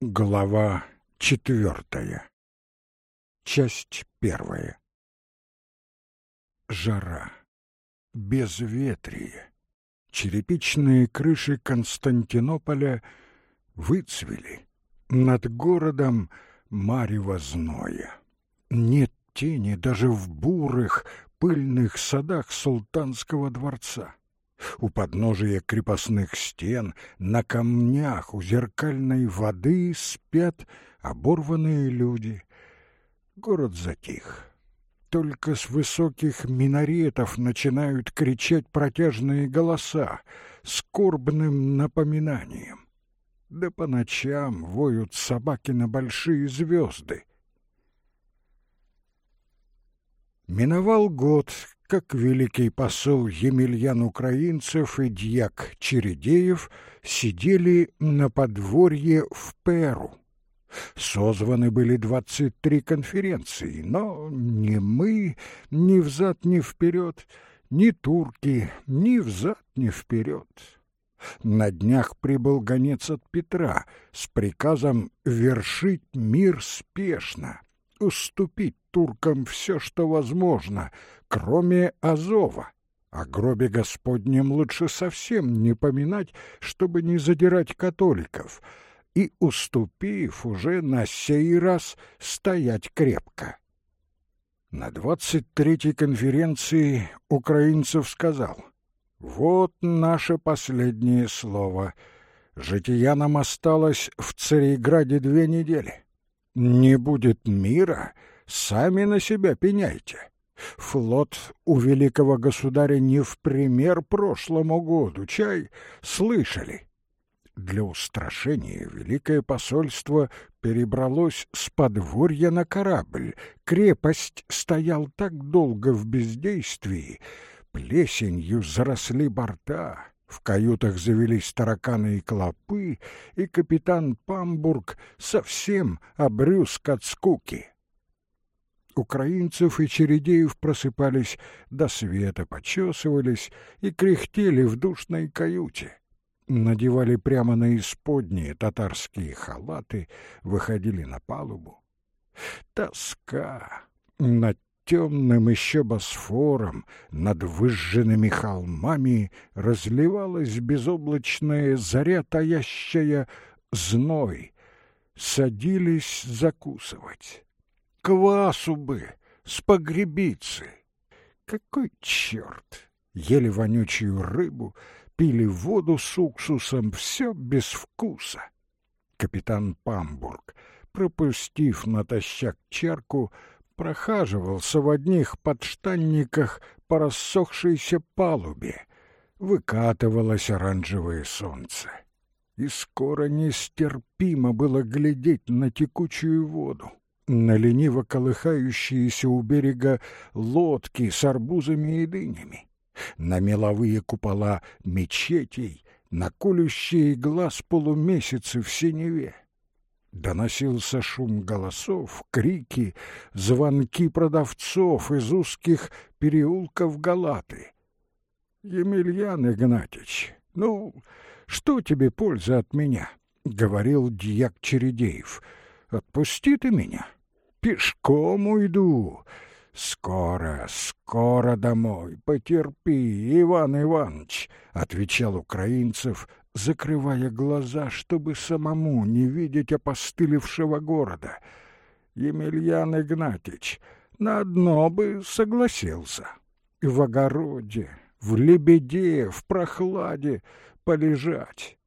Глава четвертая. Часть первая. Жара. Безветрие. Черепичные крыши Константинополя выцвели. Над городом марево зноя. Нет тени даже в бурых, пыльных садах султанского дворца. У подножия крепостных стен, на камнях у зеркальной воды спят оборванные люди. Город затих. Только с высоких минаретов начинают кричать протяжные голоса, скорбным напоминанием. Да по ночам воют собаки на большие звезды. Миновал год, как великий посол Емельян Украинцев и дьяк Чередеев сидели на подворье в Перу. Созваны были двадцать три конференции, но ни мы, ни взад, ни вперед, ни турки, ни взад, ни вперед. На днях прибыл гонец от Петра с приказом вершить мир спешно, уступить туркам все, что возможно — кроме Азова. О гробе Господнем лучше совсем не поминать, чтобы не задирать католиков, и, уступив уже на сей раз, стоять крепко. На двадцать третьей конференции украинцев сказал, «Вот наше последнее слово. Жития нам осталось в Цареграде две недели. Не будет мира, сами на себя пеняйте». Флот у великого государя не в пример прошлому году, чай слышали. Для устрашения великое посольство перебралось с подворья на корабль. Крепость стоял так долго в бездействии, плесенью заросли борта, в каютах завелись тараканы и клопы, и капитан Памбург совсем обрюзг от скуки. Украинцев и Чередеев просыпались до света, почесывались и кряхтели в душной каюте. Надевали прямо на исподние татарские халаты, выходили на палубу. Тоска над темным еще Босфором, над выжженными холмами разливалась безоблачная заря, таящая зной. Садились закусывать квасу бы, с погребицы. Какой черт! Ели вонючую рыбу, пили воду с уксусом, все без вкуса. Капитан Памбург, пропустив натощак чарку, прохаживался в одних подштанниках по рассохшейся палубе. Выкатывалось оранжевое солнце. И скоро нестерпимо было глядеть на текучую воду на лениво колыхающиеся у берега лодки с арбузами и дынями, на меловые купола мечетей, на колющие глаз полумесяцы в синеве. Доносился шум голосов, крики, звонки продавцов из узких переулков Галаты. «Емельян Игнатьич, ну, что тебе польза от меня?» — говорил дьяк Чередеев. «Отпусти ты меня, пешком уйду. Скоро, скоро домой, потерпи, Иван Иванович, отвечал украинцев, закрывая глаза, чтобы самому не видеть опостылевшего города. Емельян Игнатьич на одно бы согласился. В огороде, в лебеде, в прохладе полежать.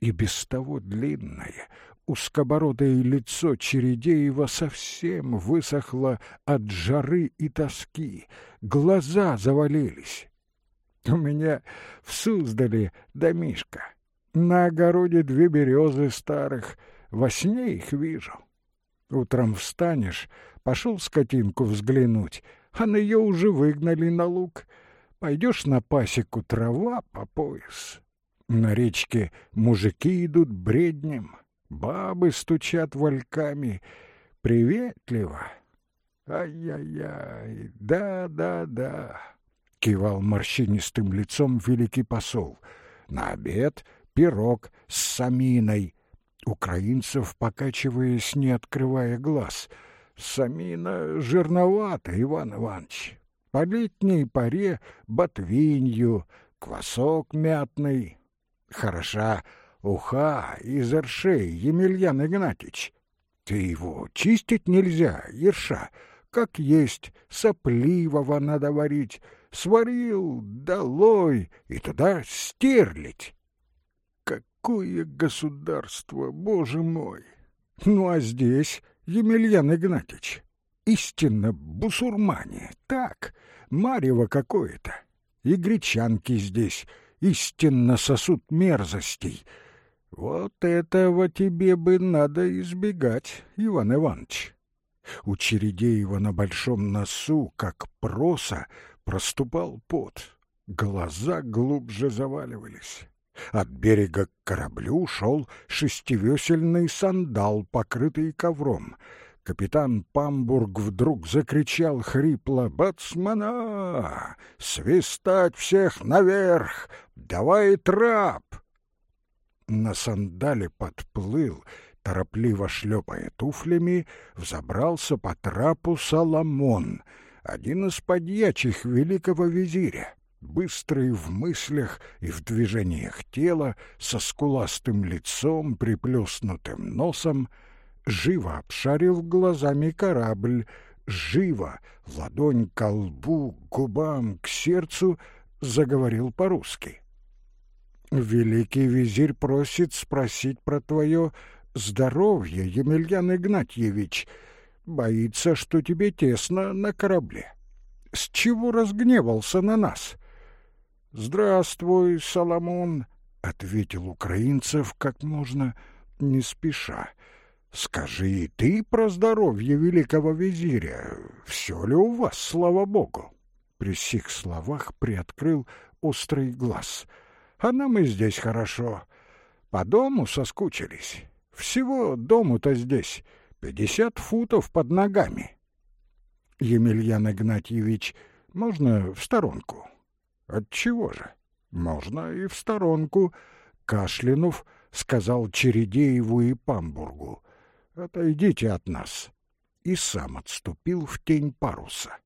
И без того длинное, узкобородое лицо Чередеева совсем высохло от жары и тоски, глаза завалились. У меня в Суздале домишка, на огороде две березы старых, во сне их вижу. Утром встанешь, пошел скотинку взглянуть, а на ее уже выгнали на луг. Пойдешь на пасеку трава по пояс. На речке мужики идут бреднем, Бабы стучат вальками приветливо. Ай-яй-яй, да-да-да, кивал морщинистым лицом великий посол. На обед пирог с саминой. Украинцев, покачиваясь, не открывая глаз. «Самина жирновато, Иван Иванович. По летней паре ботвинью, квасок мятный. Хороша уха из аршей, Емельян Игнатьич. Ты его чистить нельзя, ерша. Как есть, сопливого надо варить. Сварил, долой, и туда стерлить. Какое государство, боже мой! Ну а здесь, Емельян Игнатьич, истинно бусурмане, так, марево какое-то. И гречанки здесь истинно сосуд мерзостей. Вот этого тебе бы надо избегать, Иван Иванович. У Чередеева на большом носу, как проса, проступал пот. Глаза глубже заваливались. От берега к кораблю шел шестивесельный сандал, покрытый ковром. Капитан Памбург вдруг закричал хрипло «Бацмана! Свистать всех наверх! Давай трап!» На сандале подплыл, торопливо шлепая туфлями, взобрался по трапу Соломон, один из подьячих великого визиря быстрый в мыслях и в движениях тела, со скуластым лицом, приплюснутым носом, живо обшарил глазами корабль, живо, ладонь к лбу, губам, к сердцу, заговорил по-русски. «Великий визирь просит спросить про твое здоровье, Емельян Игнатьевич. Боится, что тебе тесно на корабле. С чего разгневался на нас?» «Здравствуй, Соломон», — ответил украинцев как можно не спеша. «Скажи и ты про здоровье великого визиря. Все ли у вас, слава богу?» При сих словах приоткрыл острый глаз. «А нам и здесь хорошо. По дому соскучились. Всего дому-то здесь пятьдесят футов под ногами». «Емельян Игнатьевич, можно в сторонку?» Отчего же? Можно и в сторонку. Кашлянув, сказал Чередееву и Памбургу. Отойдите от нас. И сам отступил в тень паруса.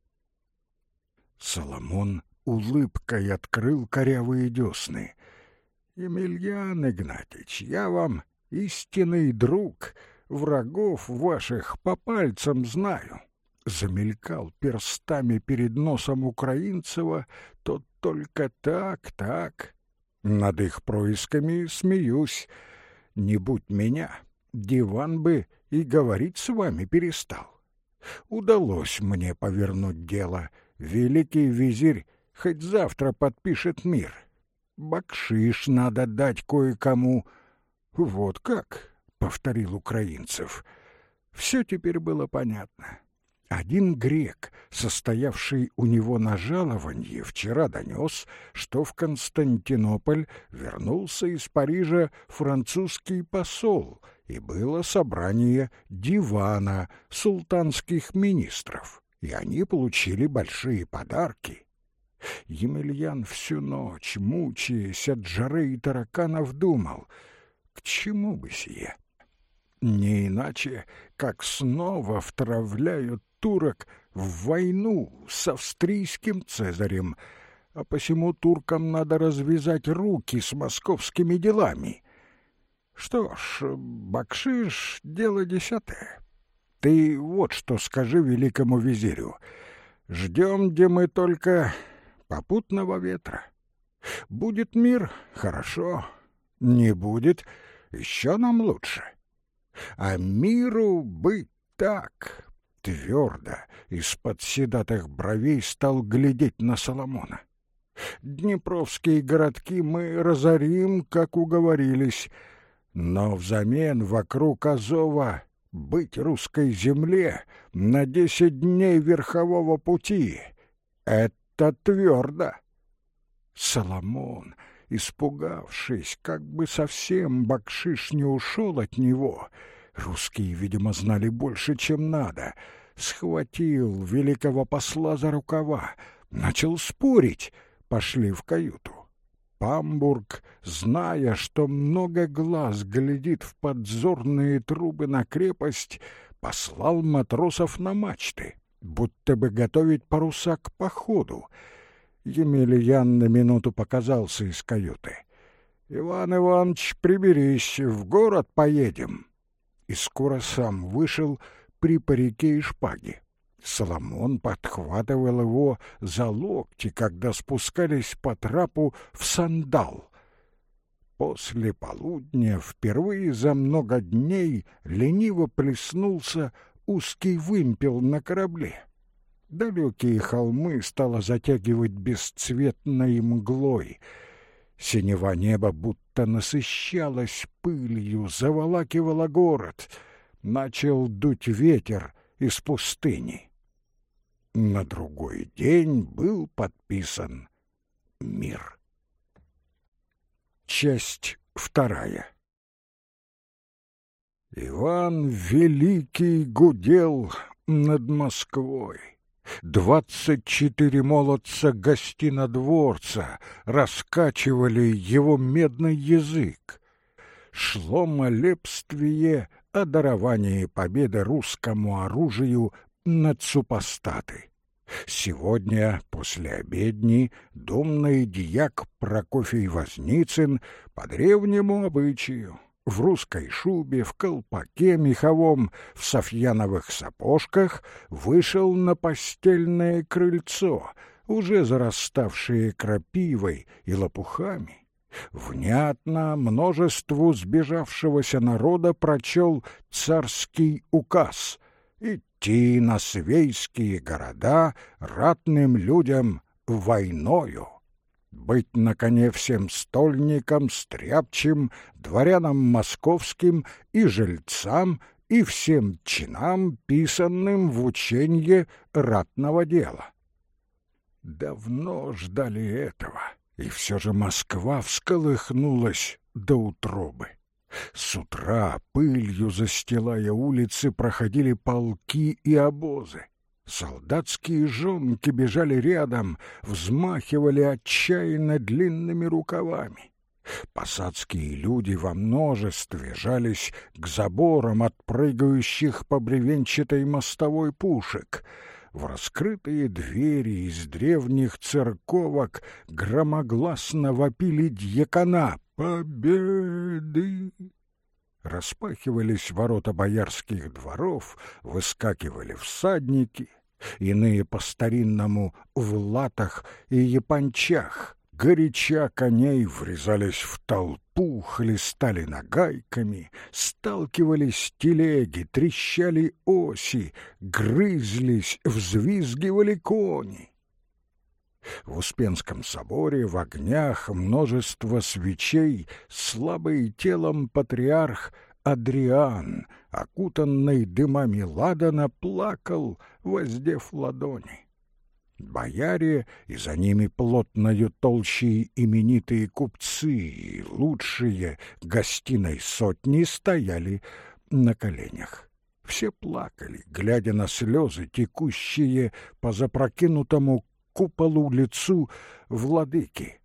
Соломон улыбкой открыл корявые десны. «Емельян Игнатьич, я вам истинный друг, врагов ваших по пальцам знаю». Замелькал перстами перед носом Украинцева, тот только так, так. Над их происками смеюсь. Не будь меня, диван бы и говорить с вами перестал. Удалось мне повернуть дело. Великий визирь хоть завтра подпишет мир. Бакшиш надо дать кое-кому. Вот как, — повторил украинцев. Все теперь было понятно. Один грек, состоявший у него на жалованье, вчера донес, что в Константинополь вернулся из Парижа французский посол, и было собрание дивана султанских министров, и они получили большие подарки. Емельян всю ночь, мучаясь от жары и тараканов, думал, к чему бы сие? Не иначе, как снова втравляют турок в войну с австрийским цезарем, а посему туркам надо развязать руки с московскими делами. Что ж, бакшиш — дело десятое. Ты вот что скажи великому визирю. Ждем, где мы только попутного ветра. Будет мир — хорошо, не будет — еще нам лучше. А миру быть так, твердо, из-под седатых бровей стал глядеть на Соломона. Днепровские городки мы разорим, как уговорились, но взамен вокруг Азова быть русской земле на десять дней верхового пути — это твердо. Соломон, испугавшись, как бы совсем бакшиш не ушел от него — Русские, видимо, знали больше, чем надо. Схватил великого посла за рукава, начал спорить. Пошли в каюту. Памбург, зная, что много глаз глядит в подзорные трубы на крепость, послал матросов на мачты, будто бы готовить паруса к походу. Емельян на минуту показался из каюты. «Иван Иванович, приберись, в город поедем». И скоро сам вышел при парике и шпаге. Соломон подхватывал его за локти, когда спускались по трапу в сандал. После полудня впервые за много дней лениво плеснулся узкий вымпел на корабле. Далекие холмы стало затягивать бесцветной мглой. Синева неба будто насыщалась пылью, заволакивала город. Начал дуть ветер из пустыни. На другой день был подписан мир. Часть вторая. Иван Великий гудел над Москвой. Двадцать четыре молодца гостинодворца раскачивали его медный язык. Шло молебствие о даровании победы русскому оружию над супостаты. Сегодня, после обедни, думный дьяк Прокофий Возницын по древнему обычаю в русской шубе, в колпаке меховом, в софьяновых сапожках вышел на постельное крыльцо, уже зараставшее крапивой и лопухами. Внятно множеству сбежавшегося народа прочел царский указ идти на свейские города ратным людям войною быть на коне всем стольникам, стряпчим, дворянам московским и жильцам и всем чинам, писанным в ученье ратного дела. Давно ждали этого, и все же Москва всколыхнулась до утробы. С утра, пылью застилая улицы, проходили полки и обозы. Солдатские жонки бежали рядом, взмахивали отчаянно длинными рукавами. Посадские люди во множестве жались к заборам от прыгающих по бревенчатой мостовой пушек. В раскрытые двери из древних церковок громогласно вопили дьякона «Победы!» Распахивались ворота боярских дворов, выскакивали всадники, иные по-старинному в латах и япончах, горяча коней врезались в толпу, хлестали нагайками, сталкивались телеги, трещали оси, грызлись, взвизгивали кони. В Успенском соборе в огнях множество свечей слабый телом патриарх Адриан, окутанный дымами ладана, плакал, воздев ладони. Бояре и за ними плотною толщие именитые купцы и лучшие гостиной сотни стояли на коленях. Все плакали, глядя на слезы, текущие по запрокинутому куполу лицу владыки.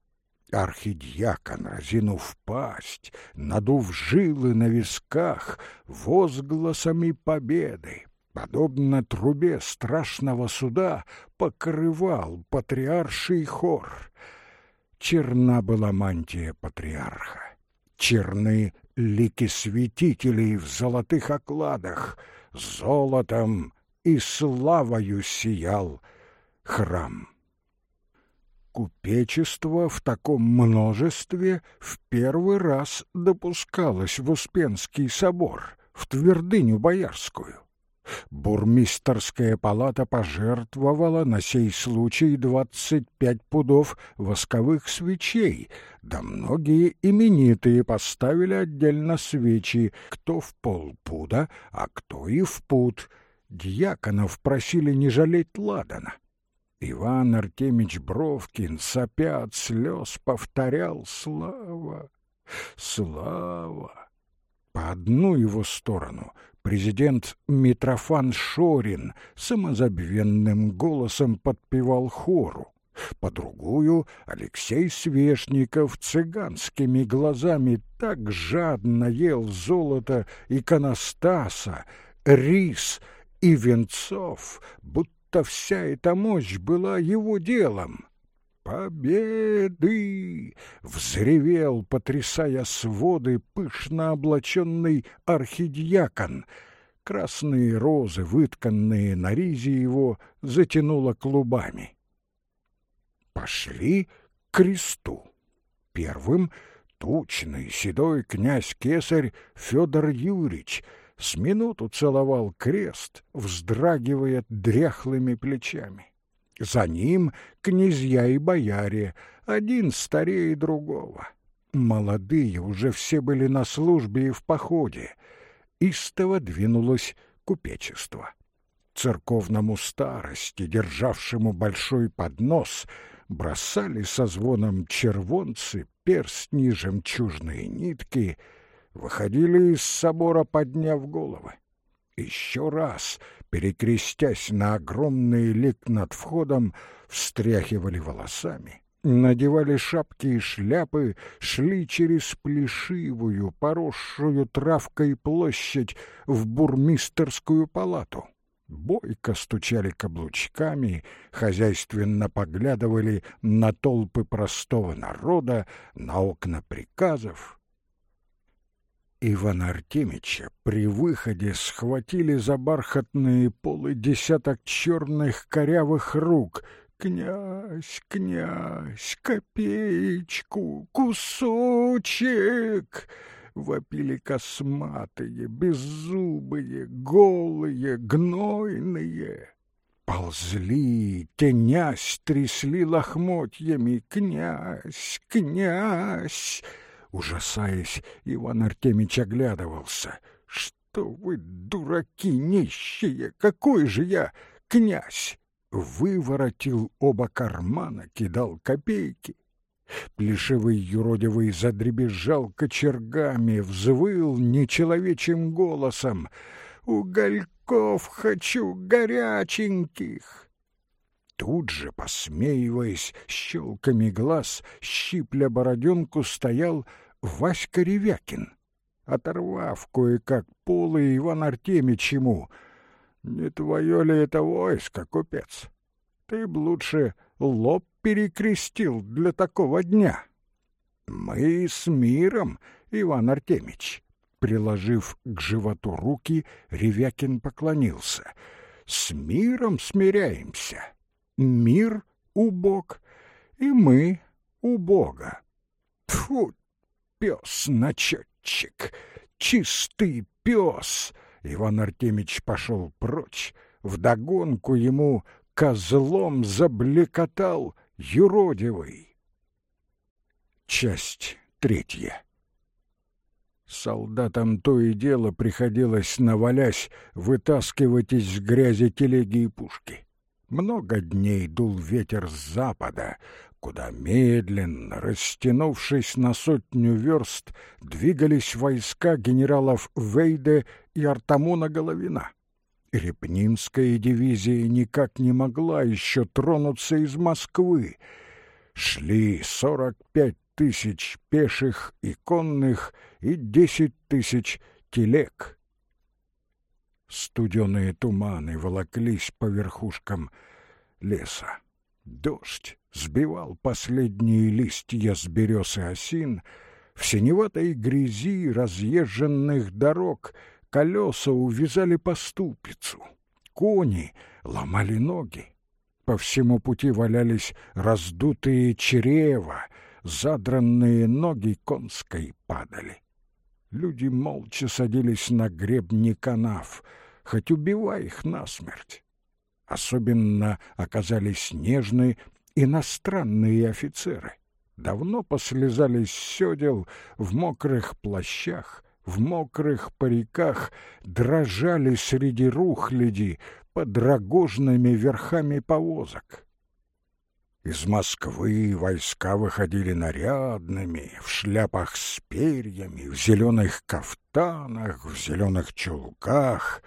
Архидьякон, разинув пасть, надув жилы на висках, возгласами победы, подобно трубе страшного суда, покрывал патриарший хор. Черна была мантия патриарха, черны лики святителей в золотых окладах, золотом и славою сиял храм. Купечество в таком множестве в первый раз допускалось в Успенский собор, в твердыню боярскую. Бурмистерская палата пожертвовала на сей случай двадцать пять пудов восковых свечей, да многие именитые поставили отдельно свечи, кто в полпуда, а кто и в пуд. Дьяконов просили не жалеть ладана. Иван Артемич Бровкин, сопя от слез, повторял «Слава! Слава!». По одну его сторону президент Митрофан Шорин самозабвенным голосом подпевал хору. по другую — Алексей Свешников цыганскими глазами так жадно ел золото иконостаса, рис и венцов, будто вся эта мощь была его делом. «Победы!» — взревел, потрясая своды, пышно облаченный архидиакон. Красные розы, вытканные на ризе его, затянуло клубами пошли к кресту. Первым тучный седой князь-кесарь Федор Юрьевич с минуту целовал крест, вздрагивая дряхлыми плечами. За ним князья и бояре, один старее другого. Молодые уже все были на службе и в походе. Истово двинулось купечество. Церковному старости, державшему большой поднос, бросали со звоном червонцы, перстни, жемчужные нитки, выходили из собора, подняв головы. Еще раз, перекрестясь на огромный лик над входом, встряхивали волосами, надевали шапки и шляпы, шли через плешивую, поросшую травкой площадь в бурмистерскую палату бойко стучали каблучками, хозяйственно поглядывали на толпы простого народа, на окна приказов. Ивана Артемича при выходе схватили за бархатные полы десяток черных корявых рук. «Князь, князь, копеечку, кусочек!» вопили косматые, беззубые, голые, гнойные. Ползли, тенясь, трясли лохмотьями. «Князь! Князь!» Ужасаясь, Иван Артемич оглядывался. «Что вы, дураки нищие! Какой же я князь!» Выворотил оба кармана, кидал копейки. Плешивый юродивый задребезжал кочергами, взвыл нечеловечим голосом. «Угольков хочу горяченьких!» Тут же, посмеиваясь щелками глаз, щипля бороденку, стоял Васька Ревякин. Оторвав кое-как полы, Иван Артемич ему. «Не твое ли это войско, купец? Ты б лучше лоб перекрестил для такого дня? Мы с миром, Иван Артемич. Приложив к животу руки, Ревякин поклонился. С миром смиряемся. Мир у Бог, и мы у Бога. Тьфу, пес-начетчик, чистый пес! Иван Артемич пошел прочь. Вдогонку ему козлом заблекотал юродивый. Часть третья. Солдатам то и дело приходилось, навалясь, вытаскивать из грязи телеги и пушки. Много дней дул ветер с запада, куда медленно, растянувшись на сотню верст, двигались войска генералов Вейде и Артамона Головина. Репнинская дивизия никак не могла еще тронуться из Москвы. Шли сорок пять тысяч пеших и конных и десять тысяч телег. Студеные туманы волоклись по верхушкам леса. Дождь сбивал последние листья с берез и осин, в синеватой грязи разъезженных дорог — Колеса увязали по ступицу, кони ломали ноги. По всему пути валялись раздутые чрева, задранные ноги конской падали. Люди молча садились на гребни канав, хоть убивай их насмерть. Особенно оказались нежные иностранные офицеры. Давно послезались с сёдел в мокрых плащах, в мокрых париках дрожали среди рухляди под рогожными верхами повозок. Из Москвы войска выходили нарядными, в шляпах с перьями, в зеленых кафтанах, в зеленых чулках.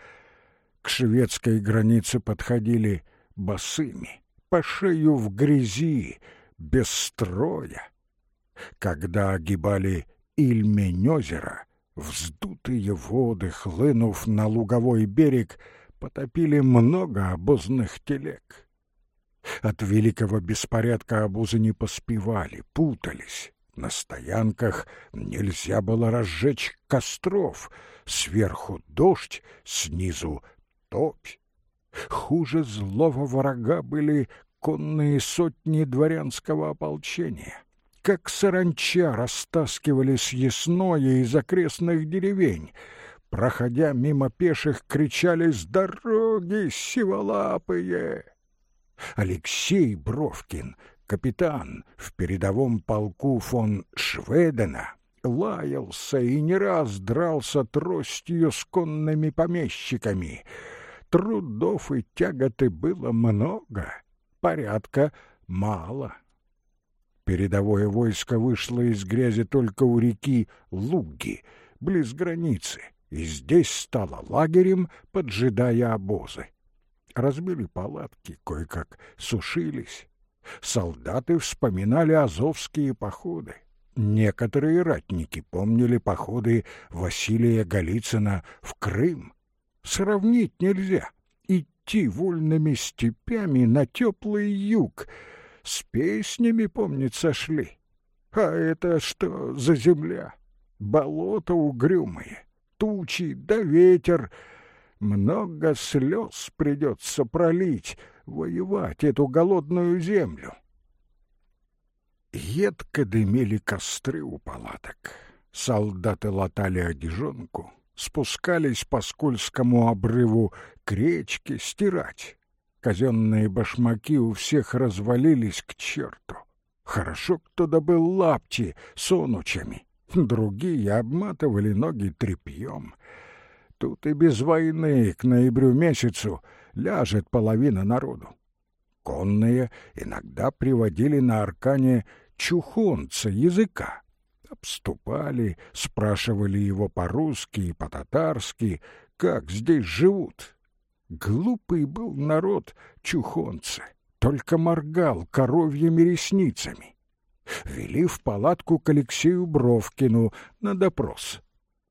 К шведской границе подходили босыми, по шею в грязи, без строя. Когда огибали Ильмень-озеро, вздутые воды, хлынув на луговой берег, потопили много обозных телег. От великого беспорядка обозы не поспевали, путались. На стоянках нельзя было разжечь костров. Сверху дождь, снизу топь. Хуже злого врага были конные сотни дворянского ополчения. Как саранча растаскивали съестное из окрестных деревень. Проходя мимо пеших, кричали «С дороги, сиволапые!» Алексей Бровкин, капитан в передовом полку фон Шведена, лаялся и не раз дрался тростью с конными помещиками. Трудов и тяготы было много, порядка мало. Передовое войско вышло из грязи только у реки Луги, близ границы, и здесь стало лагерем, поджидая обозы. Разбили палатки, кое-как сушились. Солдаты вспоминали азовские походы. Некоторые ратники помнили походы Василия Голицына в Крым. Сравнить нельзя. Идти вольными степями на теплый юг. С песнями, помнится, шли. А это что за земля? Болото угрюмое, тучи да ветер — много слез придется пролить, воевать эту голодную землю. Едко дымили костры у палаток. Солдаты латали одежонку, спускались по скользкому обрыву к речке стирать. Казенные башмаки у всех развалились к черту. Хорошо кто добыл лапти с онучами, другие обматывали ноги тряпьем — Тут и без войны к ноябрю месяцу ляжет половина народу. Конные иногда приводили на аркане чухонца языка. Обступали, спрашивали его по-русски и по-татарски, как здесь живут. Глупый был народ чухонцы, только моргал коровьими ресницами. Вели в палатку к Алексею Бровкину на допрос.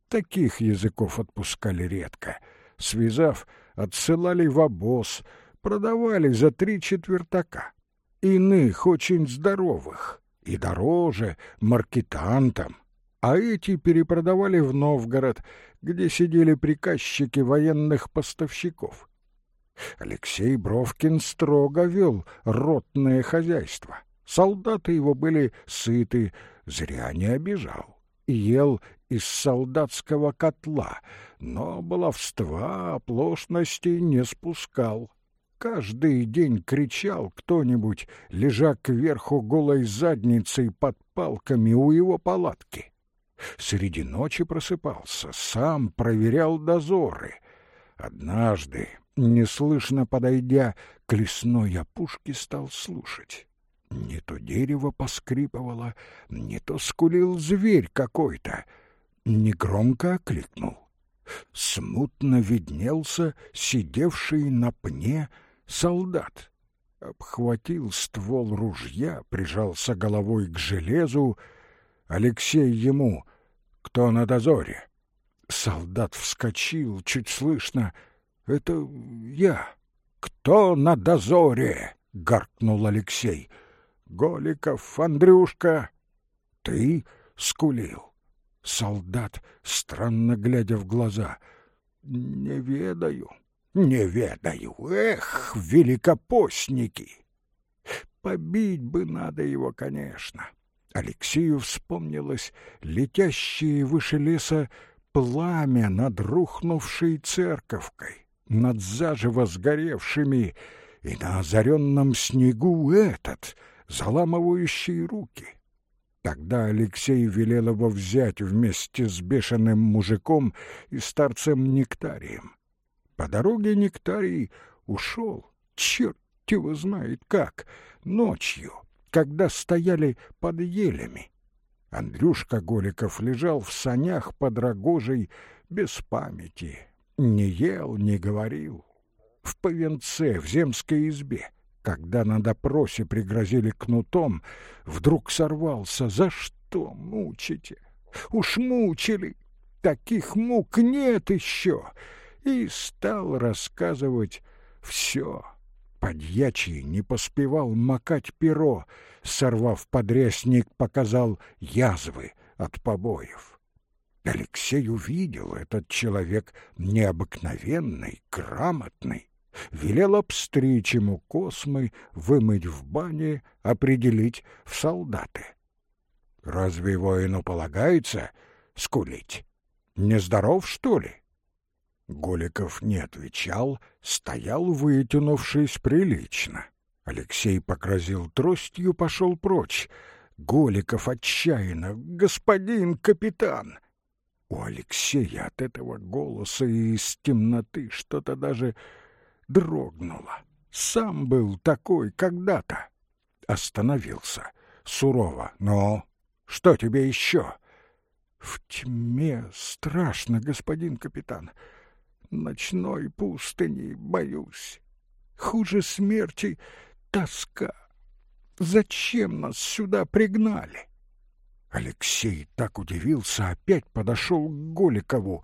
Таких языков отпускали редко. Связав, отсылали в обоз, продавали за три четвертака. Иных очень здоровых и дороже маркетантам. А эти перепродавали в Новгород, где сидели приказчики военных поставщиков. Алексей Бровкин строго вел ротное хозяйство. Солдаты его были сыты, зря не обижал. Ел из солдатского котла, но баловства, оплошности не спускал. Каждый день кричал кто-нибудь, лежа кверху голой задницей под палками у его палатки. Среди ночи просыпался, сам проверял дозоры. Однажды, неслышно подойдя к лесной опушке, стал слушать. Не то дерево поскрипывало, не то скулил зверь какой-то — негромко окликнул. Смутно виднелся сидевший на пне солдат. Обхватил ствол ружья, прижался головой к железу. Алексей ему «Кто на дозоре?» Солдат вскочил, чуть слышно. «Это я». «Кто на дозоре?» — гаркнул Алексей. «Голиков, Андрюшка». «Ты?» — скулил. Солдат, странно глядя в глаза. «Не ведаю, не ведаю. Эх, великопостники!» Побить бы надо его, конечно. Алексею вспомнилось летящее выше леса пламя над рухнувшей церковкой, над заживо сгоревшими, и на озаренном снегу этот, заламывающий руки. Тогда Алексей велел его взять вместе с бешеным мужиком и старцем Нектарием. По дороге Нектарий ушел, черт его знает как, ночью, когда стояли под елями. Андрюшка Голиков лежал в санях под рогожей без памяти, не ел, не говорил. В повенце, в земской избе, когда на допросе пригрозили кнутом, вдруг сорвался. «За что мучите? Уж мучили! Таких мук нет еще!» И стал рассказывать все. Подьячий не поспевал макать перо, сорвав подрясник, показал язвы от побоев. Алексей увидел, этот человек необыкновенный, грамотный, велел обстричь ему космы, вымыть в бане, определить в солдаты. Разве воину полагается скулить? Нездоров, что ли? Голиков не отвечал, стоял, вытянувшись прилично. Алексей покразил тростью, пошел прочь. Голиков отчаянно «Господин капитан!» У Алексея от этого голоса и из темноты что-то даже дрогнуло. Сам был такой когда-то. Остановился. Сурово. «Но что тебе еще?» «В тьме страшно, господин капитан. Ночной пустыни боюсь. Хуже смерти тоска. Зачем нас сюда пригнали?» Алексей так удивился, опять подошел к Голикову.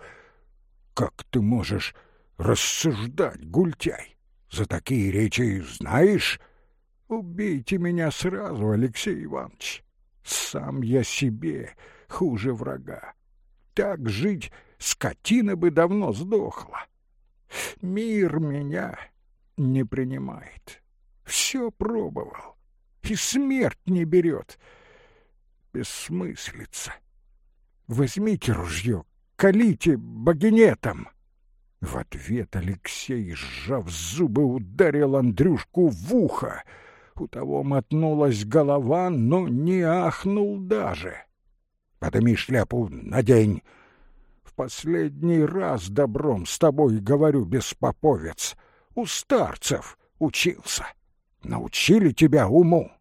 «Как ты можешь рассуждать, гультяй? За такие речи знаешь? Убейте меня сразу, Алексей Иванович. Сам я себе хуже врага. Так жить скотина бы давно сдохла. Мир меня не принимает. Все пробовал, и смерть не берет. Бессмыслица. Возьмите ружье, колите багинетом. В ответ Алексей, сжав зубы, ударил Андрюшку в ухо — у того мотнулась голова, но не ахнул даже. «Подыми шляпу, надень!» «В последний раз добром с тобой говорю, беспоповец. У старцев учился. Научили тебя уму.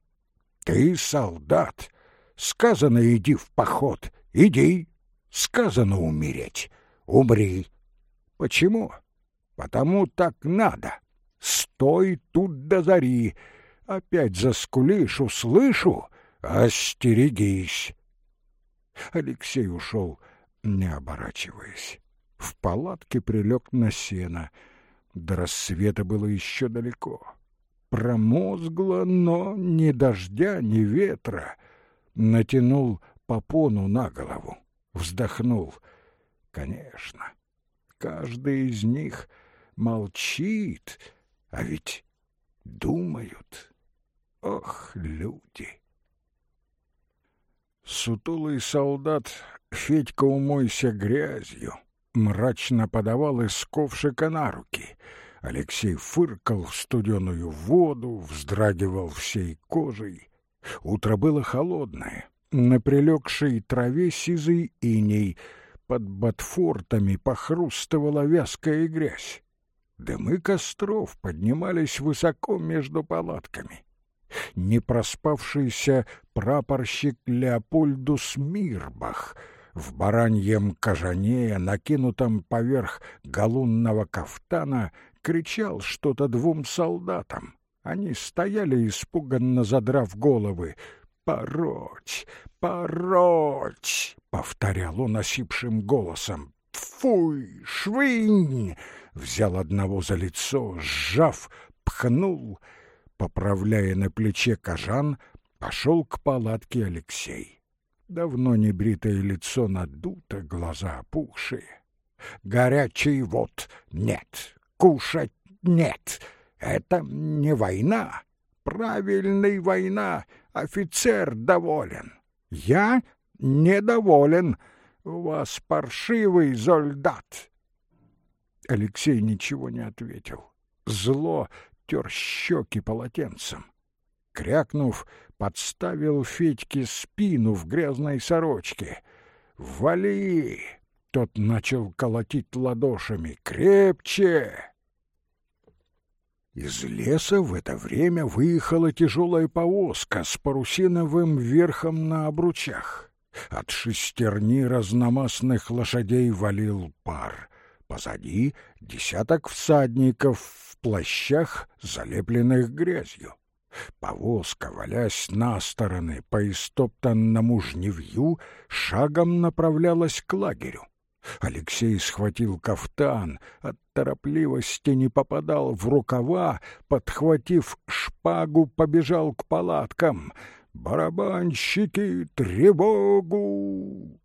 Ты солдат. Сказано, иди в поход. Иди. Сказано умереть. Умри. Почему? Потому так надо. Стой тут до зари, Опять заскулишь, услышу, остерегись. Алексей ушел, не оборачиваясь. В палатке прилег на сено. До рассвета было еще далеко. Промозгло, но ни дождя, ни ветра. Натянул попону на голову, вздохнул. Конечно, каждый из них молчит, а ведь думают. Ох, люди! Сутулый солдат Федька умойся грязью, мрачно подавал из ковшика на руки. Алексей фыркал в студеную воду, вздрагивал всей кожей. Утро было холодное, на прилегшей траве сизый иней, под ботфортами похрустывала вязкая грязь. Дымы костров поднимались высоко между палатками не проспавшийся прапорщик Леопольдус Мирбах в бараньем кожане, накинутом поверх галунного кафтана, кричал что-то двум солдатам. Они стояли, испуганно задрав головы. «Порочь! Порочь!» — повторял он осипшим голосом. «Фуй! Швынь!» — взял одного за лицо, сжав, пхнул — поправляя на плече кожан, пошел к палатке Алексей. Давно небритое лицо надуто, глаза опухшие. Горячий вот нет, кушать нет. Это не война. Правильной война. Офицер доволен. Я недоволен. У вас паршивый солдат. Алексей ничего не ответил. Зло тер щеки полотенцем. Крякнув, подставил Федьке спину в грязной сорочке. «Вали!» — тот начал колотить ладошами. «Крепче!» Из леса в это время выехала тяжелая повозка с парусиновым верхом на обручах. От шестерни разномастных лошадей валил пар. Позади десяток всадников в плащах, залепленных грязью. Повозка, валясь на стороны по истоптанному жневью, шагом направлялась к лагерю. Алексей схватил кафтан, от торопливости не попадал в рукава, подхватив шпагу, побежал к палаткам. «Барабанщики, тревогу!»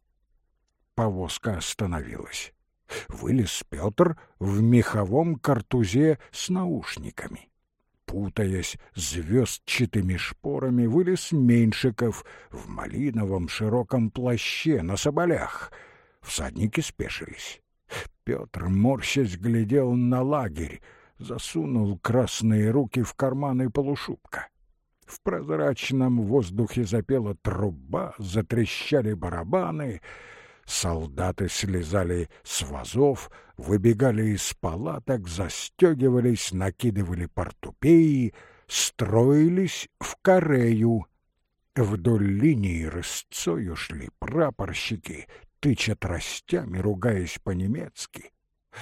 Повозка остановилась. Вылез Петр в меховом картузе с наушниками. Путаясь звездчатыми шпорами, вылез Меньшиков в малиновом широком плаще на соболях. Всадники спешились. Петр, морщась, глядел на лагерь, засунул красные руки в карманы полушубка. В прозрачном воздухе запела труба, затрещали барабаны — Солдаты слезали с вазов, выбегали из палаток, застегивались, накидывали портупеи, строились в корею. Вдоль линии рысцою шли прапорщики, тыча тростями, ругаясь по-немецки.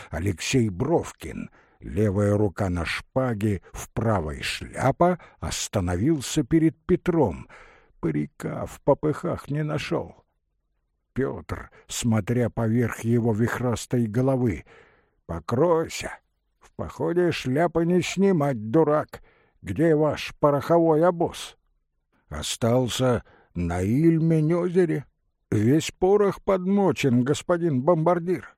Алексей Бровкин, левая рука на шпаге, в правой шляпа, остановился перед Петром. Парика в попыхах не нашел. Петр, смотря поверх его вихрастой головы. «Покройся! В походе шляпы не снимать, дурак! Где ваш пороховой обоз?» «Остался на Ильме-озере. Весь порох подмочен, господин бомбардир».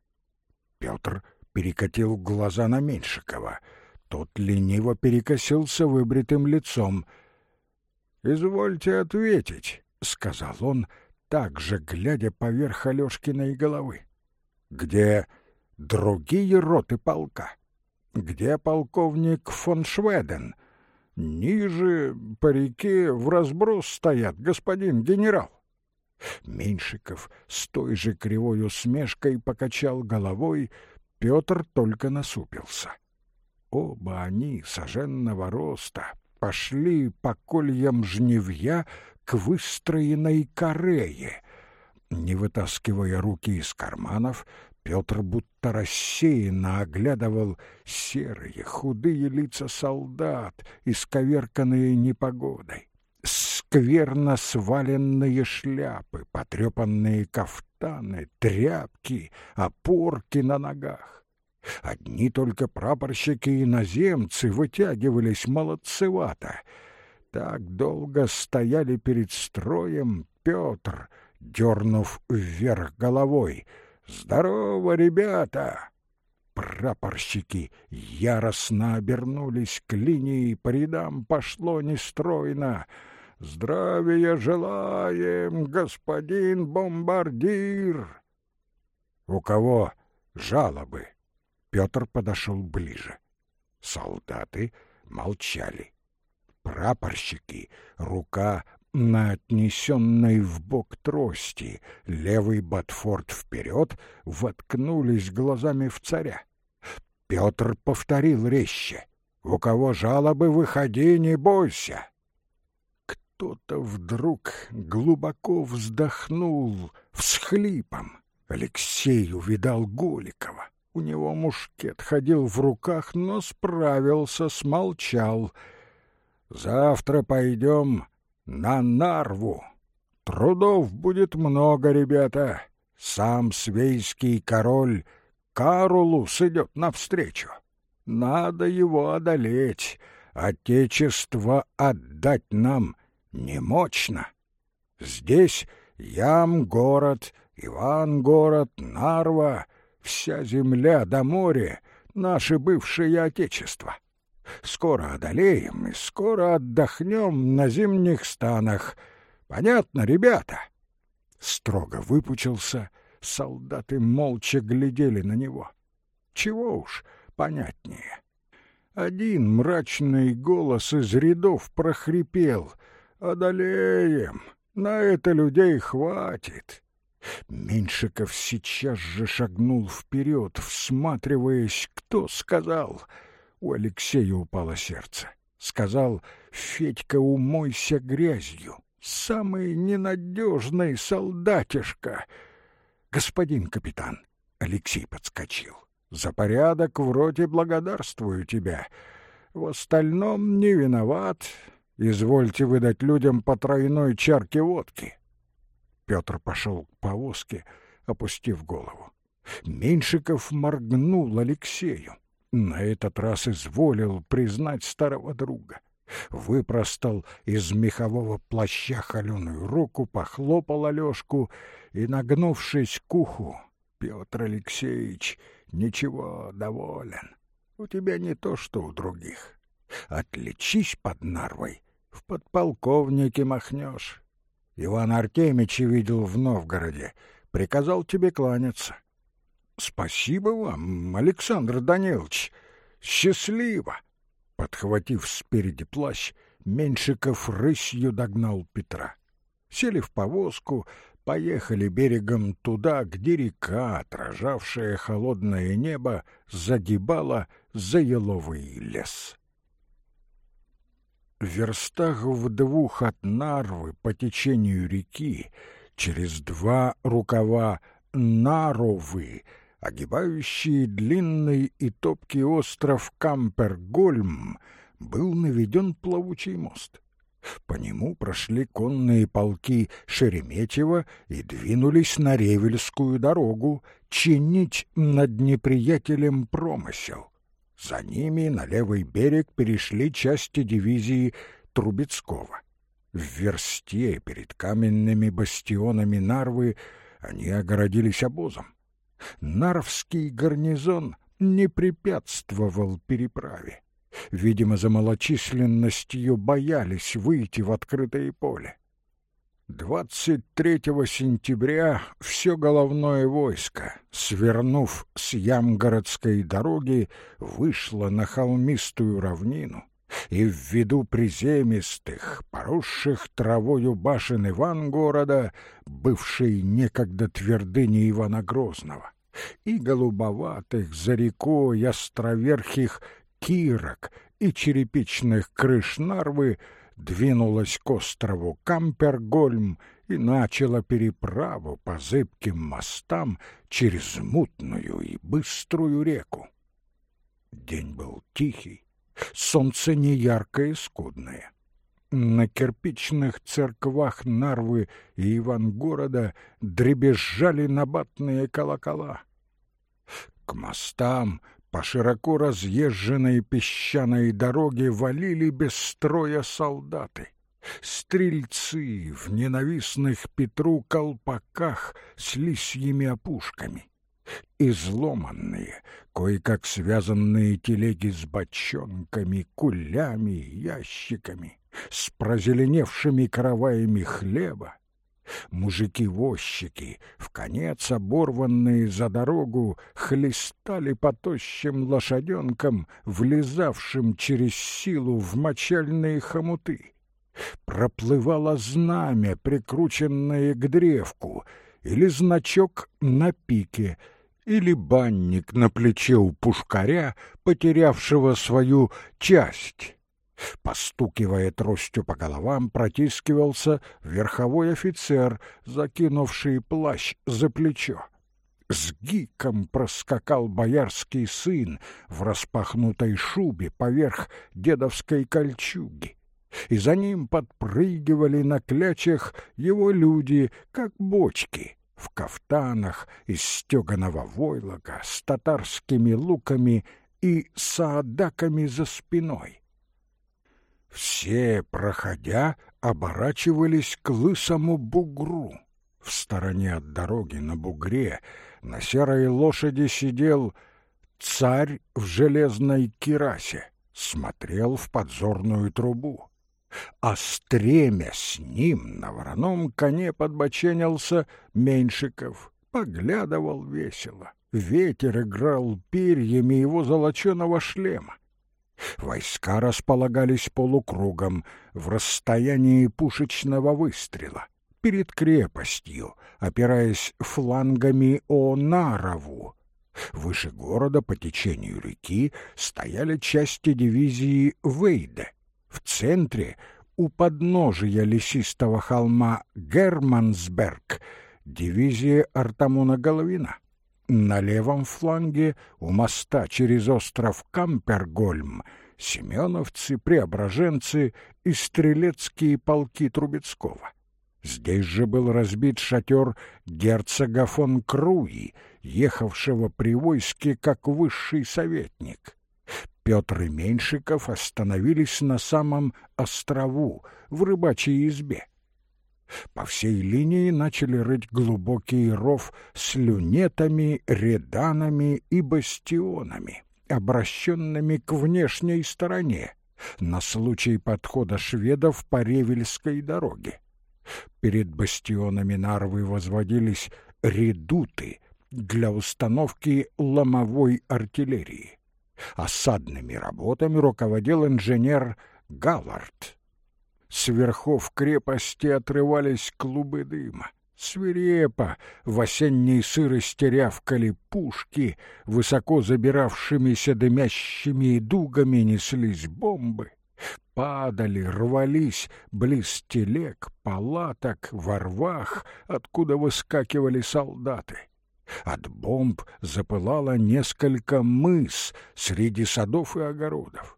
Петр перекатил глаза на Меньшикова. Тот лениво перекосился выбритым лицом. «Извольте ответить», — сказал он, — также глядя поверх Алешкиной головы. Где другие роты полка? Где полковник фон Шведен? Ниже по реке в разброс стоят, господин генерал. Меньшиков с той же кривой усмешкой покачал головой, Петр только насупился. Оба они, соженного роста, пошли по кольям жневья выстроенной корее. Не вытаскивая руки из карманов, Петр будто рассеянно оглядывал серые, худые лица солдат, исковерканные непогодой, скверно сваленные шляпы, потрепанные кафтаны, тряпки, опорки на ногах. Одни только прапорщики и иноземцы вытягивались молодцевато — так долго стояли перед строем Петр, дернув вверх головой. «Здорово, ребята!» Прапорщики яростно обернулись к линии, по рядам пошло нестройно. «Здравия желаем, господин бомбардир!» «У кого жалобы?» Петр подошел ближе. Солдаты молчали прапорщики, рука на отнесенной в бок трости, левый Батфорд вперед, воткнулись глазами в царя. Петр повторил резче. «У кого жалобы, выходи, не бойся!» Кто-то вдруг глубоко вздохнул всхлипом. Алексей увидал Голикова. У него мушкет ходил в руках, но справился, смолчал — Завтра пойдем на Нарву. Трудов будет много, ребята. Сам свейский король Карулус идет навстречу. Надо его одолеть. Отечество отдать нам немощно. Здесь Ям город, Иван город, Нарва, вся земля до моря — наше бывшее отечество. Скоро одолеем и скоро отдохнем на зимних станах. Понятно, ребята?» Строго выпучился, солдаты молча глядели на него. Чего уж понятнее. Один мрачный голос из рядов прохрипел. «Одолеем! На это людей хватит!» Меньшиков сейчас же шагнул вперед, всматриваясь, кто сказал — у Алексея упало сердце. Сказал, Федька, умойся грязью. Самый ненадежный солдатишка. Господин капитан, Алексей подскочил. За порядок в роте благодарствую тебя. В остальном не виноват. Извольте выдать людям по тройной чарке водки. Петр пошел к повозке, опустив голову. Меньшиков моргнул Алексею. На этот раз изволил признать старого друга. Выпростал из мехового плаща холеную руку, похлопал Алешку и, нагнувшись к уху, «Петр Алексеевич, ничего, доволен. У тебя не то, что у других. Отличись под Нарвой, в подполковнике махнешь. Иван Артемич видел в Новгороде, приказал тебе кланяться. Спасибо вам, Александр Данилович. Счастливо. Подхватив спереди плащ, Меньшиков рысью догнал Петра. Сели в повозку, поехали берегом туда, где река, отражавшая холодное небо, загибала за еловый лес. В верстах в двух от Нарвы по течению реки, через два рукава Наровы, огибающий длинный и топкий остров Кампергольм, был наведен плавучий мост. По нему прошли конные полки Шереметьева и двинулись на Ревельскую дорогу чинить над неприятелем промысел. За ними на левый берег перешли части дивизии Трубецкого. В версте перед каменными бастионами Нарвы они огородились обозом. Нарвский гарнизон не препятствовал переправе. Видимо, за малочисленностью боялись выйти в открытое поле. 23 сентября все головное войско, свернув с Ямгородской дороги, вышло на холмистую равнину, и в виду приземистых, поросших травою башен Ивангорода, бывшей некогда твердыни Ивана Грозного, и голубоватых за рекой островерхих кирок и черепичных крыш Нарвы двинулась к острову Кампергольм и начала переправу по зыбким мостам через мутную и быструю реку. День был тихий, солнце неяркое и скудное. На кирпичных церквах Нарвы и Ивангорода дребезжали набатные колокола. К мостам по широко разъезженной песчаной дороге валили без строя солдаты. Стрельцы в ненавистных Петру колпаках с лисьими опушками. Изломанные, кое-как связанные телеги с бочонками, кулями, ящиками, с прозеленевшими караваями хлеба, Мужики-возчики, в конец оборванные за дорогу, хлестали по тощим лошаденкам, влезавшим через силу в мочальные хомуты. Проплывало знамя, прикрученное к древку, или значок на пике, или банник на плече у пушкаря, потерявшего свою часть. Постукивая тростью по головам, протискивался верховой офицер, закинувший плащ за плечо. С гиком проскакал боярский сын в распахнутой шубе поверх дедовской кольчуги. И за ним подпрыгивали на клячах его люди, как бочки, в кафтанах из стеганого войлока с татарскими луками и саадаками за спиной. Все, проходя, оборачивались к лысому бугру. В стороне от дороги на бугре на серой лошади сидел царь в железной кирасе, смотрел в подзорную трубу. А стремя с ним на вороном коне подбоченился Меньшиков, поглядывал весело. Ветер играл перьями его золоченого шлема. Войска располагались полукругом в расстоянии пушечного выстрела перед крепостью, опираясь флангами о Нарову. Выше города по течению реки стояли части дивизии Вейде. В центре, у подножия лесистого холма Германсберг, дивизия Артамона Головина. На левом фланге, у моста через остров Кампергольм, семеновцы, преображенцы и стрелецкие полки Трубецкого. Здесь же был разбит шатер герцога фон Круи, ехавшего при войске как высший советник. Петр и Меньшиков остановились на самом острову, в рыбачьей избе. По всей линии начали рыть глубокий ров с люнетами, реданами и бастионами, обращенными к внешней стороне, на случай подхода шведов по Ревельской дороге. Перед бастионами Нарвы возводились редуты для установки ломовой артиллерии. Осадными работами руководил инженер Галлард. С верхов крепости отрывались клубы дыма. Свирепо в осенней сырости рявкали пушки, высоко забиравшимися дымящими дугами неслись бомбы. Падали, рвались близ телег, палаток, во рвах, откуда выскакивали солдаты. От бомб запылало несколько мыс среди садов и огородов.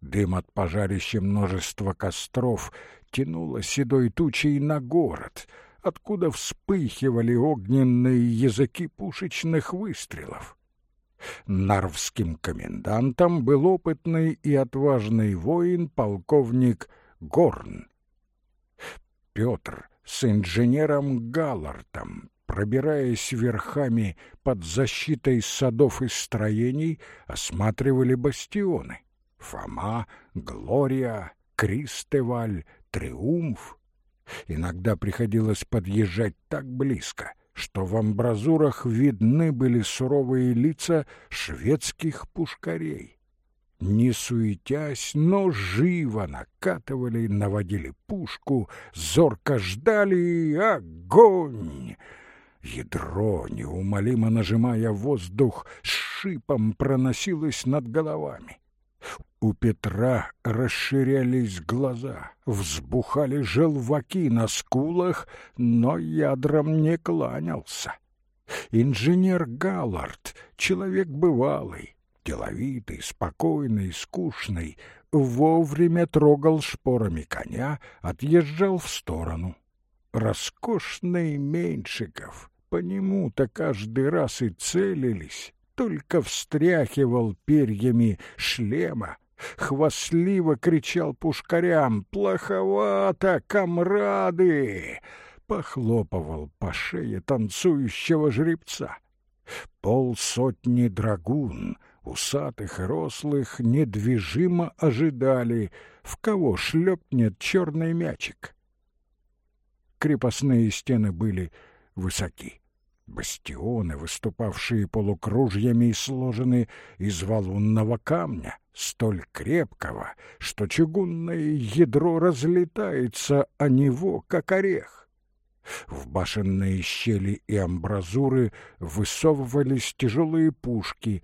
Дым от пожарища множества костров тянуло седой тучей на город, откуда вспыхивали огненные языки пушечных выстрелов. Нарвским комендантом был опытный и отважный воин полковник Горн. Петр с инженером Галлартом пробираясь верхами под защитой садов и строений, осматривали бастионы. Фома, Глория, Кристеваль, Триумф. Иногда приходилось подъезжать так близко, что в амбразурах видны были суровые лица шведских пушкарей. Не суетясь, но живо накатывали, наводили пушку, зорко ждали огонь! Ядро, неумолимо нажимая воздух, с шипом проносилось над головами. У Петра расширялись глаза, взбухали желваки на скулах, но ядром не кланялся. Инженер Галлард, человек бывалый, деловитый, спокойный, скучный, вовремя трогал шпорами коня, отъезжал в сторону. Роскошный Меньшиков, по нему-то каждый раз и целились, только встряхивал перьями шлема, хвастливо кричал пушкарям «Плоховато, комрады!» похлопывал по шее танцующего жеребца. Полсотни драгун, усатых и рослых, недвижимо ожидали, в кого шлепнет черный мячик. Крепостные стены были высоки. Бастионы, выступавшие полукружьями, сложены из валунного камня, столь крепкого, что чугунное ядро разлетается о него, как орех. В башенные щели и амбразуры высовывались тяжелые пушки.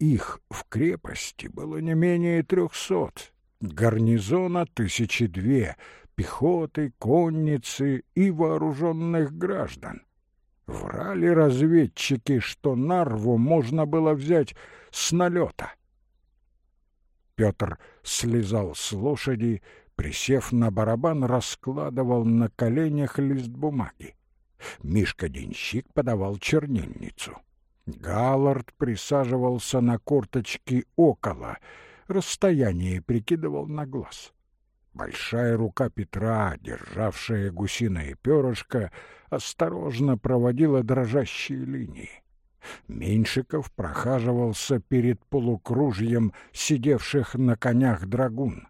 Их в крепости было не менее трехсот. Гарнизона тысячи две, пехоты, конницы и вооруженных граждан. Врали разведчики, что Нарву можно было взять с налета. Петр слезал с лошади, присев на барабан, раскладывал на коленях лист бумаги. Мишка-денщик подавал чернильницу. Галлард присаживался на корточки около, расстояние прикидывал на глаз. Большая рука Петра, державшая гусиное перышко, осторожно проводила дрожащие линии. Меньшиков прохаживался перед полукружьем сидевших на конях драгун.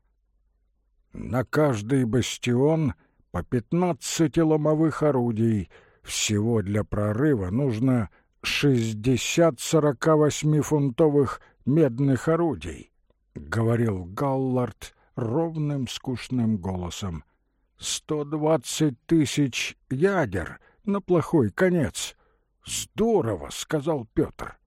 На каждый бастион по пятнадцати ломовых орудий. Всего для прорыва нужно шестьдесят сорока восьмифунтовых медных орудий, — говорил Галлард, ровным скучным голосом. «Сто двадцать тысяч ядер на плохой конец!» «Здорово!» — сказал Петр.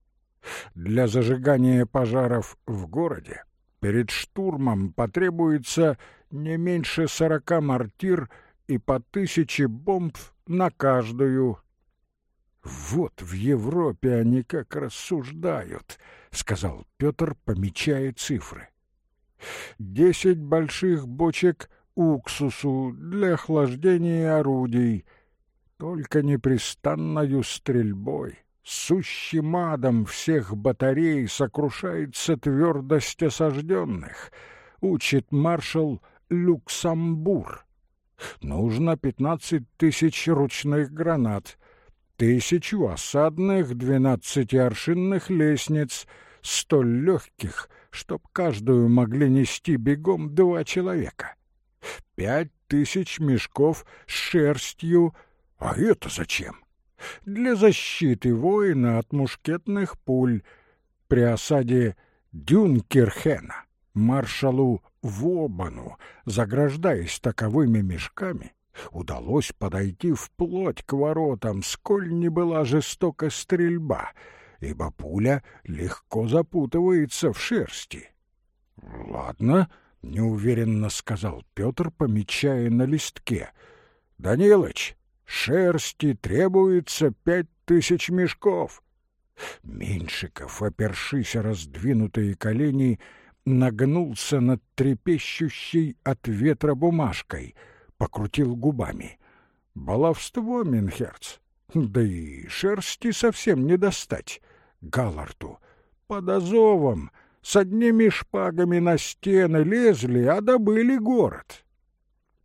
«Для зажигания пожаров в городе перед штурмом потребуется не меньше сорока мортир и по тысяче бомб на каждую». Вот в Европе они как рассуждают, сказал Петр, помечая цифры. Десять больших бочек уксусу для охлаждения орудий, только непрестанною стрельбой, сущим адом всех батарей сокрушается твердость осажденных, учит маршал Люксамбур. Нужно пятнадцать тысяч ручных гранат, тысячу осадных двенадцатиаршинных лестниц, столь легких, чтоб каждую могли нести бегом два человека. Пять тысяч мешков с шерстью, а это зачем? Для защиты воина от мушкетных пуль. При осаде Дюнкерхена маршалу Вобану, заграждаясь таковыми мешками, удалось подойти вплоть к воротам, сколь не была жестока стрельба, ибо пуля легко запутывается в шерсти. — Ладно, — неуверенно сказал Петр, помечая на листке. — Данилыч, шерсти требуется пять тысяч мешков. Меньшиков, опершись раздвинутые колени, нагнулся над трепещущей от ветра бумажкой — покрутил губами. Баловство, Минхерц. Да и шерсти совсем не достать. Галарту. Под Азовом с одними шпагами на стены лезли, а добыли город.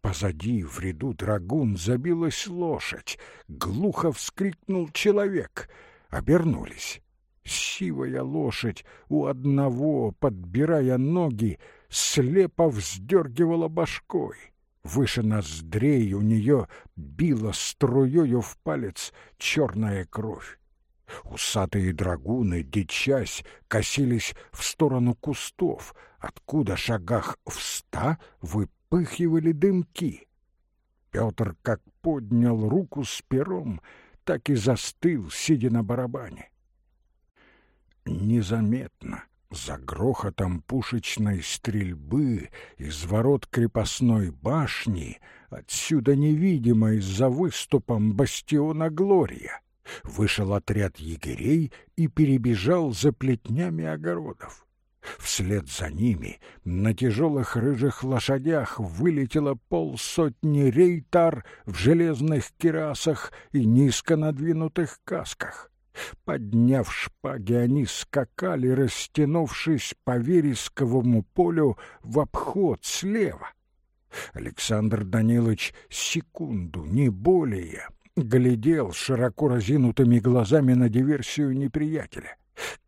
Позади в ряду драгун забилась лошадь. Глухо вскрикнул человек. Обернулись. Сивая лошадь у одного, подбирая ноги, слепо вздергивала башкой. Выше ноздрей у нее била струёю в палец черная кровь. Усатые драгуны, дичась, косились в сторону кустов, откуда шагах в ста выпыхивали дымки. Петр как поднял руку с пером, так и застыл, сидя на барабане. Незаметно, за грохотом пушечной стрельбы из ворот крепостной башни, отсюда невидимой за выступом бастиона Глория, вышел отряд егерей и перебежал за плетнями огородов. Вслед за ними на тяжелых рыжих лошадях вылетело полсотни рейтар в железных кирасах и низко надвинутых касках. Подняв шпаги, они скакали, растянувшись по вересковому полю в обход слева. Александр Данилович секунду, не более, глядел широко разинутыми глазами на диверсию неприятеля.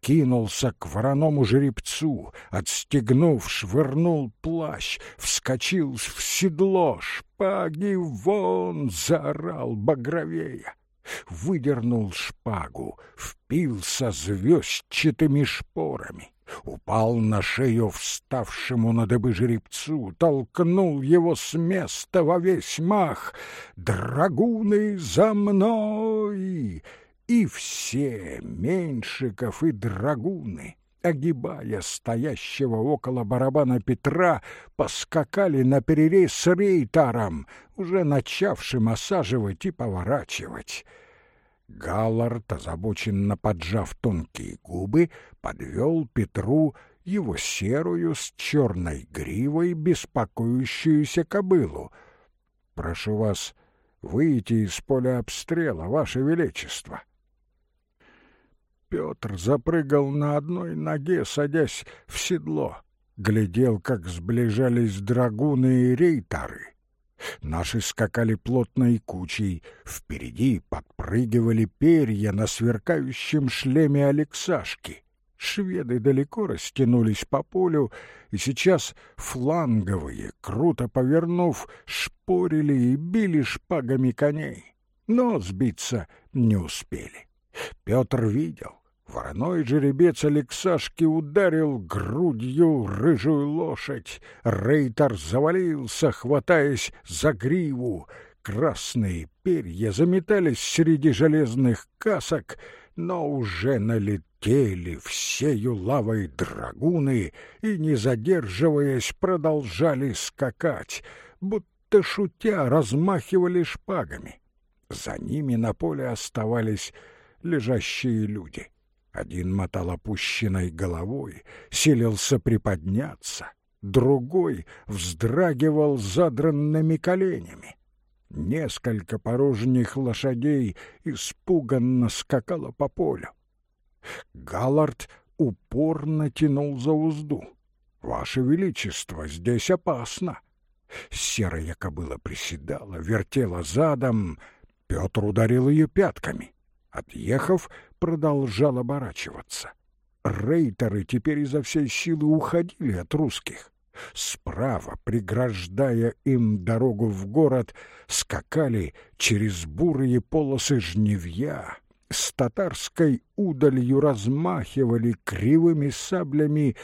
Кинулся к вороному жеребцу, отстегнув, швырнул плащ, вскочил в седло, шпаги вон, заорал багровея выдернул шпагу, впился звездчатыми шпорами, упал на шею вставшему на дыбы жеребцу, толкнул его с места во весь мах. «Драгуны за мной!» И все, Меньшиков и драгуны, огибая стоящего около барабана Петра, поскакали на перерез рейтаром, уже начавшим осаживать и поворачивать. Галлард, озабоченно поджав тонкие губы, подвел Петру его серую с черной гривой беспокоящуюся кобылу. «Прошу вас выйти из поля обстрела, ваше величество». Петр запрыгал на одной ноге, садясь в седло, глядел, как сближались драгуны и рейтары. Наши скакали плотной кучей, впереди подпрыгивали перья на сверкающем шлеме Алексашки. Шведы далеко растянулись по полю, и сейчас фланговые, круто повернув, шпорили и били шпагами коней, но сбиться не успели. Петр видел, Вороной жеребец Алексашки ударил грудью рыжую лошадь. Рейтер завалился, хватаясь за гриву. Красные перья заметались среди железных касок, но уже налетели всею лавой драгуны и, не задерживаясь, продолжали скакать, будто шутя размахивали шпагами. За ними на поле оставались лежащие люди. Один мотал опущенной головой, силился приподняться, другой вздрагивал задранными коленями. Несколько порожних лошадей испуганно скакало по полю. Галлард упорно тянул за узду. «Ваше Величество, здесь опасно!» Серая кобыла приседала, вертела задом. Петр ударил ее пятками. Отъехав, продолжал оборачиваться. Рейтеры теперь изо всей силы уходили от русских. Справа, преграждая им дорогу в город, скакали через бурые полосы жневья, с татарской удалью размахивали кривыми саблями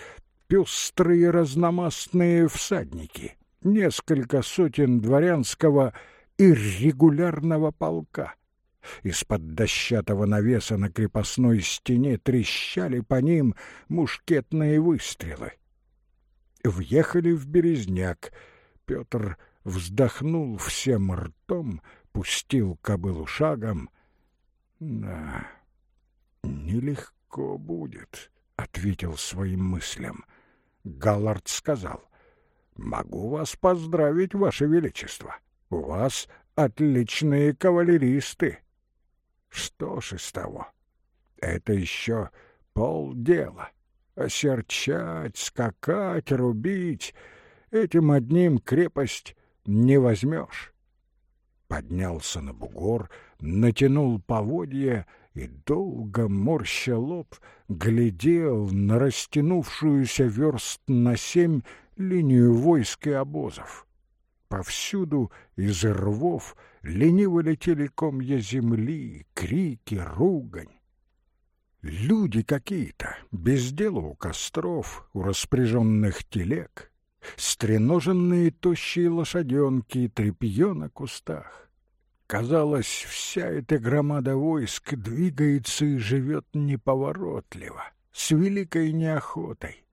пестрые разномастные всадники, несколько сотен дворянского и регулярного полка. Из-под дощатого навеса на крепостной стене трещали по ним мушкетные выстрелы. Въехали в Березняк. Петр вздохнул всем ртом, пустил кобылу шагом. «Да, нелегко будет», — ответил своим мыслям. Галлард сказал, «Могу вас поздравить, ваше величество. У вас отличные кавалеристы». Что ж из того? Это еще полдела. Осерчать, скакать, рубить — этим одним крепость не возьмешь. Поднялся на бугор, натянул поводья и, долго морща лоб, глядел на растянувшуюся верст на семь линию войск и обозов. Повсюду из рвов лениво летели комья земли, крики, ругань. Люди какие-то, без дела у костров, у распряженных телег, стреноженные тощие лошаденки и тряпье на кустах. Казалось, вся эта громада войск двигается и живет неповоротливо, с великой неохотой.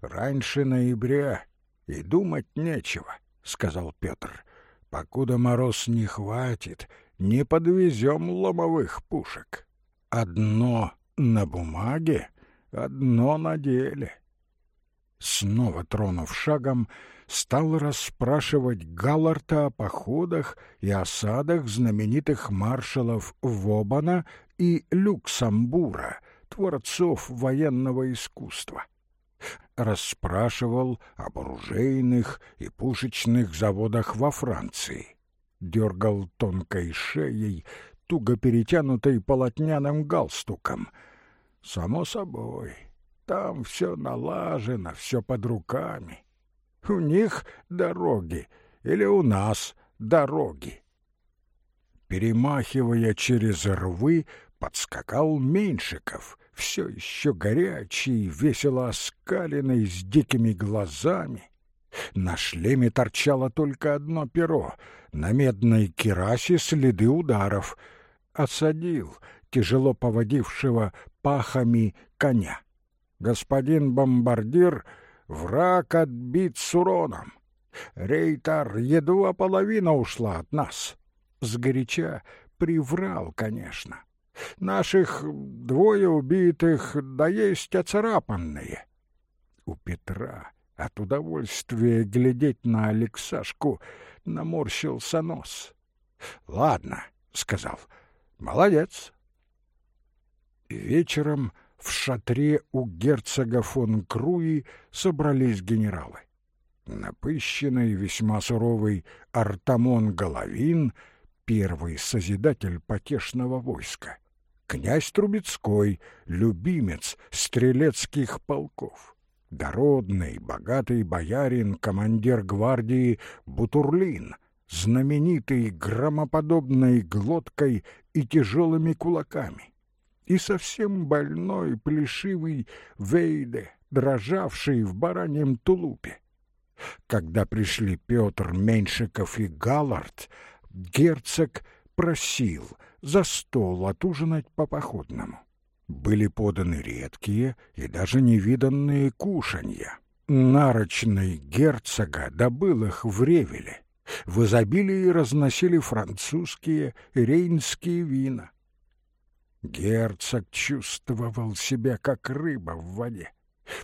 Раньше ноября и думать нечего, — сказал Петр. Покуда мороз не хватит, не подвезем ломовых пушек. Одно на бумаге, одно на деле. Снова тронув шагом, стал расспрашивать Галларта о походах и осадах знаменитых маршалов Вобана и Люксамбура, творцов военного искусства. Расспрашивал об оружейных и пушечных заводах во Франции. Дергал тонкой шеей, туго перетянутой полотняным галстуком. Само собой, там все налажено, все под руками. У них дороги или у нас дороги. Перемахивая через рвы, подскакал Меньшиков, все еще горячий, весело оскаленный, с дикими глазами. На шлеме торчало только одно перо, на медной керасе следы ударов — осадил тяжело поводившего пахами коня. Господин бомбардир, враг отбит с уроном. Рейтар едва половина ушла от нас. Сгоряча приврал, конечно. Наших двое убитых, да есть оцарапанные. У Петра от удовольствия глядеть на Алексашку наморщился нос. — Ладно, — сказал, — Молодец. Вечером в шатре у герцога фон Круи собрались генералы. Напыщенный, весьма суровый Артамон Головин, первый созидатель потешного войска, князь Трубецкой, любимец стрелецких полков, дородный, богатый боярин, командир гвардии Бутурлин — знаменитый громоподобной глоткой и тяжелыми кулаками, и совсем больной, плешивый Вейде, дрожавший в бараньем тулупе. Когда пришли Петр, Меньшиков и Галлард, герцог просил за стол отужинать по-походному. Были поданы редкие и даже невиданные кушанья. Нарочный герцога добыл их в Ревеле, в изобилии разносили французские, рейнские вина. Герцог чувствовал себя как рыба в воде.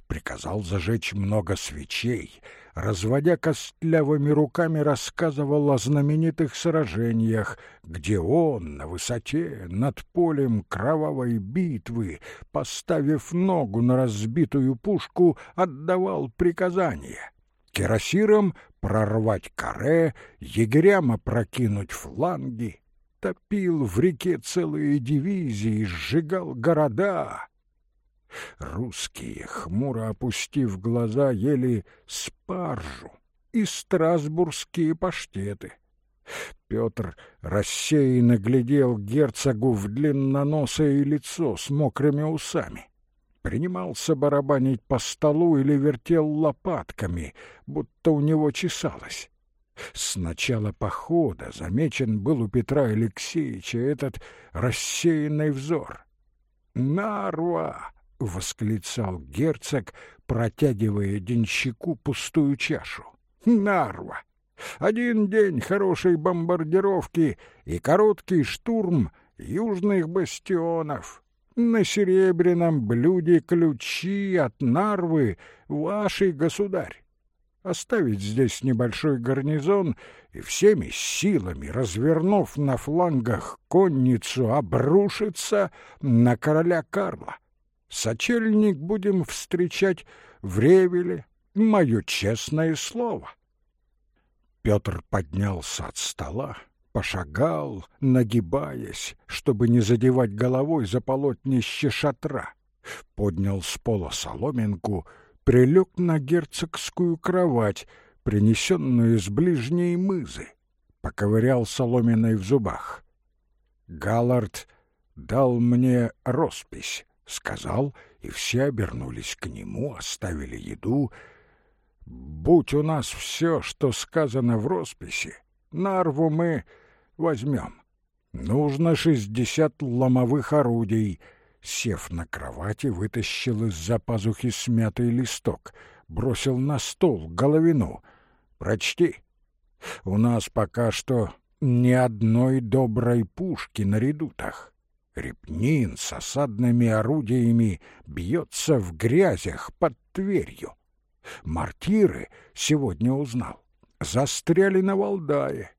Приказал зажечь много свечей, разводя костлявыми руками, рассказывал о знаменитых сражениях, где он на высоте над полем кровавой битвы, поставив ногу на разбитую пушку, отдавал приказания. Кирасирам прорвать каре, егерям опрокинуть фланги, топил в реке целые дивизии, сжигал города. Русские, хмуро опустив глаза, ели спаржу и страсбургские паштеты. Петр рассеянно глядел герцогу в длинноносое лицо с мокрыми усами. Принимался барабанить по столу или вертел лопатками, будто у него чесалось. С начала похода замечен был у Петра Алексеевича этот рассеянный взор. «Нарва!» — восклицал герцог, протягивая денщику пустую чашу. «Нарва! Один день хорошей бомбардировки и короткий штурм южных бастионов. На серебряном блюде ключи от Нарвы, вашей государь оставить здесь небольшой гарнизон и всеми силами, развернув на флангах конницу, обрушиться на короля Карла. Сочельник будем встречать в Ревеле, мое честное слово. Петр поднялся от стола, пошагал, нагибаясь, чтобы не задевать головой за полотнище шатра, поднял с пола соломинку — прилег на герцогскую кровать, принесенную с ближней мызы, поковырял соломенной в зубах. Галлард дал мне роспись, сказал, и все обернулись к нему, оставили еду. Будь у нас все, что сказано в росписи, нарву мы возьмем. Нужно шестьдесят ломовых орудий — Сев на кровати, вытащил из-за пазухи смятый листок, бросил на стол головину. «Прочти. У нас пока что ни одной доброй пушки на редутах. Репнин с осадными орудиями бьется в грязях под Тверью. Мартиры, сегодня узнал, застряли на Валдае.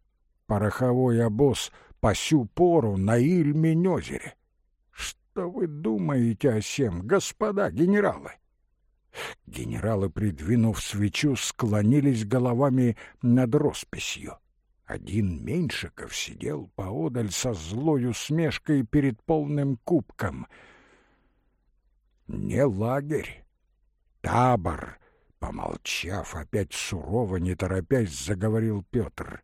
Пороховой обоз по сю пору на Ильме-Нёзере что вы думаете о сем, господа генералы?» Генералы, придвинув свечу, склонились головами над росписью. Один Меньшиков сидел поодаль со злой усмешкой перед полным кубком. «Не лагерь, табор!» Помолчав, опять сурово, не торопясь, заговорил Петр.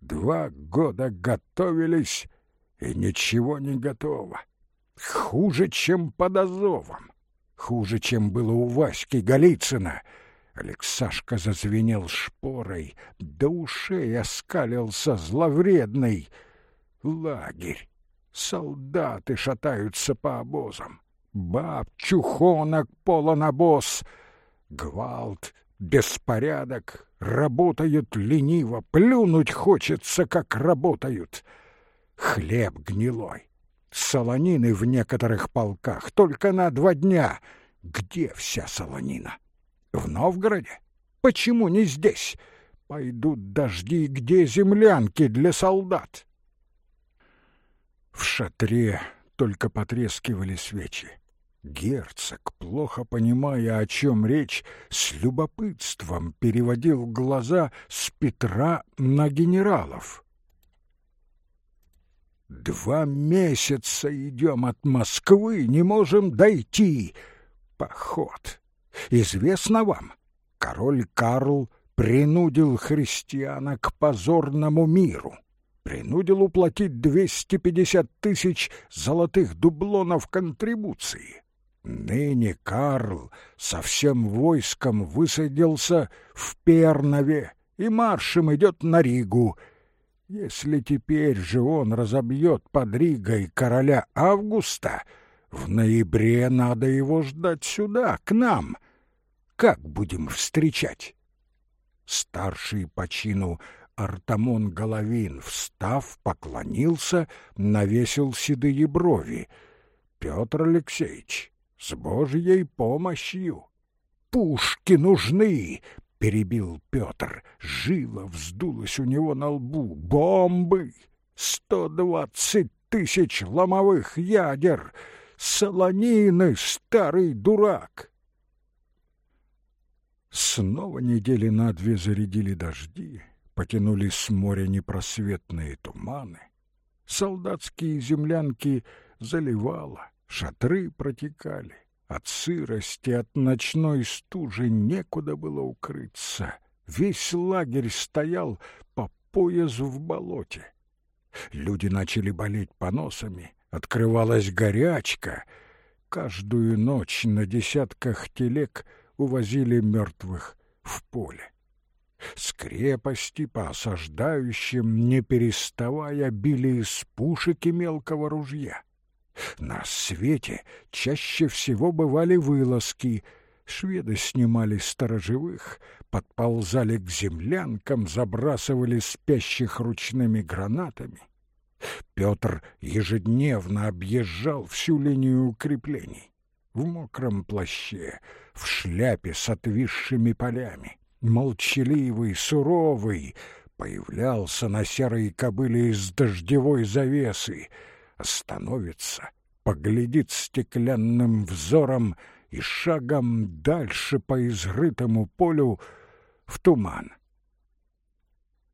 «Два года готовились, и ничего не готово. Хуже, чем под Азовом. Хуже, чем было у Васьки Голицына. Алексашка зазвенел шпорой, до ушей оскалился зловредный. Лагерь. Солдаты шатаются по обозам. Баб, чухонок полон обоз. Гвалт, беспорядок, работают лениво, плюнуть хочется, как работают. Хлеб гнилой, солонины в некоторых полках только на два дня. Где вся солонина? В Новгороде? Почему не здесь? Пойдут дожди, где землянки для солдат? В шатре только потрескивали свечи. Герцог, плохо понимая, о чем речь, с любопытством переводил глаза с Петра на генералов. Два месяца идем от Москвы, не можем дойти. Поход. Известно вам, король Карл принудил христиана к позорному миру. Принудил уплатить 250 тысяч золотых дублонов контрибуции. Ныне Карл со всем войском высадился в Пернове и маршем идет на Ригу — если теперь же он разобьет под Ригой короля Августа, в ноябре надо его ждать сюда, к нам. Как будем встречать? Старший по чину Артамон Головин, встав, поклонился, навесил седые брови. Петр Алексеевич, с Божьей помощью. Пушки нужны, перебил Петр. Живо вздулось у него на лбу. Бомбы! Сто двадцать тысяч ломовых ядер! Солонины, старый дурак! Снова недели на две зарядили дожди, потянулись с моря непросветные туманы. Солдатские землянки заливало, шатры протекали. От сырости, от ночной стужи некуда было укрыться. Весь лагерь стоял по пояс в болоте. Люди начали болеть поносами, открывалась горячка. Каждую ночь на десятках телег увозили мертвых в поле. С крепости по осаждающим, не переставая, били из пушек и мелкого ружья. На свете чаще всего бывали вылазки. Шведы снимали сторожевых, подползали к землянкам, забрасывали спящих ручными гранатами. Петр ежедневно объезжал всю линию укреплений. В мокром плаще, в шляпе с отвисшими полями, молчаливый, суровый, появлялся на серой кобыле из дождевой завесы — остановится, поглядит стеклянным взором и шагом дальше по изрытому полю в туман.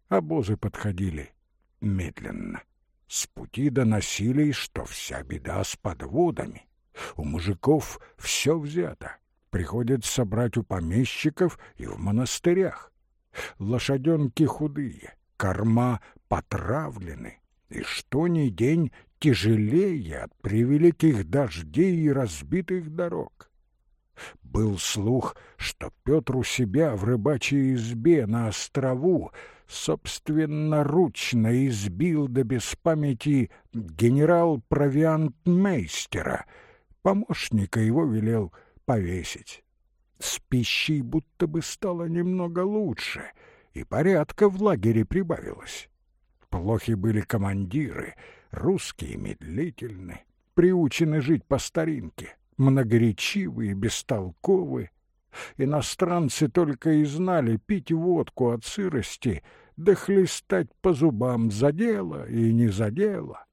Обозы подходили медленно. С пути доносили, что вся беда с подводами. У мужиков все взято. Приходится собрать у помещиков и в монастырях. Лошаденки худые, корма потравлены, и что ни день тяжелее от превеликих дождей и разбитых дорог. Был слух, что Петр у себя в рыбачьей избе на острову собственноручно избил до без памяти генерал-провиантмейстера, помощника его велел повесить. С пищей будто бы стало немного лучше, и порядка в лагере прибавилось. Плохи были командиры — Русские медлительны, приучены жить по старинке, многоречивые, бестолковые. Иностранцы только и знали пить водку от сырости, да хлестать по зубам за дело и не за дело.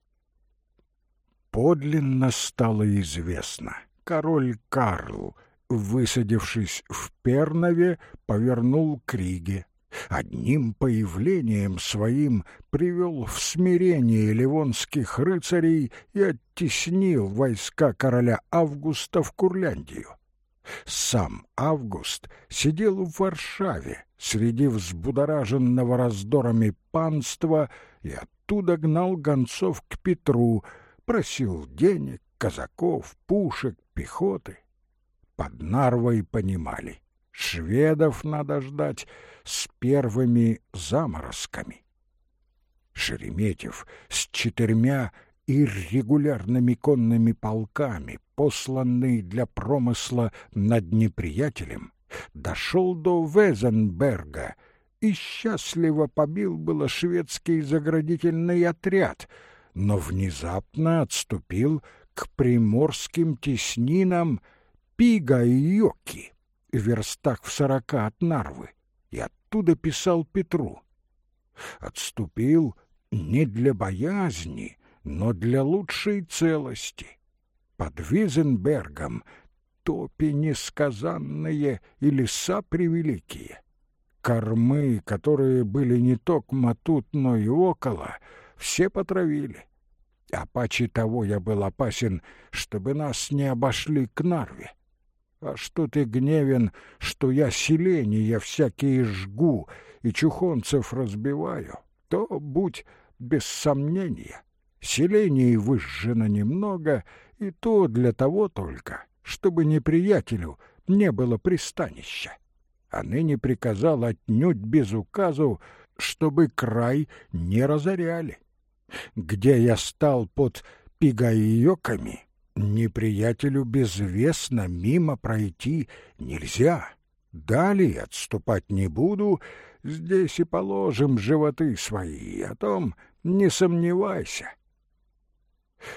Подлинно стало известно. Король Карл, высадившись в Пернове, повернул к Риге одним появлением своим привел в смирение ливонских рыцарей и оттеснил войска короля Августа в Курляндию. Сам Август сидел в Варшаве среди взбудораженного раздорами панства и оттуда гнал гонцов к Петру, просил денег, казаков, пушек, пехоты. Под Нарвой понимали, шведов надо ждать с первыми заморозками. Шереметьев с четырьмя иррегулярными конными полками, посланный для промысла над неприятелем, дошел до Везенберга и счастливо побил было шведский заградительный отряд, но внезапно отступил к приморским теснинам Пига-Йоки, верстах в сорока от Нарвы и оттуда писал Петру. Отступил не для боязни, но для лучшей целости. Под Визенбергом топи несказанные и леса превеликие. Кормы, которые были не только тут, но и около, все потравили. А паче того я был опасен, чтобы нас не обошли к Нарве. А что ты гневен, что я селения всякие жгу и чухонцев разбиваю, то будь без сомнения. Селений выжжено немного, и то для того только, чтобы неприятелю не было пристанища. А ныне приказал отнюдь без указу, чтобы край не разоряли. Где я стал под пигаиоками, неприятелю безвестно мимо пройти нельзя. Далее отступать не буду, здесь и положим животы свои, о том не сомневайся.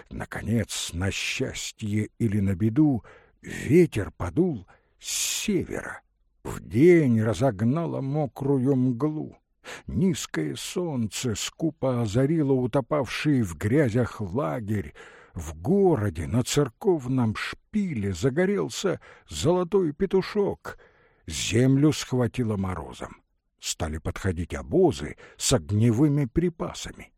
Наконец, на счастье или на беду, ветер подул с севера. В день разогнало мокрую мглу. Низкое солнце скупо озарило утопавший в грязях лагерь. В городе на церковном шпиле загорелся золотой петушок. Землю схватило морозом. Стали подходить обозы с огневыми припасами.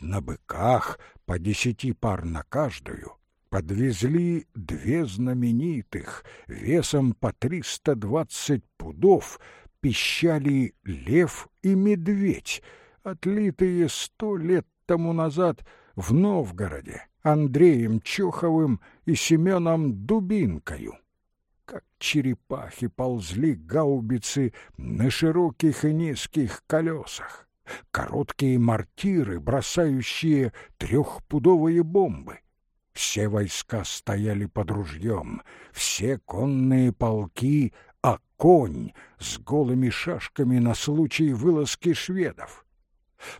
На быках по десяти пар на каждую подвезли две знаменитых, весом по триста двадцать пудов, пищали лев и медведь, отлитые сто лет тому назад в Новгороде Андреем Чоховым и Семеном Дубинкою. Как черепахи ползли гаубицы на широких и низких колесах, короткие мортиры, бросающие трехпудовые бомбы. Все войска стояли под ружьем, все конные полки а конь с голыми шашками на случай вылазки шведов.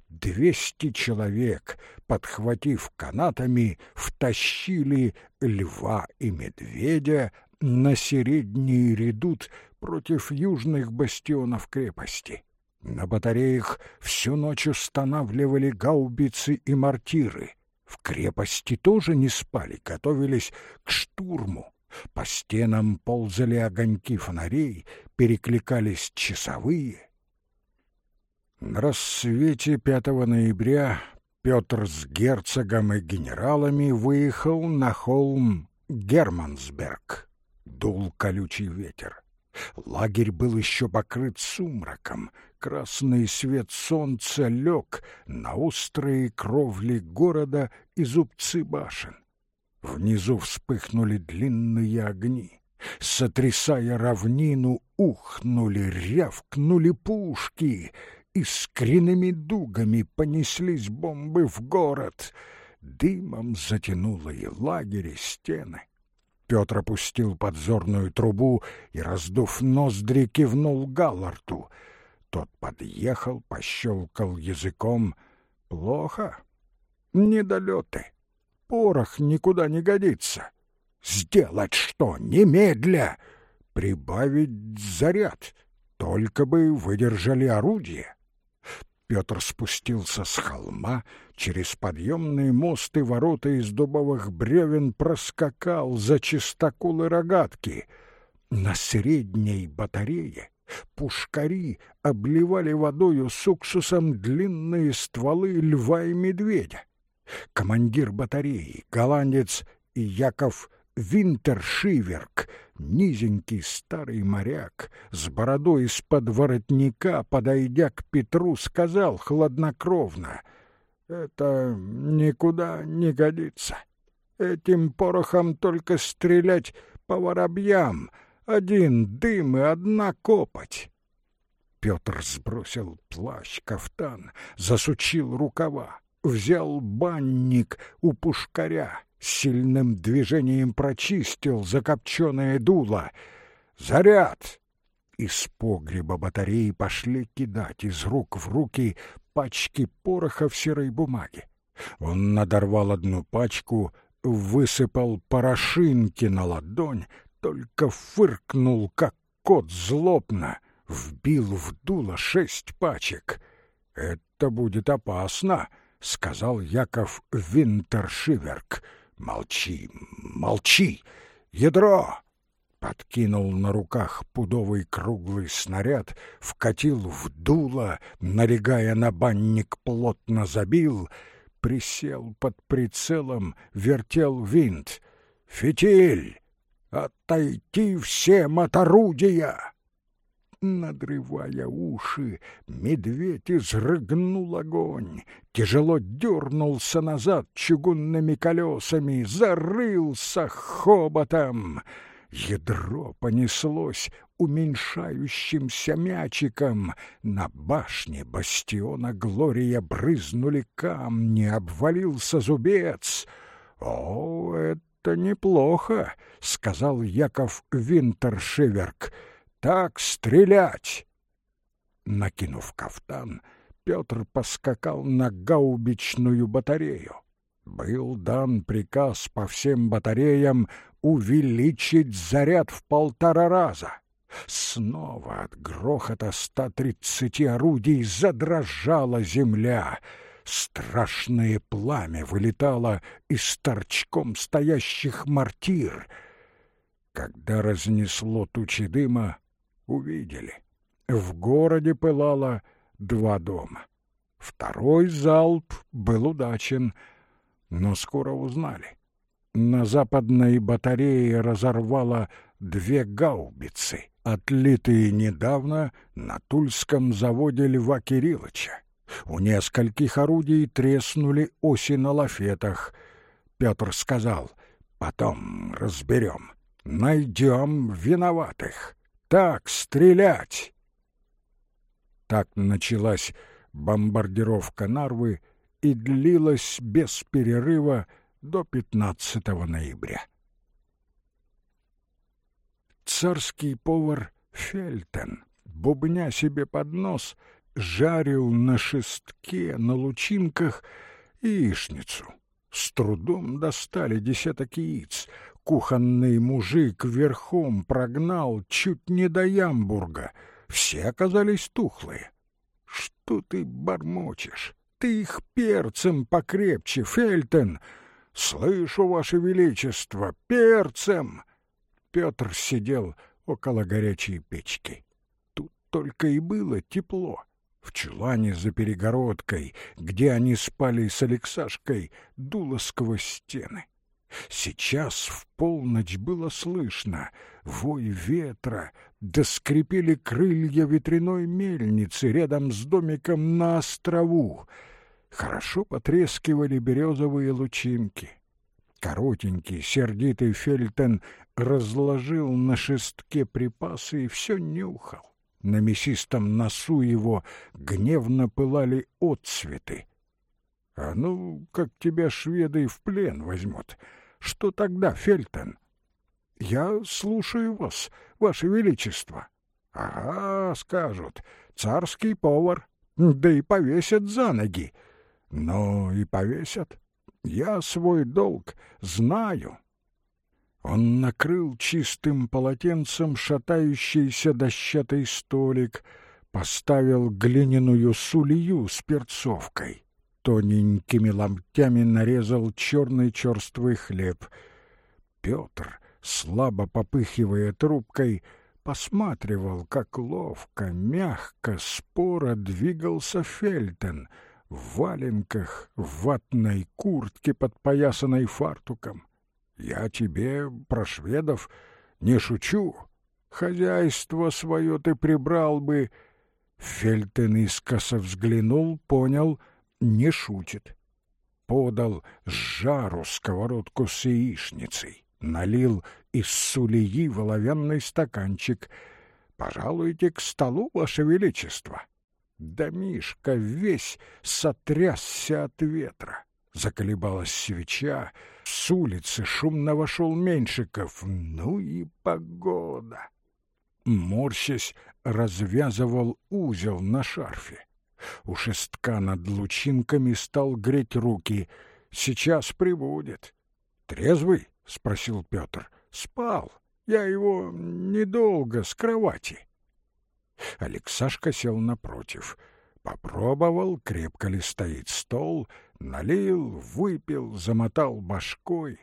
Двести человек, подхватив канатами, втащили льва и медведя на средний редут против южных бастионов крепости. На батареях всю ночь устанавливали гаубицы и мортиры. В крепости тоже не спали, готовились к штурму. По стенам ползали огоньки фонарей, перекликались часовые. На рассвете 5 ноября Петр с герцогом и генералами выехал на холм Германсберг. Дул колючий ветер. Лагерь был еще покрыт сумраком. Красный свет солнца лег на острые кровли города и зубцы башен. Внизу вспыхнули длинные огни. Сотрясая равнину, ухнули, рявкнули пушки. Искренними дугами понеслись бомбы в город. Дымом затянуло и лагерь, и стены. Петр опустил подзорную трубу и, раздув ноздри, кивнул Галларту. Тот подъехал, пощелкал языком. «Плохо. Недолеты порох никуда не годится. Сделать что? Немедля! Прибавить заряд. Только бы выдержали орудие. Петр спустился с холма, через подъемные мосты ворота из дубовых бревен проскакал за чистоколы рогатки. На средней батарее пушкари обливали водою с уксусом длинные стволы льва и медведя командир батареи, голландец Яков Винтершиверк, низенький старый моряк, с бородой из-под воротника, подойдя к Петру, сказал хладнокровно, «Это никуда не годится. Этим порохом только стрелять по воробьям, один дым и одна копоть». Петр сбросил плащ, кафтан, засучил рукава взял банник у пушкаря, сильным движением прочистил закопченное дуло. «Заряд!» Из погреба батареи пошли кидать из рук в руки пачки пороха в серой бумаге. Он надорвал одну пачку, высыпал порошинки на ладонь, только фыркнул, как кот злобно, вбил в дуло шесть пачек. «Это будет опасно!» — сказал Яков Винтершиверк. «Молчи, молчи! Ядро!» Подкинул на руках пудовый круглый снаряд, вкатил в дуло, налегая на банник, плотно забил, присел под прицелом, вертел винт. «Фитиль! Отойти всем от орудия!» надрывая уши, медведь изрыгнул огонь, тяжело дернулся назад чугунными колесами, зарылся хоботом. Ядро понеслось уменьшающимся мячиком. На башне бастиона Глория брызнули камни, обвалился зубец. «О, это неплохо», — сказал Яков Винтершеверк так стрелять!» Накинув кафтан, Петр поскакал на гаубичную батарею. Был дан приказ по всем батареям увеличить заряд в полтора раза. Снова от грохота 130 орудий задрожала земля. Страшное пламя вылетало из торчком стоящих мортир. Когда разнесло тучи дыма, увидели. В городе пылало два дома. Второй залп был удачен, но скоро узнали. На западной батарее разорвало две гаубицы, отлитые недавно на Тульском заводе Льва Кирилловича. У нескольких орудий треснули оси на лафетах. Петр сказал, потом разберем, найдем виноватых. Так стрелять! Так началась бомбардировка Нарвы и длилась без перерыва до 15 ноября. Царский повар Фельтен, бубня себе под нос, жарил на шестке, на лучинках яичницу. С трудом достали десяток яиц. Кухонный мужик верхом прогнал чуть не до Ямбурга. Все оказались тухлые. Что ты бормочешь? Ты их перцем покрепче, Фельтен. Слышу, Ваше Величество, перцем. Петр сидел около горячей печки. Тут только и было тепло. В чулане за перегородкой, где они спали с Алексашкой, дуло сквозь стены. Сейчас в полночь было слышно вой ветра, да скрипели крылья ветряной мельницы рядом с домиком на острову. Хорошо потрескивали березовые лучинки. Коротенький, сердитый Фельтен разложил на шестке припасы и все нюхал. На мясистом носу его гневно пылали отцветы. «А ну, как тебя шведы в плен возьмут? Что тогда, Фельтен?» «Я слушаю вас, ваше величество». «Ага, — скажут, — царский повар, да и повесят за ноги». «Но и повесят. Я свой долг знаю». Он накрыл чистым полотенцем шатающийся дощатый столик, поставил глиняную сулью с перцовкой, тоненькими ломтями нарезал черный черствый хлеб. Петр, слабо попыхивая трубкой, посматривал, как ловко, мягко, споро двигался Фельтен в валенках, в ватной куртке, подпоясанной фартуком. Я тебе про шведов не шучу. Хозяйство свое ты прибрал бы. Фельтен искоса взглянул, понял, не шутит. Подал жару сковородку с яичницей, налил из сулеи в оловянный стаканчик. «Пожалуйте к столу, Ваше Величество!» Домишка весь сотрясся от ветра. Заколебалась свеча, с улицы шумно вошел Меньшиков. Ну и погода! Морщась, развязывал узел на шарфе. У шестка над лучинками стал греть руки. Сейчас прибудет. «Трезвый?» — спросил Петр. «Спал. Я его недолго с кровати». Алексашка сел напротив. Попробовал, крепко ли стоит стол — Налил, выпил, замотал башкой.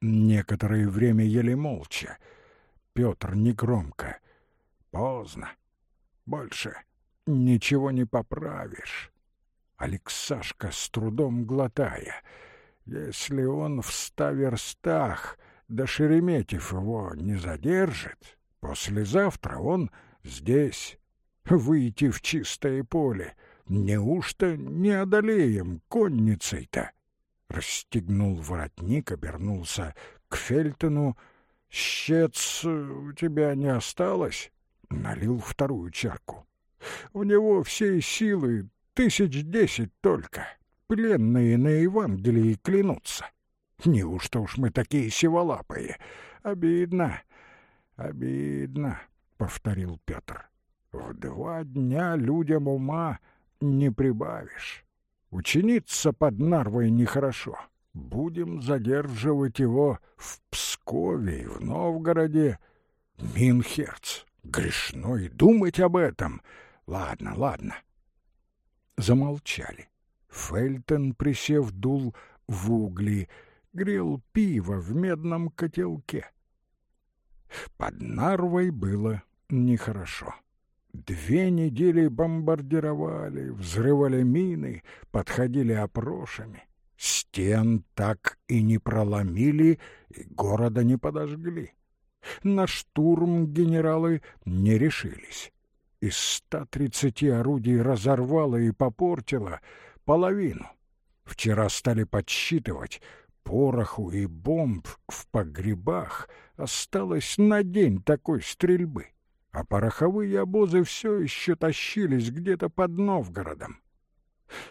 Некоторое время ели молча. Петр негромко. Поздно. Больше ничего не поправишь. Алексашка с трудом глотая. Если он в ста верстах, да Шереметьев его не задержит, послезавтра он здесь. Выйти в чистое поле — Неужто не одолеем конницей-то? Расстегнул воротник, обернулся к Фельтону. «Щец у тебя не осталось?» Налил вторую чарку. «У него всей силы тысяч десять только. Пленные на Евангелии клянутся. Неужто уж мы такие сиволапые? Обидно, обидно», — повторил Петр. «В два дня людям ума не прибавишь. Ученица под Нарвой нехорошо. будем задерживать его в Пскове и в Новгороде. Минхерц, грешно и думать об этом. Ладно, ладно. Замолчали. Фельтон, присев, дул в угли, грел пиво в медном котелке. Под Нарвой было нехорошо. Две недели бомбардировали, взрывали мины, подходили опрошами. Стен так и не проломили, и города не подожгли. На штурм генералы не решились. Из ста тридцати орудий разорвало и попортило половину. Вчера стали подсчитывать, пороху и бомб в погребах осталось на день такой стрельбы, а пороховые обозы все еще тащились где-то под Новгородом.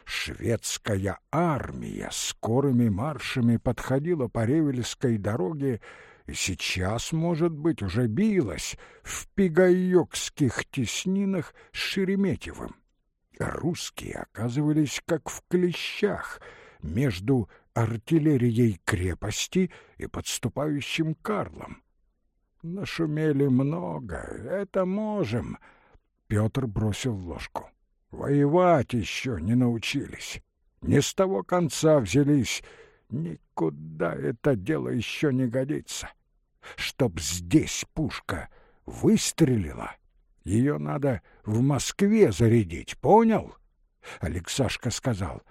Шведская армия скорыми маршами подходила по Ревельской дороге и сейчас, может быть, уже билась в пигайокских теснинах с Шереметьевым. Русские оказывались как в клещах между артиллерией крепости и подступающим Карлом. Нашумели много, это можем. Петр бросил ложку. Воевать еще не научились. Не с того конца взялись. Никуда это дело еще не годится. Чтоб здесь пушка выстрелила, ее надо в Москве зарядить, понял? Алексашка сказал,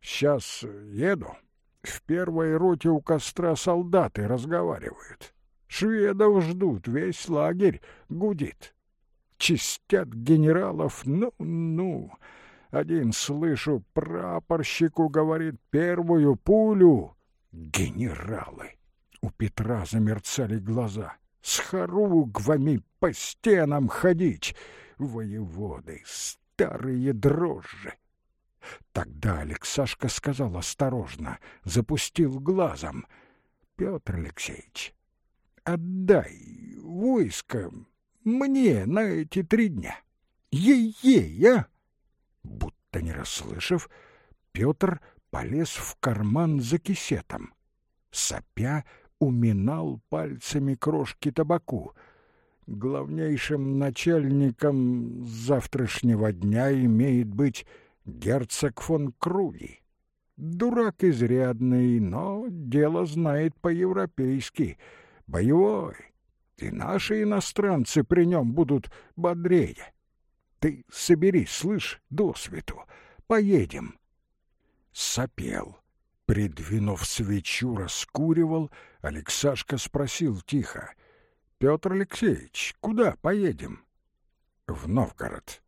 сейчас еду. В первой роте у костра солдаты разговаривают. Шведов ждут, весь лагерь гудит. Чистят генералов, ну-ну. Один, слышу, прапорщику говорит, первую пулю. Генералы! У Петра замерцали глаза. С хоругвами по стенам ходить. Воеводы, старые дрожжи. Тогда Алексашка сказал осторожно, запустил глазом. «Петр Алексеевич, отдай войско мне на эти три дня. Ей-ей, а!» Будто не расслышав, Петр полез в карман за кисетом. Сопя уминал пальцами крошки табаку. Главнейшим начальником завтрашнего дня имеет быть герцог фон Круги. Дурак изрядный, но дело знает по-европейски, боевой. И наши иностранцы при нем будут бодрее. Ты собери, слышь, досвету, поедем. Сопел. Придвинув свечу, раскуривал, Алексашка спросил тихо. — Петр Алексеевич, куда поедем? — В Новгород.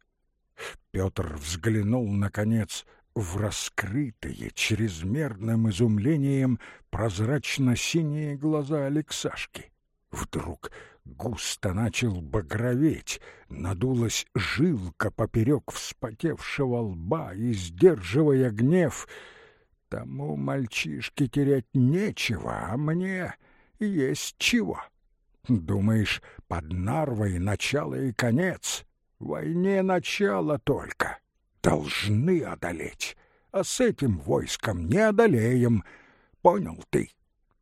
Петр взглянул, наконец, в раскрытые чрезмерным изумлением прозрачно-синие глаза Алексашки. Вдруг густо начал багроветь, надулась жилка поперек вспотевшего лба и, сдерживая гнев, тому мальчишке терять нечего, а мне есть чего. Думаешь, под Нарвой начало и конец? Войне начало только. Должны одолеть, а с этим войском не одолеем. Понял ты?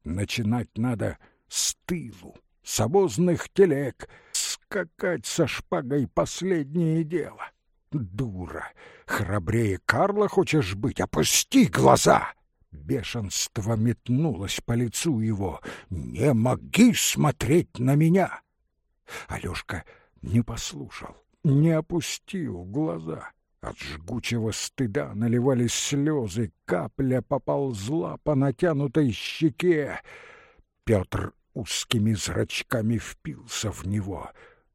Начинать надо с тылу, с обозных телег, скакать со шпагой последнее дело. Дура! Храбрее Карла хочешь быть? Опусти глаза!» Бешенство метнулось по лицу его. «Не моги смотреть на меня!» Алешка не послушал, не опустил глаза. От жгучего стыда наливались слезы, капля поползла по натянутой щеке. Петр узкими зрачками впился в него.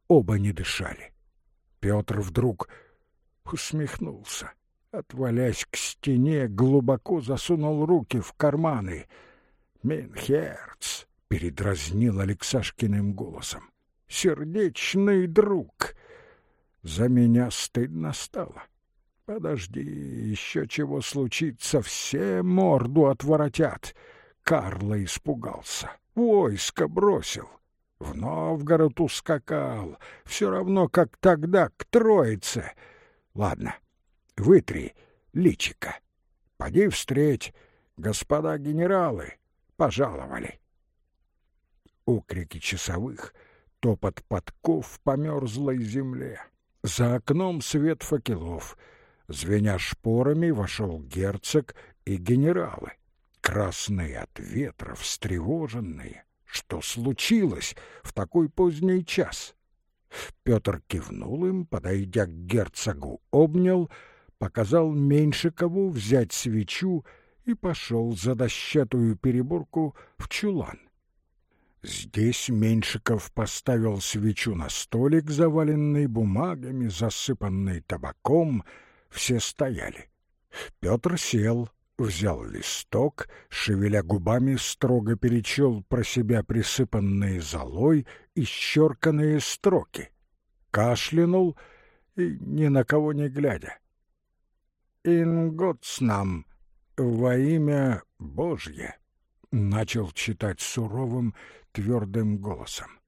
Оба не дышали. Петр вдруг усмехнулся. Отвалясь к стене, глубоко засунул руки в карманы. «Минхерц!» — передразнил Алексашкиным голосом. «Сердечный друг!» За меня стыдно стало. Подожди, еще чего случится, все морду отворотят. Карла испугался, войско бросил. В Новгород ускакал, все равно, как тогда, к Троице — Ладно, вытри личика. Поди встреть, Господа генералы пожаловали. Окрики часовых, топот подков по мерзлой земле. За окном свет факелов. Звеня шпорами вошел герцог и генералы. Красные от ветра, встревоженные. Что случилось в такой поздний час? Петр кивнул им, подойдя к герцогу, обнял, показал Меньшикову взять свечу и пошел за дощатую переборку в чулан. Здесь Меньшиков поставил свечу на столик, заваленный бумагами, засыпанный табаком. Все стояли. Петр сел, взял листок, шевеля губами, строго перечел про себя присыпанные золой и щерканные строки. Кашлянул и ни на кого не глядя. «Инготснам во имя Божье», — начал читать суровым, твердым голосом.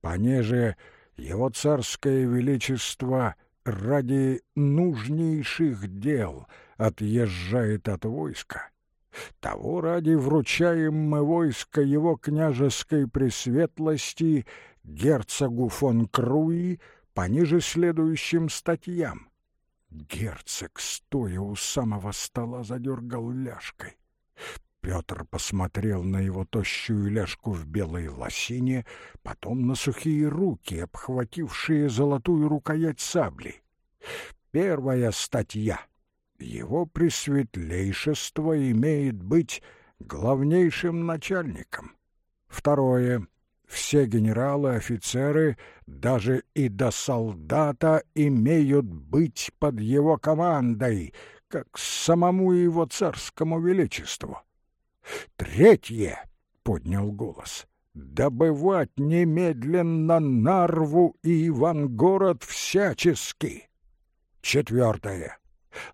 «Понеже его царское величество ради нужнейших дел отъезжает от войска, того ради вручаем мы войско его княжеской пресветлости герцогу фон Круи пониже следующим статьям. Герцог, стоя у самого стола, задергал ляжкой. Петр посмотрел на его тощую ляжку в белой лосине, потом на сухие руки, обхватившие золотую рукоять сабли. Первая статья. Его пресветлейшество имеет быть главнейшим начальником. Второе. Все генералы, офицеры, даже и до солдата имеют быть под его командой, как самому его царскому величеству. Третье, — поднял голос, — добывать немедленно Нарву и Ивангород всячески. Четвертое,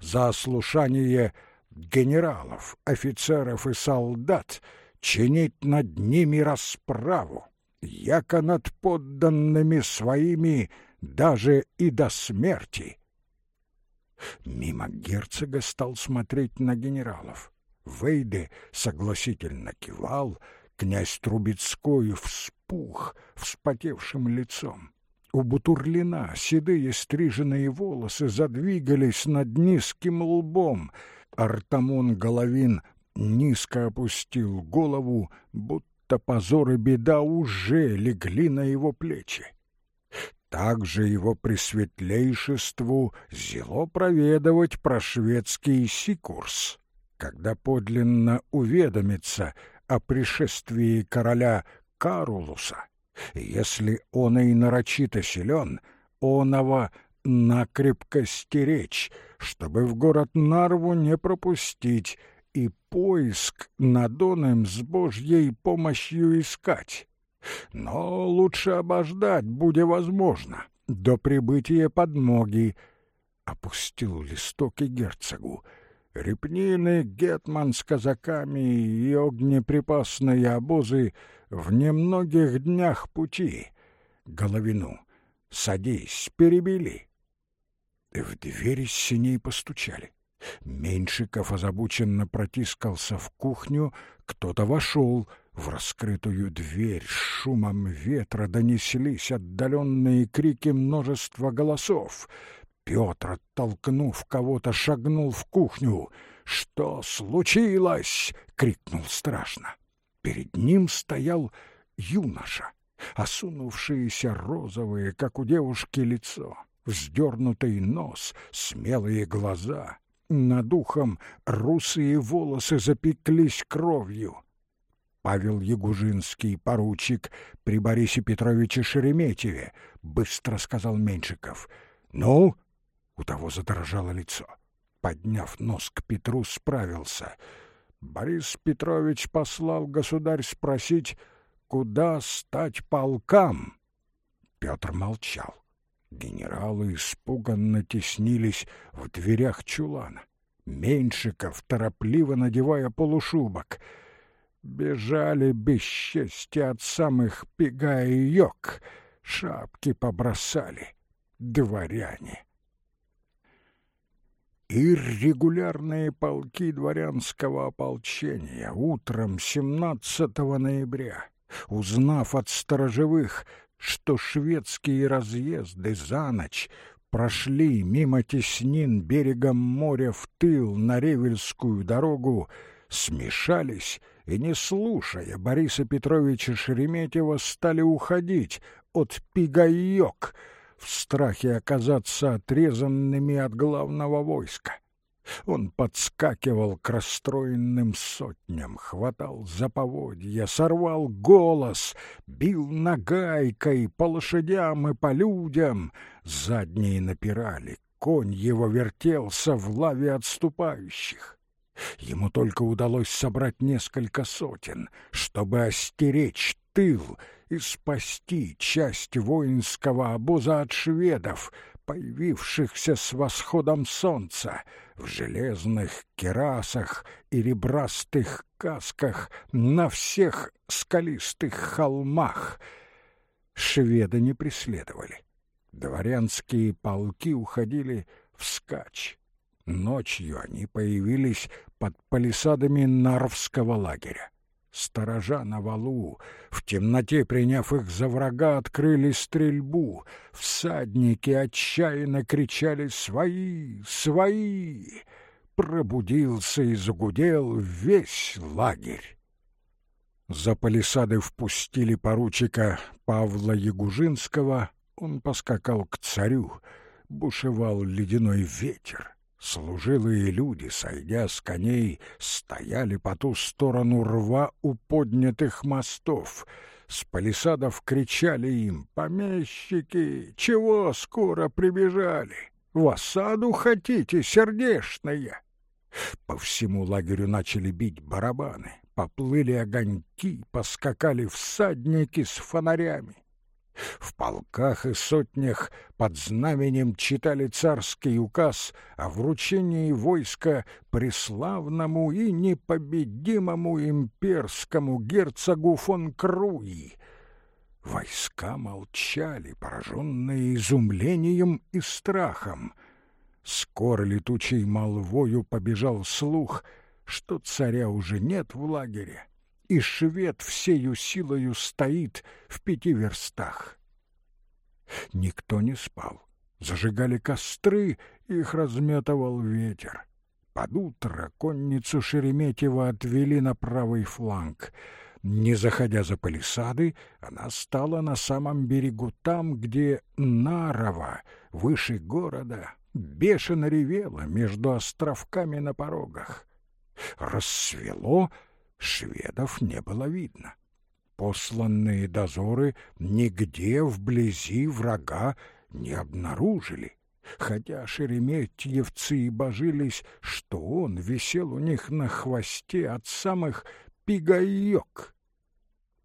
за ослушание генералов, офицеров и солдат чинить над ними расправу, яко над подданными своими даже и до смерти. Мимо герцога стал смотреть на генералов. Вейде согласительно кивал, князь Трубецкой вспух вспотевшим лицом. У Бутурлина седые стриженные волосы задвигались над низким лбом. Артамон Головин низко опустил голову, будто позор и беда уже легли на его плечи. Также его пресветлейшеству зело проведывать про шведский сикурс когда подлинно уведомится о пришествии короля Карулуса, если он и нарочито силен, оного накрепко стеречь, чтобы в город Нарву не пропустить и поиск над оным с Божьей помощью искать. Но лучше обождать, буде возможно, до прибытия подмоги. Опустил листок и герцогу — Репнины, Гетман с казаками и огнеприпасные обозы в немногих днях пути. Головину, садись, перебили. В двери синей постучали. Меньшиков озабоченно протискался в кухню, кто-то вошел. В раскрытую дверь с шумом ветра донеслись отдаленные крики множества голосов. Петр, оттолкнув кого-то, шагнул в кухню. «Что случилось?» — крикнул страшно. Перед ним стоял юноша, осунувшиеся розовые, как у девушки, лицо, вздернутый нос, смелые глаза. Над ухом русые волосы запеклись кровью. Павел Ягужинский, поручик при Борисе Петровиче Шереметьеве, быстро сказал Меньшиков. «Ну, у того задрожало лицо. Подняв нос к Петру, справился. Борис Петрович послал государь спросить, куда стать полкам. Петр молчал. Генералы испуганно теснились в дверях чулана. Меньшиков, торопливо надевая полушубок. Бежали без чести от самых пега и йог, шапки побросали. Дворяне. И регулярные полки дворянского ополчения утром 17 ноября, узнав от сторожевых, что шведские разъезды за ночь прошли мимо теснин берегом моря в тыл на Ревельскую дорогу, смешались и, не слушая Бориса Петровича Шереметьева, стали уходить от Пигайок — в страхе оказаться отрезанными от главного войска. Он подскакивал к расстроенным сотням, хватал за поводья, сорвал голос, бил нагайкой по лошадям и по людям. Задние напирали, конь его вертелся в лаве отступающих. Ему только удалось собрать несколько сотен, чтобы остеречь тыл и спасти часть воинского обоза от шведов, появившихся с восходом солнца в железных керасах и ребрастых касках на всех скалистых холмах. Шведы не преследовали. Дворянские полки уходили вскачь. Ночью они появились под палисадами Нарвского лагеря. Сторожа на валу, в темноте приняв их за врага, открыли стрельбу. Всадники отчаянно кричали «Свои! Свои!» Пробудился и загудел весь лагерь. За палисады впустили поручика Павла Ягужинского, он поскакал к царю, бушевал ледяной ветер. Служилые люди, сойдя с коней, стояли по ту сторону рва у поднятых мостов. С палисадов кричали им «Помещики, чего скоро прибежали? В осаду хотите, сердешные?» По всему лагерю начали бить барабаны, поплыли огоньки, поскакали всадники с фонарями. В полках и сотнях под знаменем читали царский указ о вручении войска преславному и непобедимому имперскому герцогу фон Круи. Войска молчали, пораженные изумлением и страхом. Скоро летучей молвою побежал слух, что царя уже нет в лагере, и швед всею силою стоит в пяти верстах. Никто не спал. Зажигали костры, их разметывал ветер. Под утро конницу Шереметьева отвели на правый фланг. Не заходя за палисады, она стала на самом берегу там, где Нарова, выше города, бешено ревела между островками на порогах. Рассвело, шведов не было видно. Посланные дозоры нигде вблизи врага не обнаружили, хотя шереметьевцы и божились, что он висел у них на хвосте от самых пигаёк.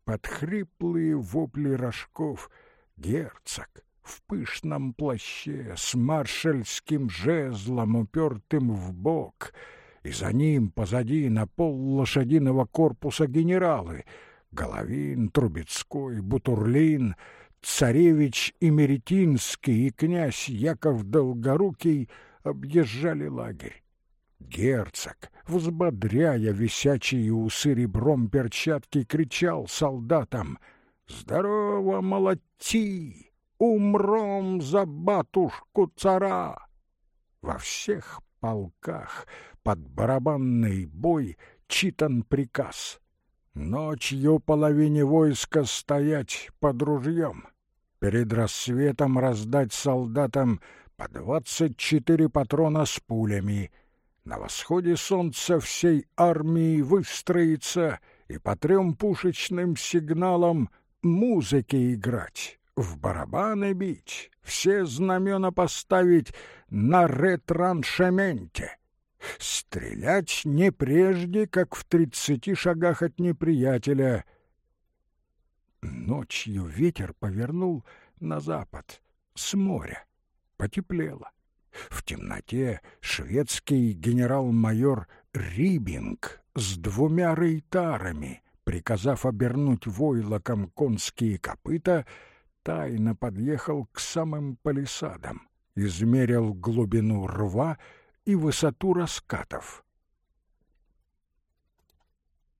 Под хриплые вопли рожков герцог в пышном плаще с маршальским жезлом, упертым в бок — и за ним позади на пол лошадиного корпуса генералы Головин, Трубецкой, Бутурлин, царевич Имеретинский и князь Яков Долгорукий объезжали лагерь. Герцог, взбодряя висячие усы ребром перчатки, кричал солдатам «Здорово, молодцы! Умром за батушку цара!» Во всех полках под барабанный бой читан приказ. Ночью половине войска стоять под ружьем. Перед рассветом раздать солдатам по двадцать четыре патрона с пулями. На восходе солнца всей армии выстроиться и по трем пушечным сигналам музыки играть, в барабаны бить, все знамена поставить на ретраншементе. Стрелять не прежде, как в тридцати шагах от неприятеля. Ночью ветер повернул на запад, с моря. Потеплело. В темноте шведский генерал-майор Рибинг с двумя рейтарами, приказав обернуть войлоком конские копыта, тайно подъехал к самым палисадам, измерил глубину рва и высоту раскатов.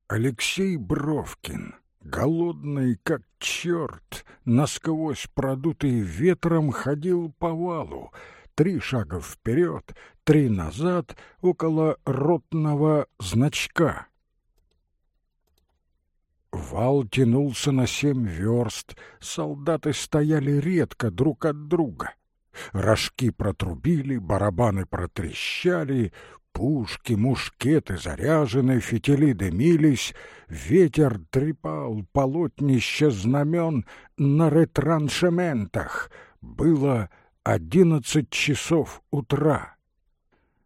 Алексей Бровкин, голодный как черт, насквозь продутый ветром, ходил по валу, три шага вперед, три назад, около ротного значка. Вал тянулся на семь верст, солдаты стояли редко друг от друга. Рожки протрубили, барабаны протрещали, пушки, мушкеты заряжены, фитили дымились, ветер трепал полотнище знамен на ретраншементах. Было одиннадцать часов утра.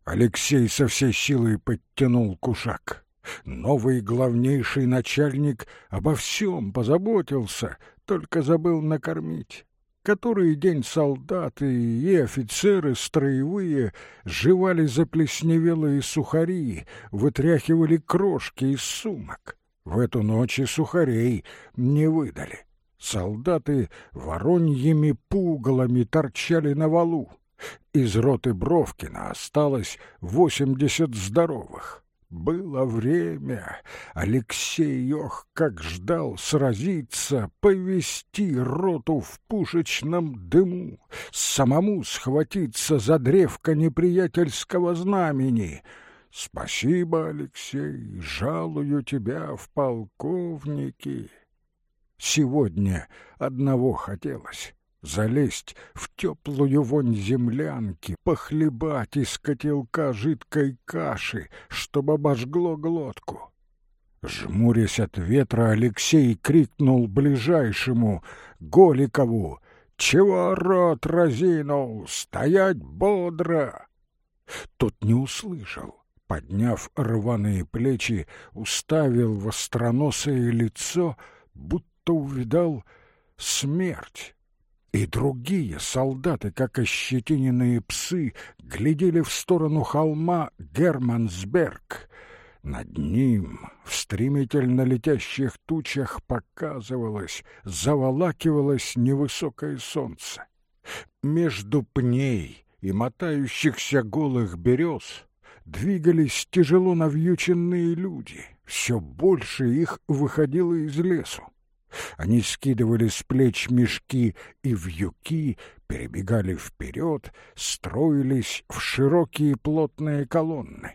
Алексей со всей силой подтянул кушак. Новый главнейший начальник обо всем позаботился, только забыл накормить. Который день солдаты и офицеры строевые жевали заплесневелые сухари, вытряхивали крошки из сумок. В эту ночь и сухарей не выдали. Солдаты вороньими пугалами торчали на валу. Из роты Бровкина осталось восемьдесят здоровых. Было время. Алексей, ох, как ждал сразиться, повести роту в пушечном дыму, самому схватиться за древко неприятельского знамени. Спасибо, Алексей, жалую тебя в полковники. Сегодня одного хотелось залезть в теплую вонь землянки, похлебать из котелка жидкой каши, чтобы обожгло глотку. Жмурясь от ветра, Алексей крикнул ближайшему, Голикову, «Чего рот разинул? Стоять бодро!» Тот не услышал. Подняв рваные плечи, уставил востроносое лицо, будто увидал смерть. И другие солдаты, как ощетиненные псы, глядели в сторону холма Германсберг. Над ним в стремительно летящих тучах показывалось, заволакивалось невысокое солнце. Между пней и мотающихся голых берез двигались тяжело навьюченные люди. Все больше их выходило из лесу. Они скидывали с плеч мешки и вьюки, перебегали вперед, строились в широкие плотные колонны.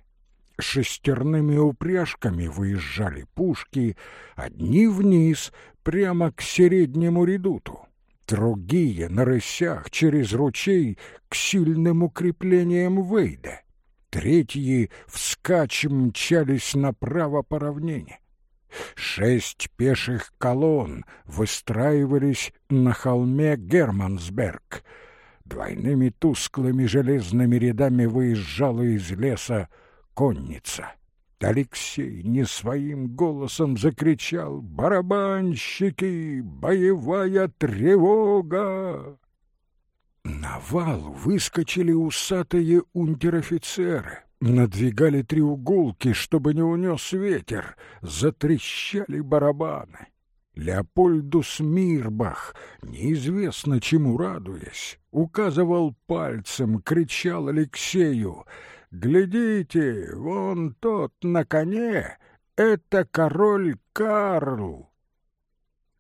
Шестерными упряжками выезжали пушки, одни вниз, прямо к среднему редуту, другие на рысях через ручей к сильным укреплениям Вейда, третьи вскачь мчались направо по равнине. Шесть пеших колонн выстраивались на холме Германсберг. Двойными тусклыми железными рядами выезжала из леса конница. Алексей не своим голосом закричал «Барабанщики! Боевая тревога!» На вал выскочили усатые унтер-офицеры, Надвигали треуголки, чтобы не унес ветер, затрещали барабаны. Леопольдус Мирбах, неизвестно чему радуясь, указывал пальцем, кричал Алексею «Глядите, вон тот на коне, это король Карл!»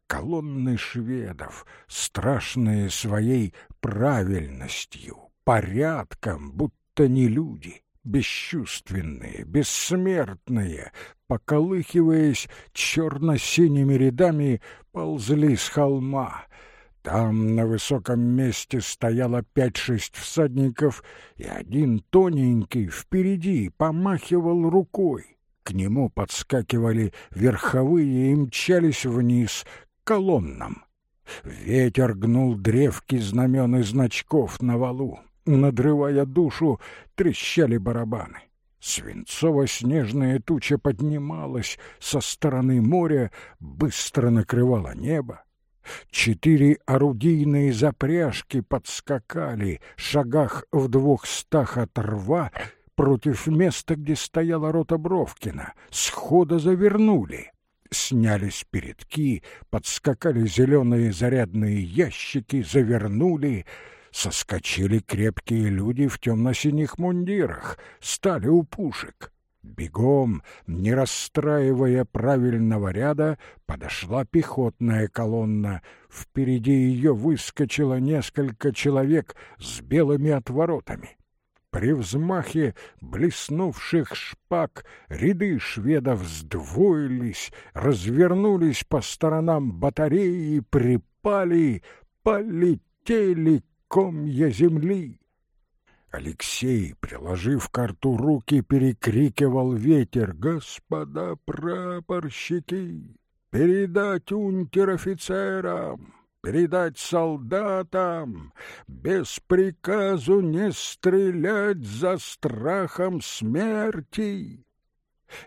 Колонны шведов, страшные своей правильностью, порядком, будто не люди — бесчувственные, бессмертные, поколыхиваясь черно-синими рядами, ползли с холма. Там на высоком месте стояло пять-шесть всадников, и один тоненький впереди помахивал рукой. К нему подскакивали верховые и мчались вниз к колоннам. Ветер гнул древки знамен и значков на валу. Надрывая душу, трещали барабаны. Свинцово-снежная туча поднималась со стороны моря, быстро накрывала небо. Четыре орудийные запряжки подскакали, шагах в двухстах от рва, против места, где стояла рота Бровкина, схода завернули. Снялись передки, подскакали зеленые зарядные ящики, завернули — Соскочили крепкие люди в темно-синих мундирах, стали у пушек. Бегом, не расстраивая правильного ряда, подошла пехотная колонна. Впереди ее выскочило несколько человек с белыми отворотами. При взмахе блеснувших шпаг ряды шведов сдвоились, развернулись по сторонам батареи и припали, полетели комья земли. Алексей, приложив к рту руки, перекрикивал ветер. «Господа прапорщики! Передать унтер-офицерам!» передать солдатам, без приказу не стрелять за страхом смерти.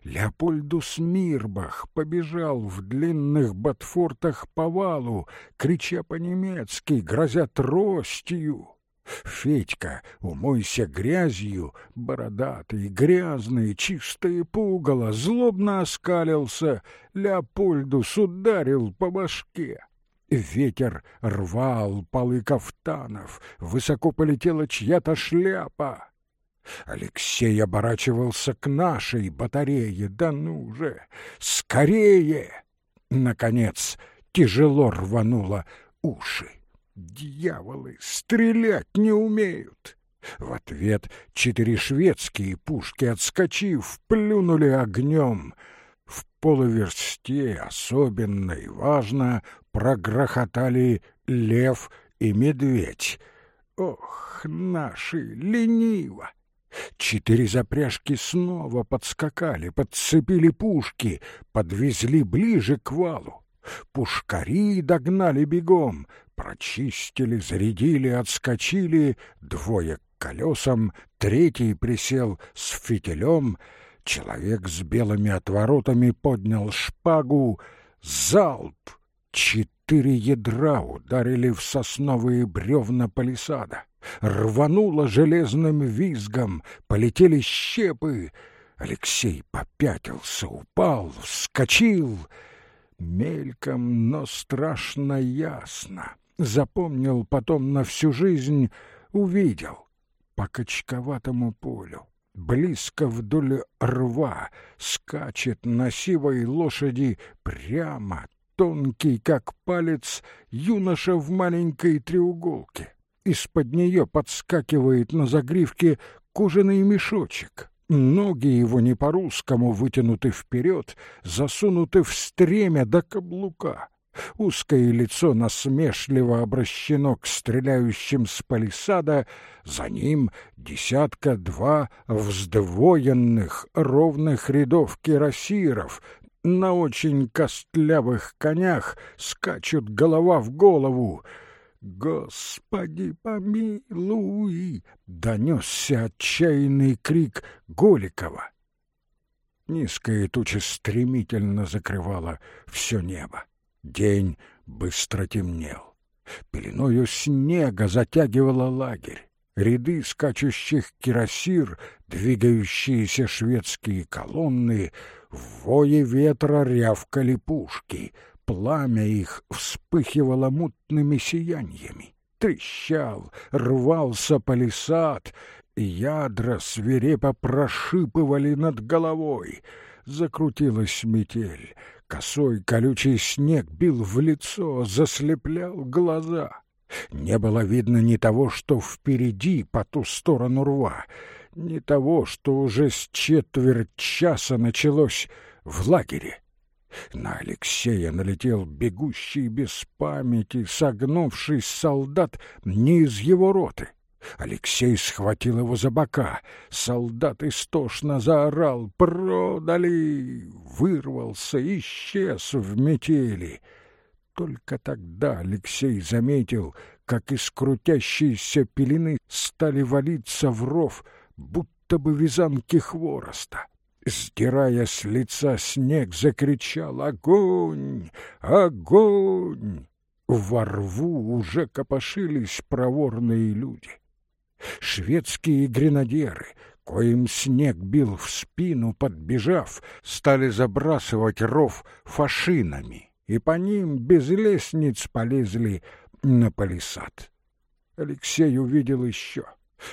Леопольдус Мирбах побежал в длинных ботфортах по валу, крича по-немецки, грозя тростью. Федька, умойся грязью, бородатый, грязный, чистое пугало, злобно оскалился, Леопольдус ударил по башке. Ветер рвал полы кафтанов, высоко полетела чья-то шляпа. Алексей оборачивался к нашей батарее. Да ну же, скорее! Наконец, тяжело рвануло уши. Дьяволы, стрелять не умеют! В ответ четыре шведские пушки, отскочив, плюнули огнем. В полуверсте особенно и важно прогрохотали лев и медведь. Ох, наши, лениво! Четыре запряжки снова подскакали, подцепили пушки, подвезли ближе к валу. Пушкари догнали бегом, прочистили, зарядили, отскочили, двое к колесам, третий присел с фитилем, человек с белыми отворотами поднял шпагу, залп, четыре ядра ударили в сосновые бревна палисада, рвануло железным визгом, полетели щепы, Алексей попятился, упал, вскочил — Мельком, но страшно ясно. Запомнил потом на всю жизнь, увидел. По качковатому полю, близко вдоль рва, скачет на сивой лошади прямо, тонкий, как палец, юноша в маленькой треуголке. Из-под нее подскакивает на загривке кожаный мешочек. Ноги его не по-русскому вытянуты вперед, засунуты в стремя до каблука. Узкое лицо насмешливо обращено к стреляющим с палисада, за ним десятка-два вздвоенных ровных рядов кирасиров, на очень костлявых конях скачут голова в голову — «Господи, помилуй!» — донесся отчаянный крик Голикова. Низкая туча стремительно закрывала все небо. День быстро темнел. Пеленою снега затягивала лагерь. Ряды скачущих кирасир, двигающиеся шведские колонны, в вое ветра рявкали пушки — Пламя их вспыхивало мутными сияниями. Трещал, рвался палисад, ядра свирепо прошипывали над головой. Закрутилась метель, косой колючий снег бил в лицо, заслеплял глаза. Не было видно ни того, что впереди, по ту сторону рва, ни того, что уже с четверть часа началось в лагере. На Алексея налетел бегущий без памяти, согнувшись солдат не из его роты. Алексей схватил его за бока. Солдат истошно заорал «Продали!» Вырвался, исчез в метели. Только тогда Алексей заметил, как из крутящейся пелены стали валиться в ров, будто бы вязанки хвороста. Сдирая с лица снег, закричал «Огонь! Огонь!» Во рву уже копошились проворные люди. Шведские гренадеры, коим снег бил в спину, подбежав, стали забрасывать ров фашинами, и по ним без лестниц полезли на палисад. Алексей увидел еще.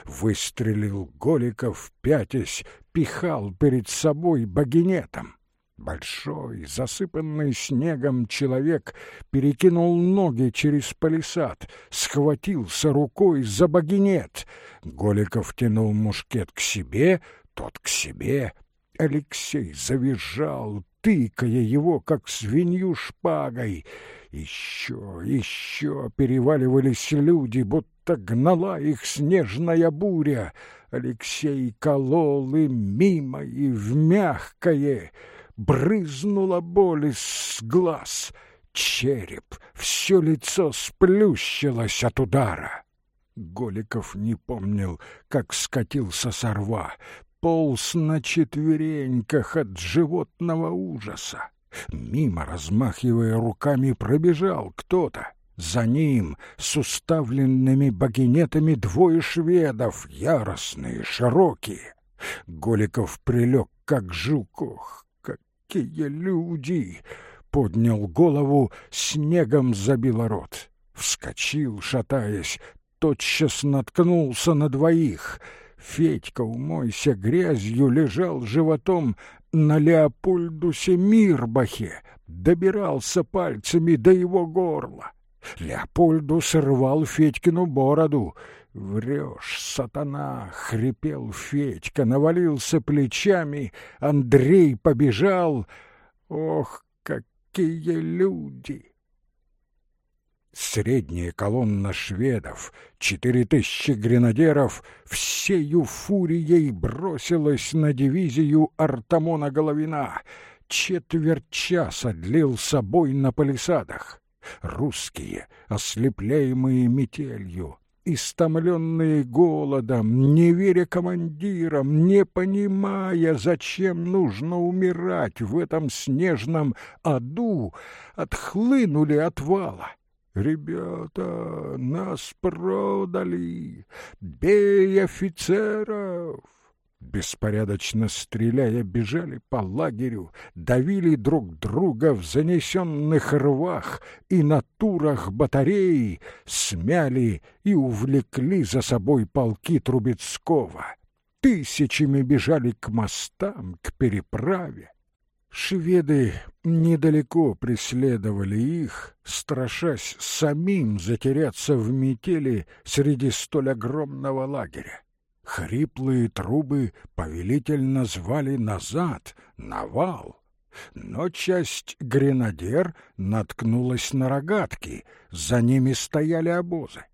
Выстрелил Голиков, пятясь, пихал перед собой багинетом. Большой, засыпанный снегом человек перекинул ноги через палисад, схватился рукой за багинет. Голиков тянул мушкет к себе, тот к себе. Алексей завизжал, тыкая его, как свинью шпагой. Еще, еще переваливались люди, будто гнала их снежная буря. Алексей колол и мимо, и в мягкое — брызнула боль из глаз. Череп, все лицо сплющилось от удара. Голиков не помнил, как скатился со рва, полз на четвереньках от животного ужаса. Мимо, размахивая руками, пробежал кто-то. За ним с уставленными багинетами двое шведов, яростные, широкие. Голиков прилег, как жукох, какие люди!» Поднял голову, снегом забил рот. Вскочил, шатаясь, тотчас наткнулся на двоих. Федька, умойся грязью, лежал животом на Леопольдусе Мирбахе, добирался пальцами до его горла. Леопольдус рвал Федькину бороду — «Врешь, сатана!» — хрипел Федька, навалился плечами, Андрей побежал. «Ох, какие люди!» Средняя колонна шведов, четыре тысячи гренадеров, всею фурией бросилась на дивизию Артамона Головина. Четверть часа длился бой на палисадах. Русские, ослепляемые метелью, истомленные голодом, не веря командирам, не понимая, зачем нужно умирать в этом снежном аду, отхлынули от вала. «Ребята, нас продали! Бей офицеров!» беспорядочно стреляя, бежали по лагерю, давили друг друга в занесенных рвах и на турах батареи, смяли и увлекли за собой полки Трубецкого. Тысячами бежали к мостам, к переправе. Шведы недалеко преследовали их, страшась самим затеряться в метели среди столь огромного лагеря. Хриплые трубы повелительно звали назад, на вал. Но часть гренадер наткнулась на рогатки, за ними стояли обозы.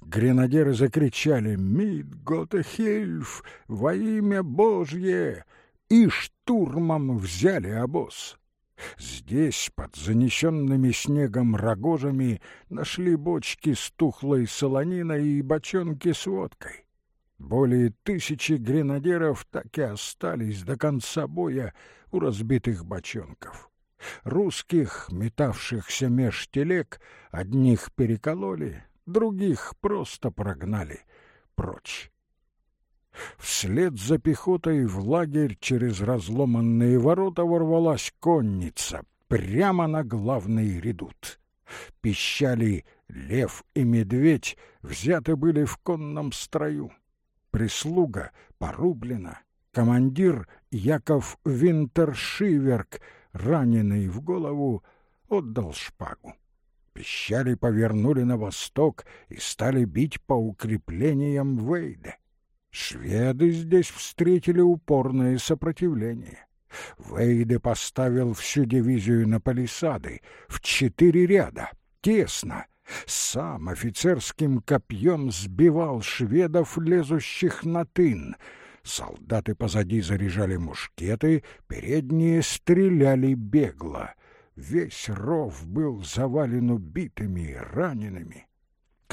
Гренадеры закричали «Мид Готехильф! Во имя Божье!» И штурмом взяли обоз. Здесь, под занесенными снегом рогожами, нашли бочки с тухлой солониной и бочонки с водкой. Более тысячи гренадеров так и остались до конца боя у разбитых бочонков. Русских, метавшихся меж телег, одних перекололи, других просто прогнали прочь. Вслед за пехотой в лагерь через разломанные ворота ворвалась конница прямо на главный редут. Пищали лев и медведь, взяты были в конном строю прислуга порублена, командир Яков Винтершиверк, раненый в голову, отдал шпагу. Пищали повернули на восток и стали бить по укреплениям Вейде. Шведы здесь встретили упорное сопротивление. Вейде поставил всю дивизию на палисады в четыре ряда, тесно, сам офицерским копьем сбивал шведов, лезущих на тын. Солдаты позади заряжали мушкеты, передние стреляли бегло. Весь ров был завален убитыми и ранеными.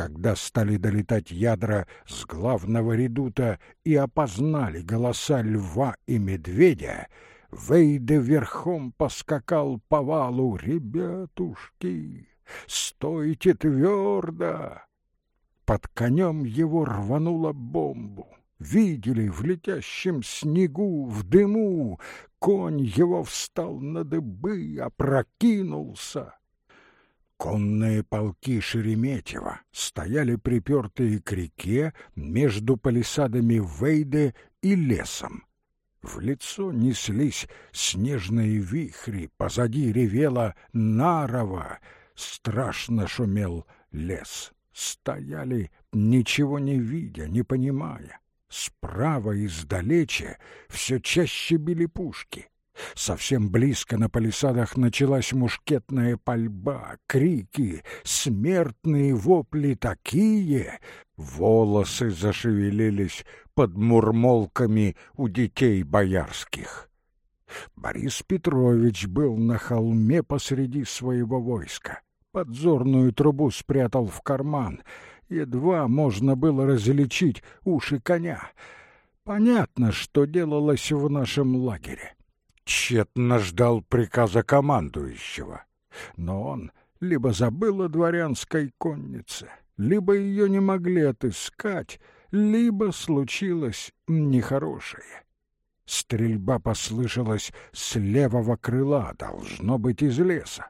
Когда стали долетать ядра с главного редута и опознали голоса льва и медведя, Вейде верхом поскакал по валу. «Ребятушки, Стойте твердо!» Под конем его рванула бомбу. Видели в летящем снегу, в дыму, конь его встал на дыбы, опрокинулся. Конные полки Шереметьева стояли припертые к реке между палисадами Вейде и лесом. В лицо неслись снежные вихри, позади ревела Нарова, страшно шумел лес. Стояли, ничего не видя, не понимая. Справа издалече все чаще били пушки. Совсем близко на палисадах началась мушкетная пальба, крики, смертные вопли такие. Волосы зашевелились под мурмолками у детей боярских. Борис Петрович был на холме посреди своего войска. Подзорную трубу спрятал в карман. Едва можно было различить уши коня. Понятно, что делалось в нашем лагере тщетно ждал приказа командующего. Но он либо забыл о дворянской коннице, либо ее не могли отыскать, либо случилось нехорошее. Стрельба послышалась с левого крыла, должно быть, из леса.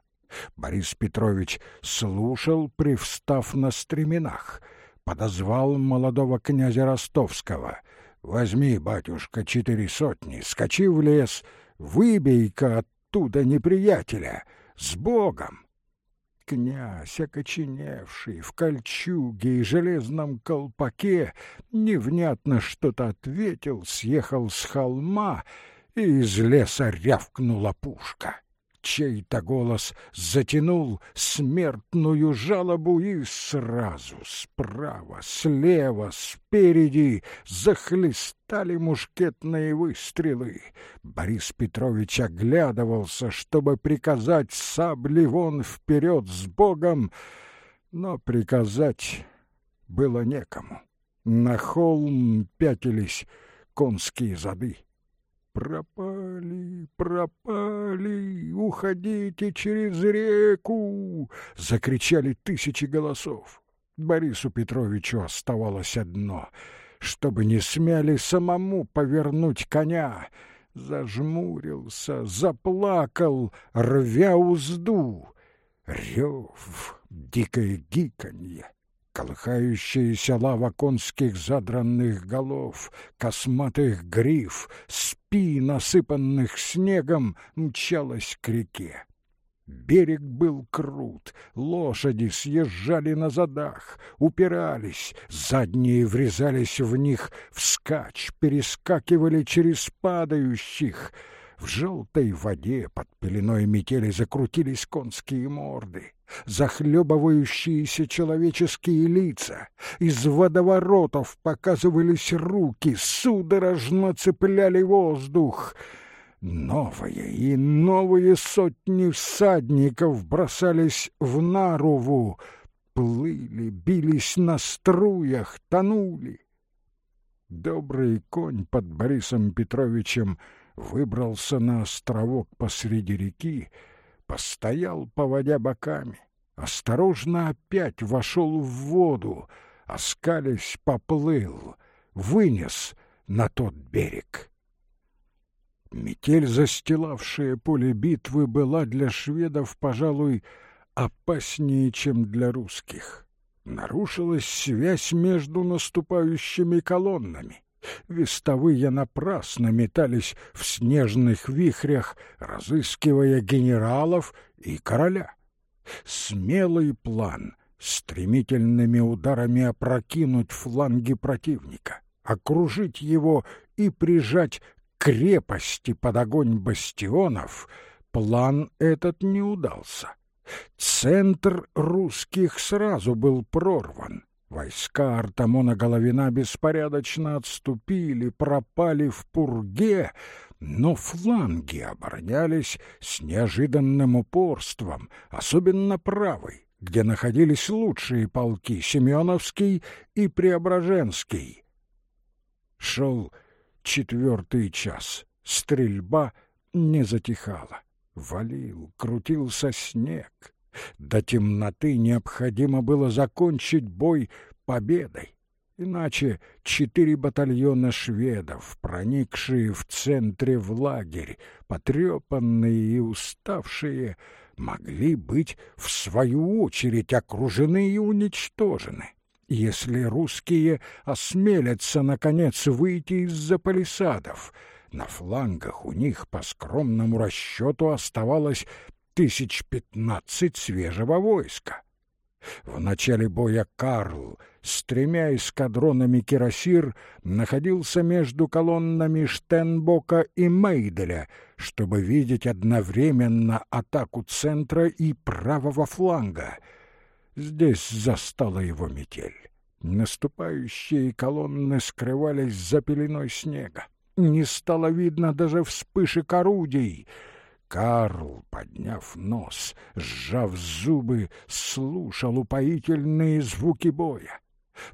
Борис Петрович слушал, привстав на стременах. Подозвал молодого князя Ростовского. «Возьми, батюшка, четыре сотни, скачи в лес, Выбей-ка оттуда неприятеля! С Богом!» Князь, окоченевший, в кольчуге и железном колпаке, невнятно что-то ответил, съехал с холма, и из леса рявкнула пушка чей-то голос затянул смертную жалобу, и сразу справа, слева, спереди захлестали мушкетные выстрелы. Борис Петрович оглядывался, чтобы приказать сабли вон вперед с Богом, но приказать было некому. На холм пятились конские зады. «Пропали, пропали, уходите через реку!» — закричали тысячи голосов. Борису Петровичу оставалось одно — чтобы не смели самому повернуть коня. Зажмурился, заплакал, рвя узду. Рев, дикое гиканье колыхающаяся лава конских задранных голов, косматых гриф, спин, насыпанных снегом, мчалась к реке. Берег был крут, лошади съезжали на задах, упирались, задние врезались в них вскачь, перескакивали через падающих. В желтой воде под пеленой метели закрутились конские морды захлебывающиеся человеческие лица. Из водоворотов показывались руки, судорожно цепляли воздух. Новые и новые сотни всадников бросались в Нарову, плыли, бились на струях, тонули. Добрый конь под Борисом Петровичем выбрался на островок посреди реки, постоял, поводя боками, осторожно опять вошел в воду, оскались, поплыл, вынес на тот берег. Метель, застилавшая поле битвы, была для шведов, пожалуй, опаснее, чем для русских. Нарушилась связь между наступающими колоннами. Вестовые напрасно метались в снежных вихрях, разыскивая генералов и короля. Смелый план — стремительными ударами опрокинуть фланги противника, окружить его и прижать крепости под огонь бастионов, план этот не удался. Центр русских сразу был прорван. Войска Артамона Головина беспорядочно отступили, пропали в пурге, но фланги оборонялись с неожиданным упорством, особенно правый, где находились лучшие полки Семеновский и Преображенский. Шел четвертый час, стрельба не затихала. Валил, крутился снег. До темноты необходимо было закончить бой победой. Иначе четыре батальона шведов, проникшие в центре в лагерь, потрепанные и уставшие, могли быть в свою очередь окружены и уничтожены. Если русские осмелятся, наконец, выйти из-за палисадов, на флангах у них, по скромному расчету, оставалось тысяч пятнадцать свежего войска. В начале боя Карл с тремя эскадронами кирасир находился между колоннами Штенбока и Мейделя, чтобы видеть одновременно атаку центра и правого фланга. Здесь застала его метель. Наступающие колонны скрывались за пеленой снега. Не стало видно даже вспышек орудий — Карл, подняв нос, сжав зубы, слушал упоительные звуки боя.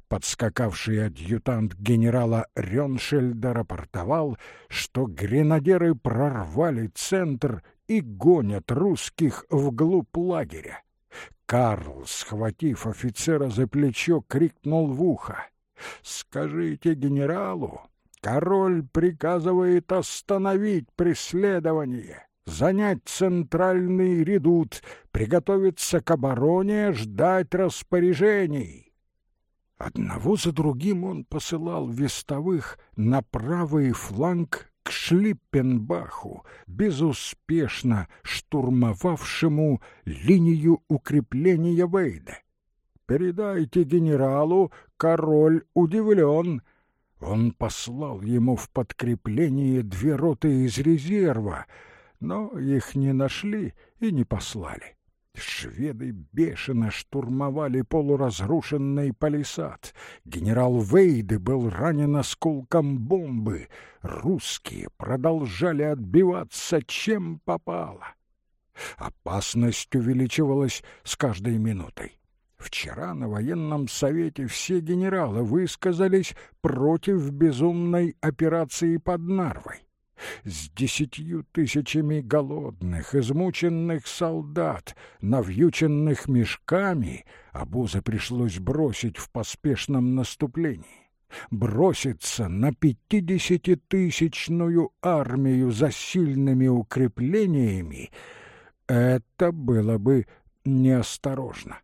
Подскакавший адъютант генерала Рёншельда рапортовал, что гренадеры прорвали центр и гонят русских вглубь лагеря. Карл, схватив офицера за плечо, крикнул в ухо. «Скажите генералу, король приказывает остановить преследование занять центральный редут, приготовиться к обороне, ждать распоряжений. Одного за другим он посылал вестовых на правый фланг к Шлиппенбаху, безуспешно штурмовавшему линию укрепления Вейда. «Передайте генералу, король удивлен», он послал ему в подкрепление две роты из резерва, но их не нашли и не послали. Шведы бешено штурмовали полуразрушенный палисад. Генерал Вейды был ранен осколком бомбы. Русские продолжали отбиваться, чем попало. Опасность увеличивалась с каждой минутой. Вчера на военном совете все генералы высказались против безумной операции под Нарвой с десятью тысячами голодных, измученных солдат, навьюченных мешками, обозы пришлось бросить в поспешном наступлении. Броситься на пятидесятитысячную армию за сильными укреплениями — это было бы неосторожно.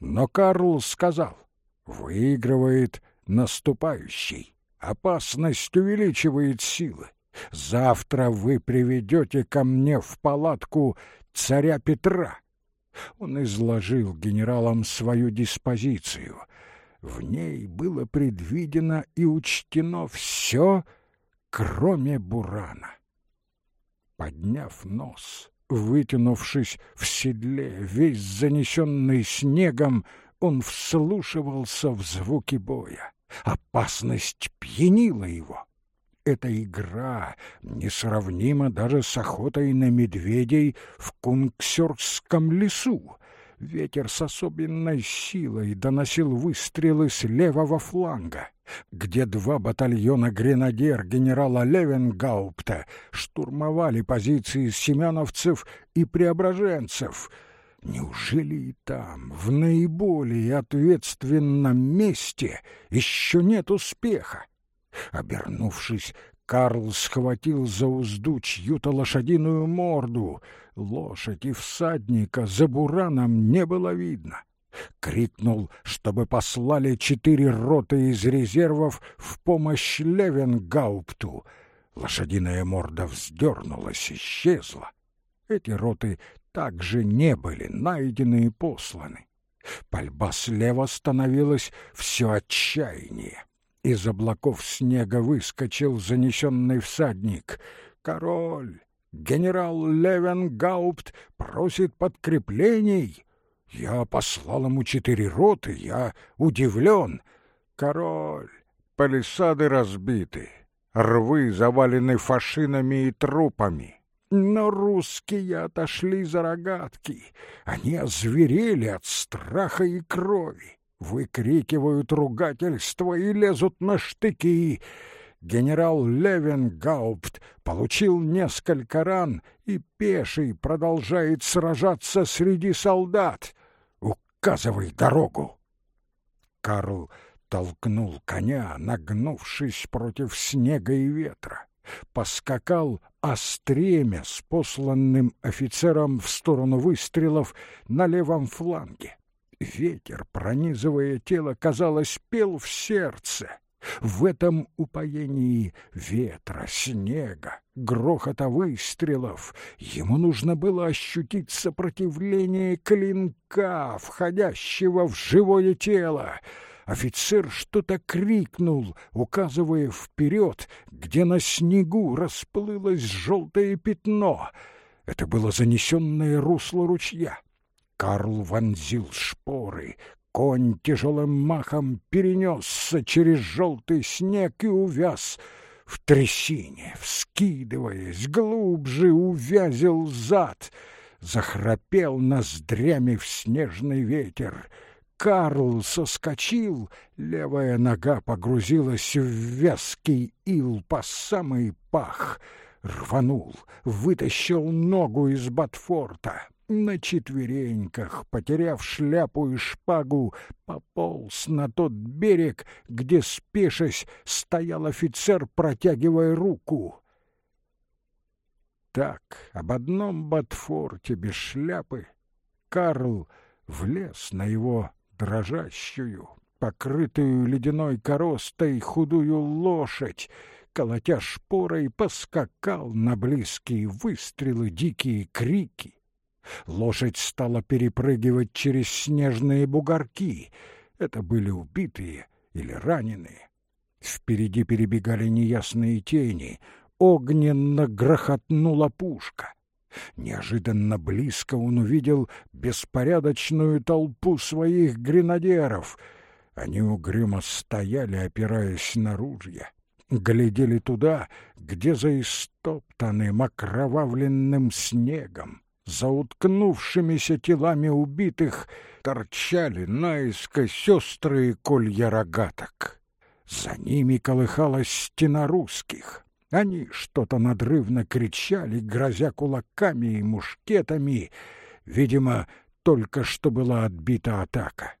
Но Карл сказал, выигрывает наступающий, опасность увеличивает силы. Завтра вы приведете ко мне в палатку царя Петра. Он изложил генералам свою диспозицию. В ней было предвидено и учтено все, кроме Бурана. Подняв нос, вытянувшись в седле, весь занесенный снегом, он вслушивался в звуки боя. Опасность пьянила его эта игра несравнима даже с охотой на медведей в Кунгсёрском лесу. Ветер с особенной силой доносил выстрелы с левого фланга, где два батальона гренадер генерала Левенгаупта штурмовали позиции семеновцев и преображенцев. Неужели и там, в наиболее ответственном месте, еще нет успеха? Обернувшись, Карл схватил за узду чью-то лошадиную морду. Лошадь и всадника за бураном не было видно. Крикнул, чтобы послали четыре роты из резервов в помощь Левенгаупту. Лошадиная морда вздернулась, исчезла. Эти роты также не были найдены и посланы. Пальба слева становилась все отчаяннее. Из облаков снега выскочил занесенный всадник. «Король! Генерал Левенгаупт просит подкреплений!» Я послал ему четыре роты, я удивлен. Король, палисады разбиты, рвы завалены фашинами и трупами. Но русские отошли за рогатки, они озверели от страха и крови выкрикивают ругательства и лезут на штыки. Генерал Левенгаупт получил несколько ран и пеший продолжает сражаться среди солдат. Указывай дорогу. Карл толкнул коня, нагнувшись против снега и ветра. Поскакал остремя с посланным офицером в сторону выстрелов на левом фланге. Ветер, пронизывая тело, казалось, пел в сердце. В этом упоении ветра, снега, грохота выстрелов ему нужно было ощутить сопротивление клинка, входящего в живое тело. Офицер что-то крикнул, указывая вперед, где на снегу расплылось желтое пятно. Это было занесенное русло ручья. Карл вонзил шпоры, конь тяжелым махом перенесся через желтый снег и увяз. В трясине, вскидываясь, глубже увязил зад, захрапел ноздрями в снежный ветер. Карл соскочил, левая нога погрузилась в вязкий ил по самый пах, рванул, вытащил ногу из Батфорта, на четвереньках, потеряв шляпу и шпагу, пополз на тот берег, где, спешась, стоял офицер, протягивая руку. Так, об одном Батфорте без шляпы Карл влез на его дрожащую, покрытую ледяной коростой худую лошадь, колотя шпорой, поскакал на близкие выстрелы, дикие крики. Лошадь стала перепрыгивать через снежные бугорки. Это были убитые или раненые. Впереди перебегали неясные тени. Огненно грохотнула пушка. Неожиданно близко он увидел беспорядочную толпу своих гренадеров. Они угрюмо стояли, опираясь на ружья. Глядели туда, где за истоптанным окровавленным снегом за уткнувшимися телами убитых торчали наискось острые колья рогаток. За ними колыхалась стена русских. Они что-то надрывно кричали, грозя кулаками и мушкетами. Видимо, только что была отбита атака.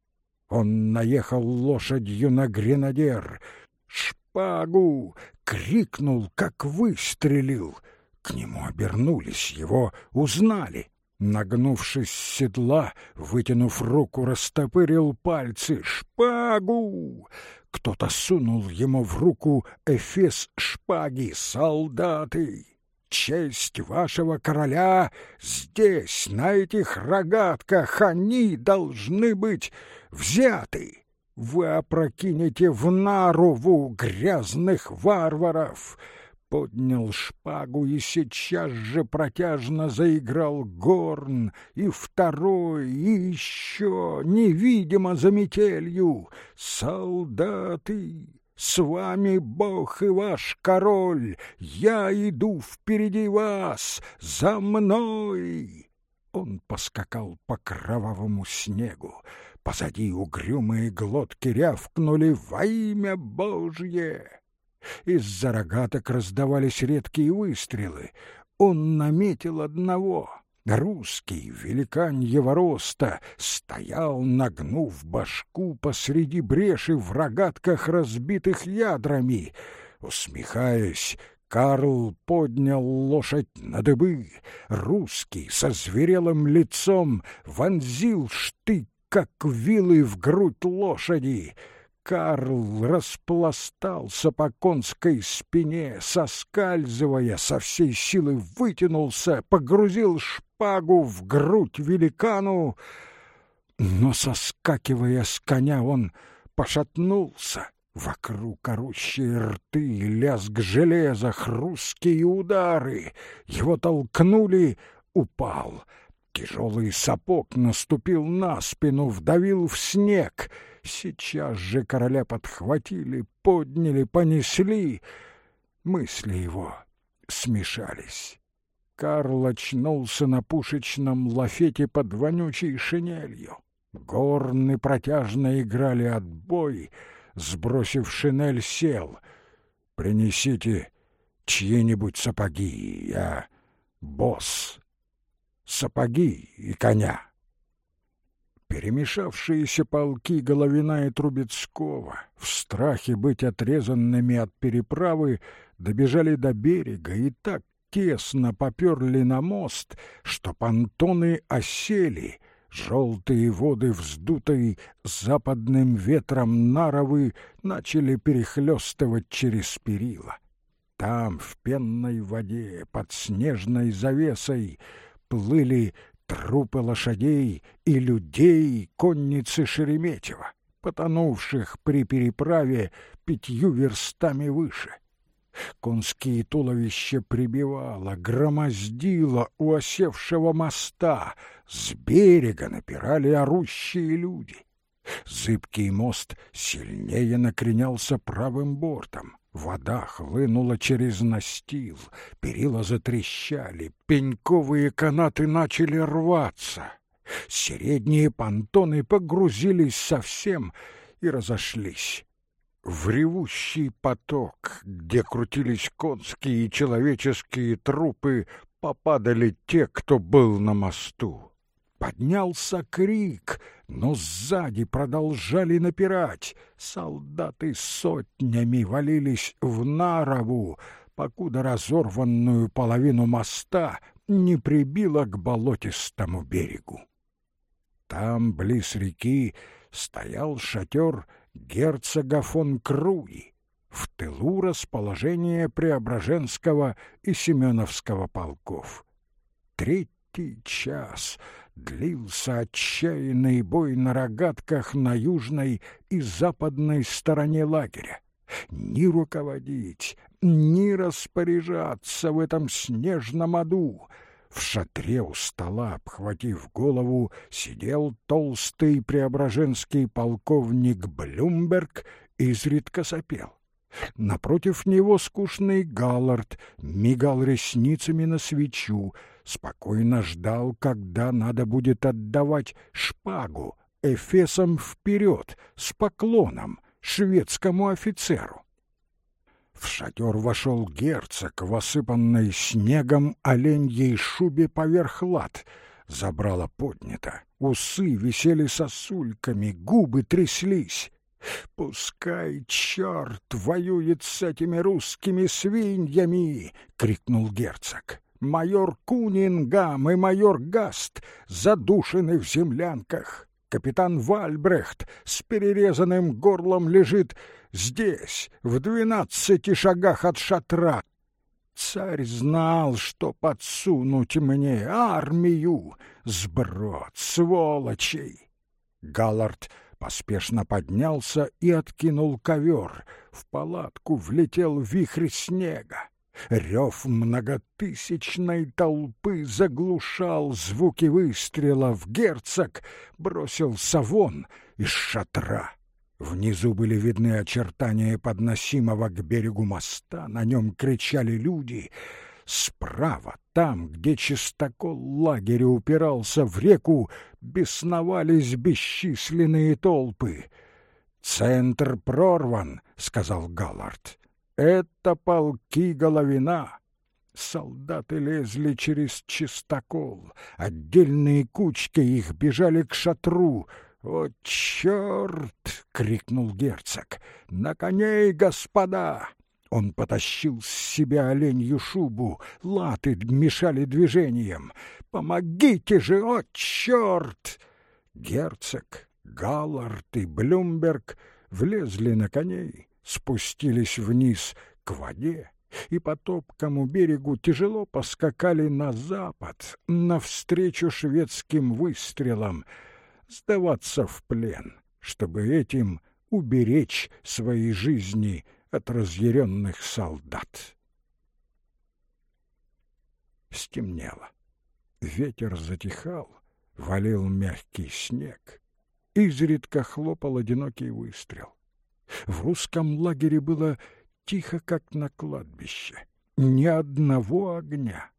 Он наехал лошадью на гренадер. «Шпагу!» — крикнул, как выстрелил — к нему обернулись, его узнали. Нагнувшись с седла, вытянув руку, растопырил пальцы. «Шпагу!» Кто-то сунул ему в руку эфес шпаги. «Солдаты! Честь вашего короля здесь, на этих рогатках, они должны быть взяты!» Вы опрокинете в Нарову грязных варваров поднял шпагу и сейчас же протяжно заиграл горн, и второй, и еще, невидимо за метелью. Солдаты, с вами Бог и ваш король, я иду впереди вас, за мной. Он поскакал по кровавому снегу. Позади угрюмые глотки рявкнули во имя Божье. Из-за рогаток раздавались редкие выстрелы. Он наметил одного. Русский великаньего роста стоял, нагнув башку посреди бреши в рогатках, разбитых ядрами. Усмехаясь, Карл поднял лошадь на дыбы. Русский со зверелым лицом вонзил штык, как вилы в грудь лошади — Карл распластался по конской спине, соскальзывая, со всей силы вытянулся, погрузил шпагу в грудь великану, но, соскакивая с коня, он пошатнулся. Вокруг орущие рты, лязг железа, хрусткие удары. Его толкнули, упал. Тяжелый сапог наступил на спину, вдавил в снег — Сейчас же короля подхватили, подняли, понесли. Мысли его смешались. Карл очнулся на пушечном лафете под вонючей шинелью. Горны протяжно играли отбой, сбросив шинель, сел. «Принесите чьи-нибудь сапоги, я босс. Сапоги и коня». Перемешавшиеся полки Головина и Трубецкого, в страхе быть отрезанными от переправы, добежали до берега и так тесно поперли на мост, что понтоны осели, желтые воды вздутой западным ветром Наровы начали перехлестывать через перила. Там, в пенной воде, под снежной завесой, плыли трупы лошадей и людей конницы Шереметьева, потонувших при переправе пятью верстами выше. Конские туловища прибивало, громоздило у осевшего моста, с берега напирали орущие люди. Зыбкий мост сильнее накренялся правым бортом. Вода хлынула через настил, перила затрещали, пеньковые канаты начали рваться. Средние понтоны погрузились совсем и разошлись. В ревущий поток, где крутились конские и человеческие трупы, попадали те, кто был на мосту. Поднялся крик, но сзади продолжали напирать. Солдаты сотнями валились в Нарову, покуда разорванную половину моста не прибило к болотистому берегу. Там, близ реки, стоял шатер герцога фон Круи, в тылу расположение Преображенского и Семеновского полков. Третий час длился отчаянный бой на рогатках на южной и западной стороне лагеря. Ни руководить, ни распоряжаться в этом снежном аду — в шатре у стола, обхватив голову, сидел толстый преображенский полковник Блюмберг и изредка сопел. Напротив него скучный Галлард мигал ресницами на свечу, спокойно ждал, когда надо будет отдавать шпагу эфесом вперед с поклоном шведскому офицеру. В шатер вошел герцог в осыпанной снегом оленьей шубе поверх лад. Забрала поднято, усы висели сосульками, губы тряслись. «Пускай черт воюет с этими русскими свиньями!» — крикнул герцог. «Майор Кунингам и майор Гаст задушены в землянках. Капитан Вальбрехт с перерезанным горлом лежит здесь, в двенадцати шагах от шатра. Царь знал, что подсунуть мне армию, сброд, сволочей. Галлард поспешно поднялся и откинул ковер. В палатку влетел вихрь снега. Рев многотысячной толпы заглушал звуки выстрелов. Герцог бросился вон из шатра. Внизу были видны очертания подносимого к берегу моста, на нем кричали люди. Справа, там, где чистокол лагеря упирался в реку, бесновались бесчисленные толпы. «Центр прорван», — сказал Галлард. «Это полки Головина». Солдаты лезли через чистокол, отдельные кучки их бежали к шатру — «О, черт!» — крикнул герцог. «На коней, господа!» Он потащил с себя оленью шубу, латы мешали движением. «Помогите же, о, черт!» Герцог, Галлард и Блюмберг влезли на коней, спустились вниз к воде и по топкому берегу тяжело поскакали на запад, навстречу шведским выстрелам — сдаваться в плен, чтобы этим уберечь свои жизни от разъяренных солдат. Стемнело. Ветер затихал, валил мягкий снег. Изредка хлопал одинокий выстрел. В русском лагере было тихо, как на кладбище. Ни одного огня.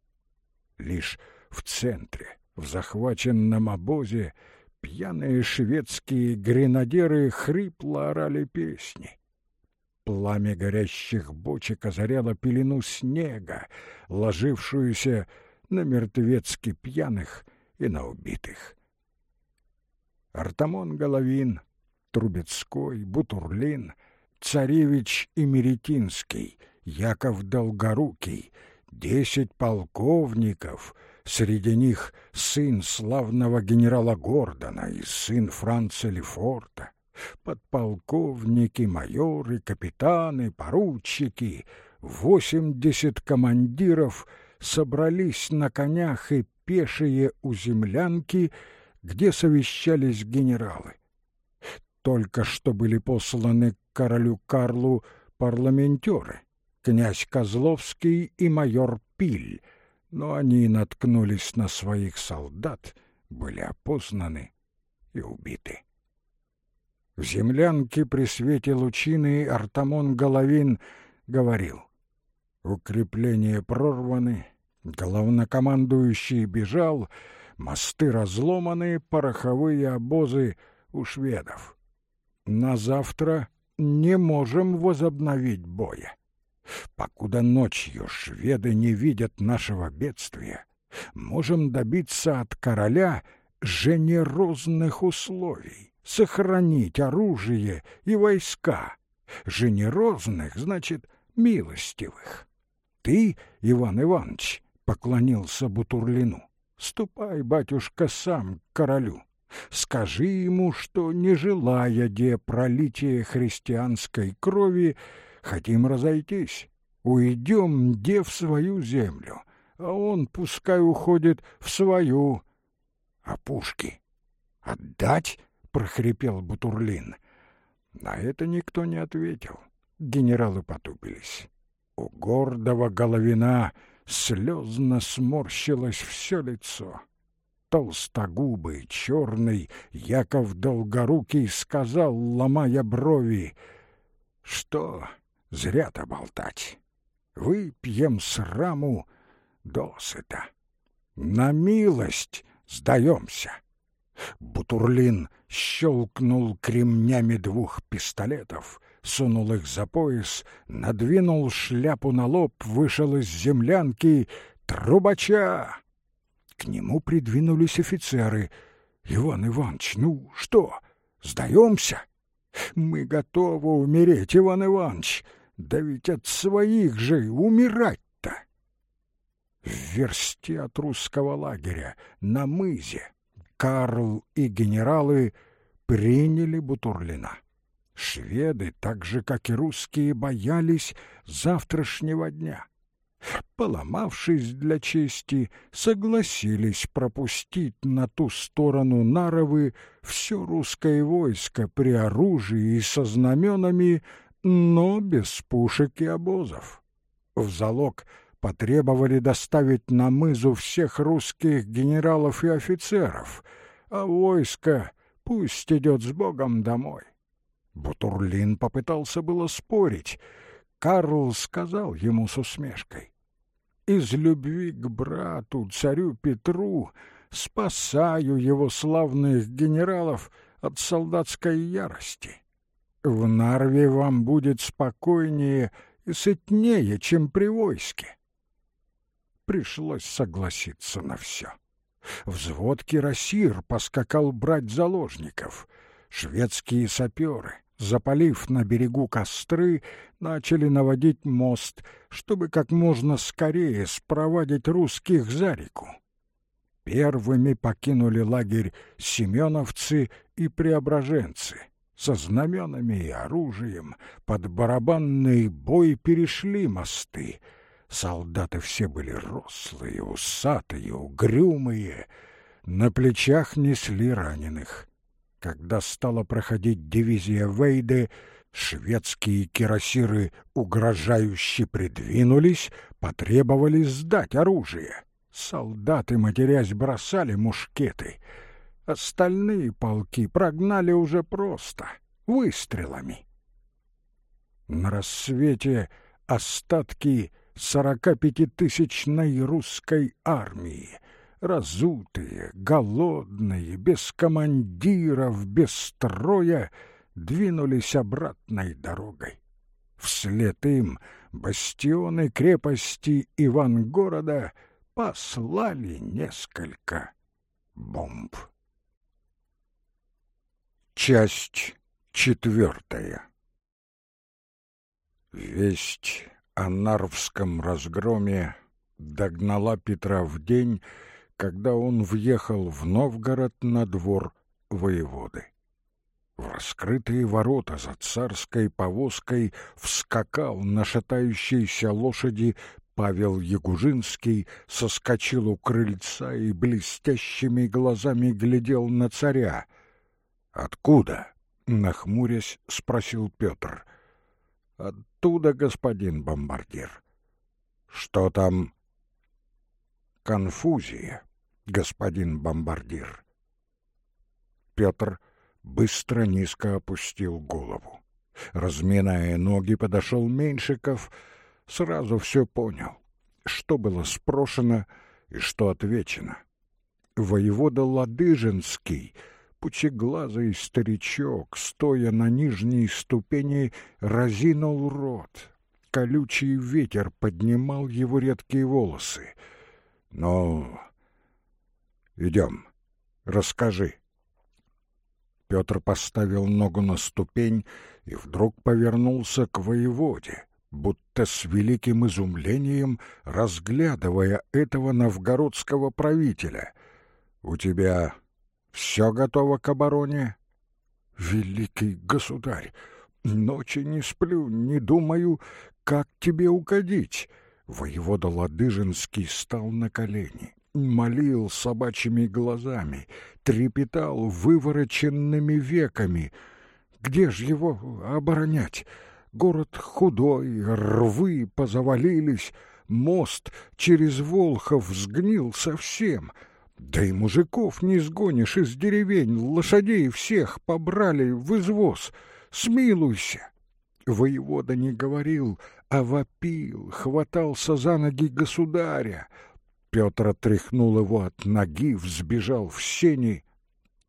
Лишь в центре, в захваченном обозе, Пьяные шведские гренадеры хрипло орали песни. Пламя горящих бочек озаряло пелену снега, ложившуюся на мертвецки пьяных и на убитых. Артамон Головин, Трубецкой, Бутурлин, Царевич Имеретинский, Яков Долгорукий, десять полковников, среди них сын славного генерала Гордона и сын Франца Лефорта, подполковники, майоры, капитаны, поручики, восемьдесят командиров собрались на конях и пешие у землянки, где совещались генералы. Только что были посланы к королю Карлу парламентеры, князь Козловский и майор Пиль, но они наткнулись на своих солдат, были опознаны и убиты. В землянке при свете лучины Артамон Головин говорил. Укрепления прорваны, главнокомандующий бежал, мосты разломаны, пороховые обозы у шведов. На завтра не можем возобновить боя. Покуда ночью шведы не видят нашего бедствия, можем добиться от короля женерозных условий сохранить оружие и войска. Женерозных, значит, милостивых. Ты, Иван Иванович, поклонился Бутурлину. Ступай, батюшка, сам к королю. Скажи ему, что, не желая де пролития христианской крови, хотим разойтись. Уйдем де в свою землю, а он пускай уходит в свою. А пушки отдать? — прохрипел Бутурлин. На это никто не ответил. Генералы потупились. У гордого головина слезно сморщилось все лицо. Толстогубый, черный, Яков Долгорукий сказал, ломая брови, что зря-то болтать. Выпьем сраму досыта. На милость сдаемся. Бутурлин щелкнул кремнями двух пистолетов, сунул их за пояс, надвинул шляпу на лоб, вышел из землянки трубача. К нему придвинулись офицеры. «Иван Иванович, ну что, сдаемся?» «Мы готовы умереть, Иван Иванович! Да ведь от своих же умирать-то!» В версте от русского лагеря, на мызе, Карл и генералы приняли Бутурлина. Шведы, так же, как и русские, боялись завтрашнего дня. Поломавшись для чести, согласились пропустить на ту сторону Наровы все русское войско при оружии и со знаменами, но без пушек и обозов. В залог потребовали доставить на мызу всех русских генералов и офицеров, а войско пусть идет с Богом домой. Бутурлин попытался было спорить. Карл сказал ему с усмешкой. «Из любви к брату, царю Петру, спасаю его славных генералов от солдатской ярости. В Нарве вам будет спокойнее и сытнее, чем при войске пришлось согласиться на все. Взвод кирасир поскакал брать заложников. Шведские саперы, запалив на берегу костры, начали наводить мост, чтобы как можно скорее спровадить русских за реку. Первыми покинули лагерь семеновцы и преображенцы. Со знаменами и оружием под барабанный бой перешли мосты — Солдаты все были рослые, усатые, угрюмые, на плечах несли раненых. Когда стала проходить дивизия Вейде, шведские кирасиры угрожающе придвинулись, потребовали сдать оружие. Солдаты, матерясь, бросали мушкеты. Остальные полки прогнали уже просто, выстрелами. На рассвете остатки сорока пятитысячной русской армии, разутые, голодные, без командиров, без строя, двинулись обратной дорогой. Вслед им бастионы крепости Ивангорода послали несколько бомб. Часть четвертая. Весть о Нарвском разгроме догнала Петра в день, когда он въехал в Новгород на двор воеводы. В раскрытые ворота за царской повозкой вскакал на шатающейся лошади Павел Ягужинский, соскочил у крыльца и блестящими глазами глядел на царя — «Откуда?» — нахмурясь, спросил Петр. «Оттуда, господин бомбардир». «Что там?» «Конфузия, господин бомбардир». Петр быстро низко опустил голову. Разминая ноги, подошел Меньшиков, сразу все понял, что было спрошено и что отвечено. Воевода Ладыжинский — пучеглазый старичок, стоя на нижней ступени, разинул рот. Колючий ветер поднимал его редкие волосы. «Ну, идем, расскажи». Петр поставил ногу на ступень и вдруг повернулся к воеводе, будто с великим изумлением разглядывая этого новгородского правителя. «У тебя все готово к обороне? Великий государь, ночи не сплю, не думаю, как тебе угодить. Воевода Ладыжинский стал на колени, молил собачьими глазами, трепетал вывороченными веками. Где ж его оборонять? Город худой, рвы позавалились, мост через Волхов сгнил совсем — да и мужиков не сгонишь из деревень, лошадей всех побрали в извоз. Смилуйся. Воевода не говорил, а вопил, хватался за ноги государя. Петр отряхнул его от ноги, взбежал в сени.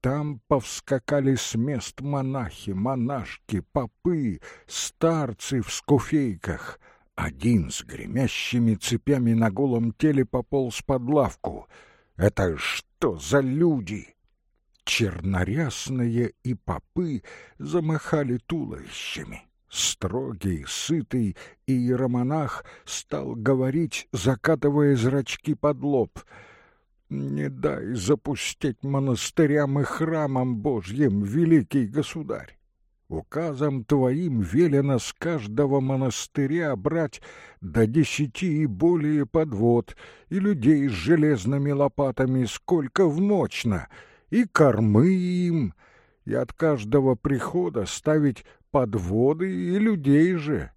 Там повскакали с мест монахи, монашки, попы, старцы в скуфейках. Один с гремящими цепями на голом теле пополз под лавку — это что за люди? Чернорясные и попы замахали туловищами. Строгий, сытый иеромонах стал говорить, закатывая зрачки под лоб. «Не дай запустить монастырям и храмам Божьим, великий государь! Указом твоим велено с каждого монастыря брать до десяти и более подвод, и людей с железными лопатами сколько вмочно, и кормы им, и от каждого прихода ставить подводы и людей же.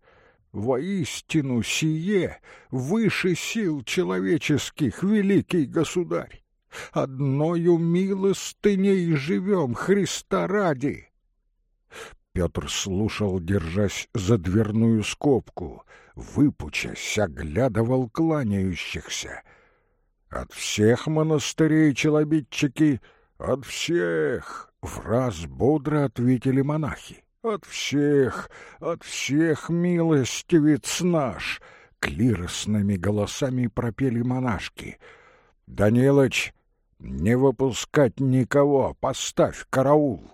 Воистину сие выше сил человеческих, великий государь. Одною милостыней живем Христа ради. Петр слушал, держась за дверную скобку, выпучась, оглядывал кланяющихся. От всех монастырей челобитчики, от всех, в раз бодро ответили монахи. От всех, от всех, милостивец наш, клиросными голосами пропели монашки. Данилыч, не выпускать никого, поставь караул.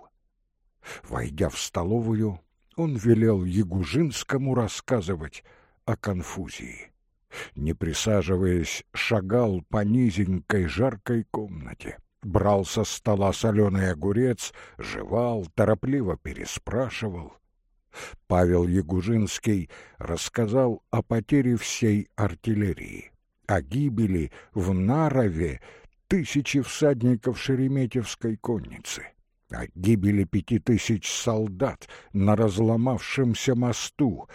Войдя в столовую, он велел Ягужинскому рассказывать о конфузии. Не присаживаясь, шагал по низенькой жаркой комнате, брал со стола соленый огурец, жевал, торопливо переспрашивал. Павел Ягужинский рассказал о потере всей артиллерии, о гибели в Нарове тысячи всадников Шереметьевской конницы о гибели пяти тысяч солдат на разломавшемся мосту,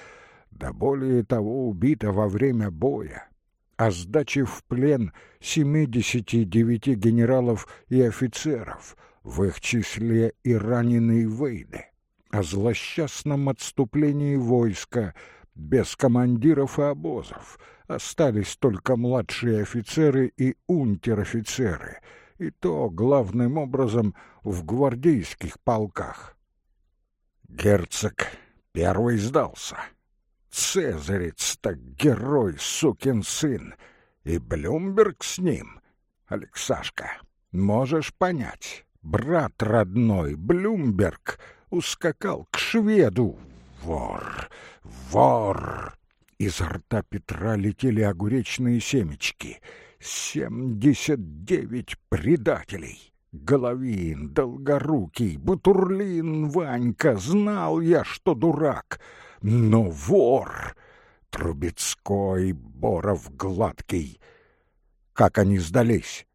да более того убито во время боя, о сдаче в плен семидесяти девяти генералов и офицеров, в их числе и раненый Вейде, о злосчастном отступлении войска без командиров и обозов, остались только младшие офицеры и унтер-офицеры — и то главным образом в гвардейских полках. Герцог первый сдался. Цезарец-то герой, сукин сын, и Блюмберг с ним. Алексашка, можешь понять, брат родной, Блюмберг, ускакал к шведу. Вор! Вор! Изо рта Петра летели огуречные семечки. Семьдесят девять предателей! Головин, Долгорукий, Бутурлин, Ванька, знал я, что дурак, но вор! Трубецкой, Боров, Гладкий. Как они сдались?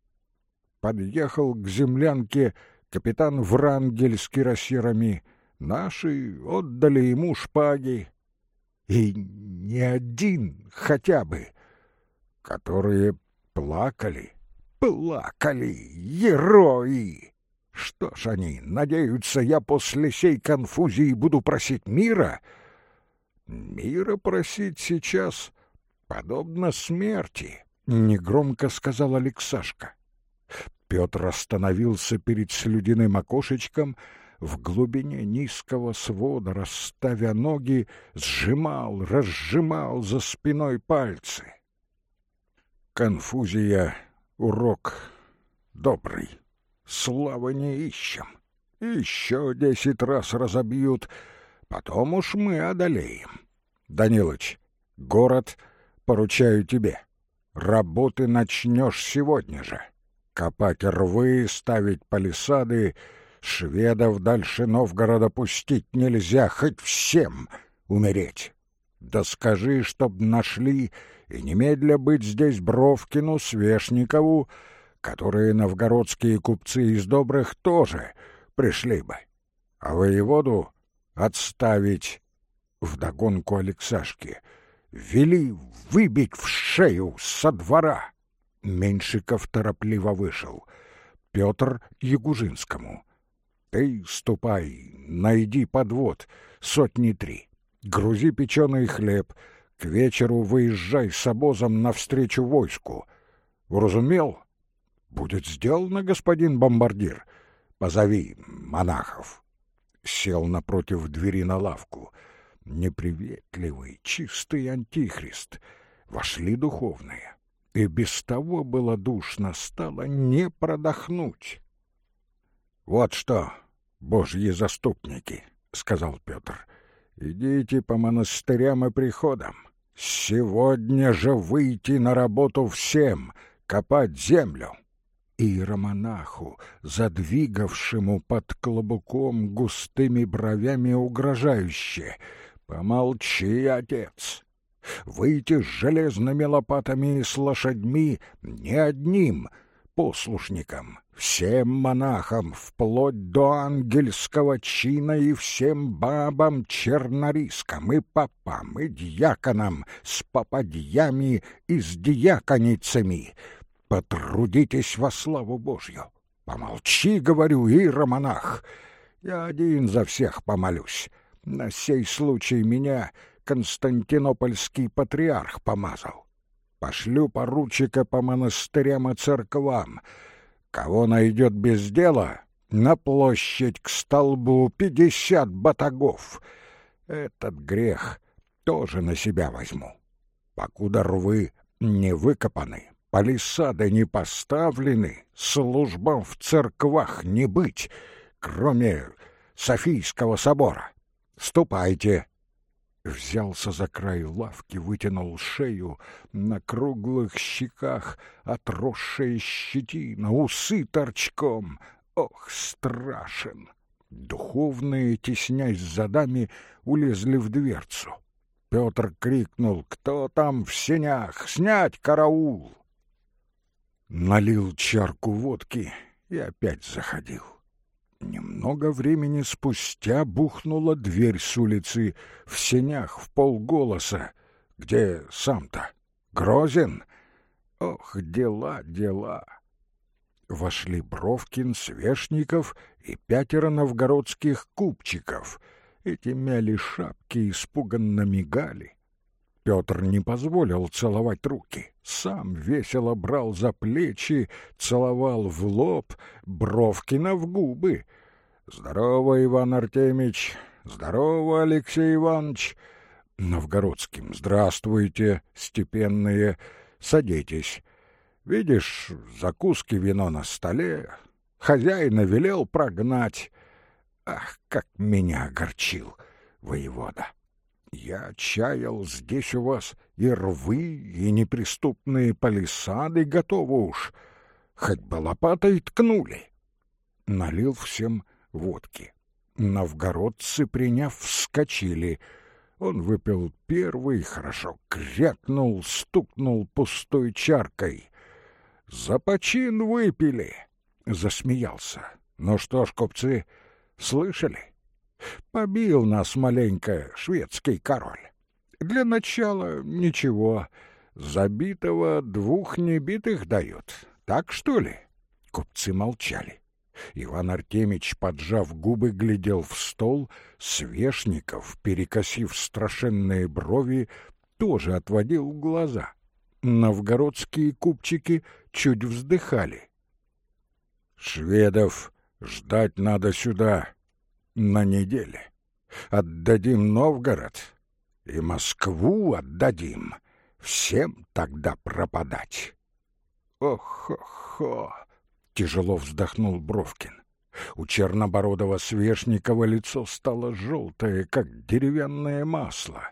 Подъехал к землянке капитан Врангель с кирасирами. Наши отдали ему шпаги. И не один хотя бы, которые плакали, плакали, герои. Что ж они, надеются, я после сей конфузии буду просить мира? Мира просить сейчас подобно смерти, — негромко сказал Алексашка. Петр остановился перед слюдяным окошечком, в глубине низкого свода, расставя ноги, сжимал, разжимал за спиной пальцы. Конфузия — урок добрый, славы не ищем. Еще десять раз разобьют, потом уж мы одолеем. Данилыч, город поручаю тебе. Работы начнешь сегодня же. Копать рвы, ставить палисады — Шведов дальше Новгорода пустить нельзя, хоть всем умереть. Да скажи, чтоб нашли, и немедля быть здесь Бровкину, Свешникову, которые новгородские купцы из добрых тоже пришли бы. А воеводу отставить вдогонку Алексашке. Вели выбить в шею со двора. Меньшиков торопливо вышел. Петр Ягужинскому. Ты ступай, найди подвод, сотни три. Грузи печеный хлеб, к вечеру выезжай с обозом навстречу войску. Уразумел? Будет сделано, господин бомбардир. Позови монахов. Сел напротив двери на лавку. Неприветливый, чистый антихрист. Вошли духовные. И без того было душно, стало не продохнуть. «Вот что, божьи заступники», — сказал Петр, — «идите по монастырям и приходам. Сегодня же выйти на работу всем, копать землю». Иеромонаху, задвигавшему под клобуком густыми бровями угрожающе. «Помолчи, отец! Выйти с железными лопатами и с лошадьми не одним послушником, всем монахам, вплоть до ангельского чина и всем бабам чернорискам, и попам, и дьяконам с попадьями и с дьяконицами. Потрудитесь во славу Божью. Помолчи, говорю, иеромонах. Я один за всех помолюсь. На сей случай меня константинопольский патриарх помазал. Пошлю поручика по монастырям и церквам — Кого найдет без дела, на площадь к столбу пятьдесят батагов. Этот грех тоже на себя возьму. Покуда рвы не выкопаны, палисады не поставлены, службам в церквах не быть, кроме Софийского собора. Ступайте, взялся за край лавки, вытянул шею, на круглых щеках отросшая щетина, усы торчком. Ох, страшен! Духовные, теснясь за дами, улезли в дверцу. Петр крикнул «Кто там в сенях? Снять караул!» Налил чарку водки и опять заходил. Немного времени спустя бухнула дверь с улицы в сенях в полголоса. Где сам-то? Грозен? Ох, дела, дела! Вошли Бровкин, Свешников и пятеро новгородских купчиков. Эти мяли шапки испуганно мигали. Петр не позволил целовать руки, сам весело брал за плечи, целовал в лоб, Бровкина в губы. «Здорово, Иван Артемич! Здорово, Алексей Иванович!» Новгородским «Здравствуйте, степенные! Садитесь. Видишь, закуски, вино на столе. Хозяина велел прогнать. Ах, как меня огорчил воевода! Я чаял здесь у вас и рвы, и неприступные палисады готовы уж. Хоть бы лопатой ткнули. Налил всем водки. Новгородцы, приняв, вскочили. Он выпил первый, хорошо крякнул, стукнул пустой чаркой. «За почин выпили!» — засмеялся. «Ну что ж, купцы, слышали? Побил нас маленько шведский король. Для начала ничего. Забитого двух небитых дают. Так что ли?» Купцы молчали. Иван Артемич, поджав губы, глядел в стол, Свешников, перекосив страшенные брови, тоже отводил глаза. Новгородские купчики чуть вздыхали. «Шведов ждать надо сюда на неделе. Отдадим Новгород и Москву отдадим. Всем тогда пропадать». «Ох-хо-хо!» Тяжело вздохнул Бровкин. У Чернобородова Свешникова лицо стало желтое, как деревянное масло.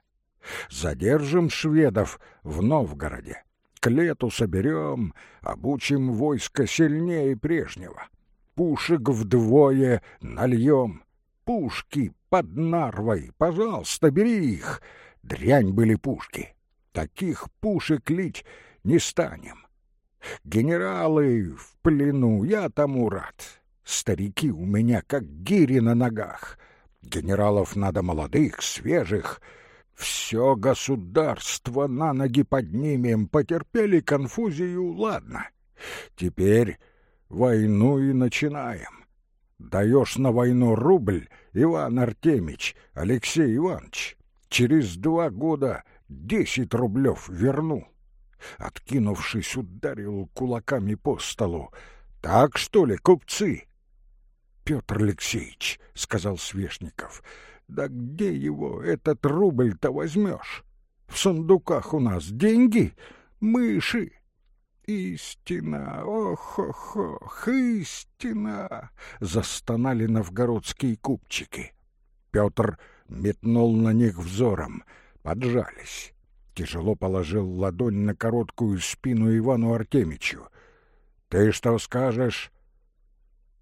Задержим шведов в Новгороде. К лету соберем, обучим войско сильнее прежнего. Пушек вдвое нальем. Пушки под Нарвой, пожалуйста, бери их. Дрянь были пушки. Таких пушек лить не станем. Генералы в плену, я тому рад. Старики у меня как гири на ногах. Генералов надо молодых, свежих. Все государство на ноги поднимем. Потерпели конфузию, ладно. Теперь войну и начинаем. Даешь на войну рубль, Иван Артемич, Алексей Иванович. Через два года десять рублев верну откинувшись, ударил кулаками по столу. «Так, что ли, купцы?» «Петр Алексеевич», — сказал Свешников, — «да где его, этот рубль-то возьмешь? В сундуках у нас деньги, мыши». «Истина! Ох-ох-ох! Истина!» — застонали новгородские купчики. Петр метнул на них взором, поджались тяжело положил ладонь на короткую спину Ивану Артемичу. «Ты что скажешь?»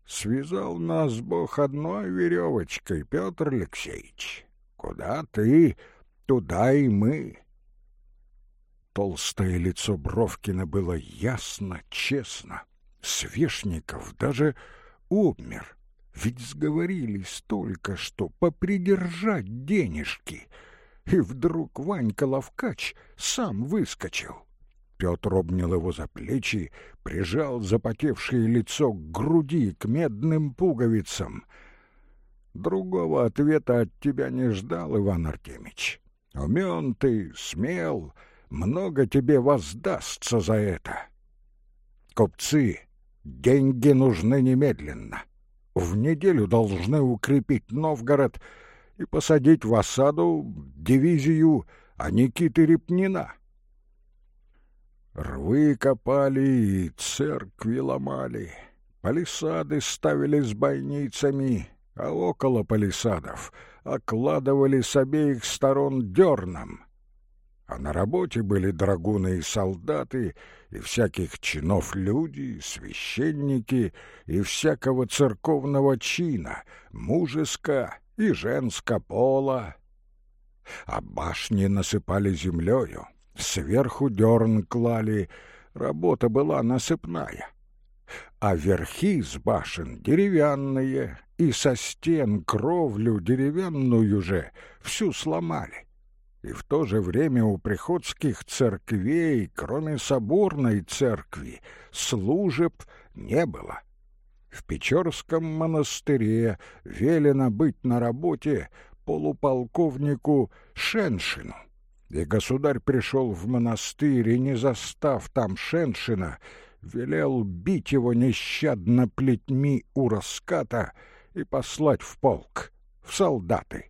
«Связал нас Бог одной веревочкой, Петр Алексеевич. Куда ты, туда и мы». Толстое лицо Бровкина было ясно, честно. Свешников даже обмер. Ведь сговорились только что попридержать денежки — и вдруг Ванька Ловкач сам выскочил. Петр обнял его за плечи, прижал запотевшее лицо к груди, к медным пуговицам. Другого ответа от тебя не ждал, Иван Артемич. Умен ты, смел, много тебе воздастся за это. Купцы, деньги нужны немедленно. В неделю должны укрепить Новгород — и посадить в осаду дивизию Аникиты Репнина. Рвы копали и церкви ломали, палисады ставили с бойницами, а около палисадов окладывали с обеих сторон дерном. А на работе были драгуны и солдаты, и всяких чинов люди, священники, и всякого церковного чина, мужеско и женско пола. А башни насыпали землею, сверху дерн клали, работа была насыпная. А верхи с башен деревянные, и со стен кровлю деревянную же всю сломали. И в то же время у приходских церквей, кроме соборной церкви, служеб не было в Печорском монастыре велено быть на работе полуполковнику Шеншину. И государь пришел в монастырь, и, не застав там Шеншина, велел бить его нещадно плетьми у раската и послать в полк, в солдаты.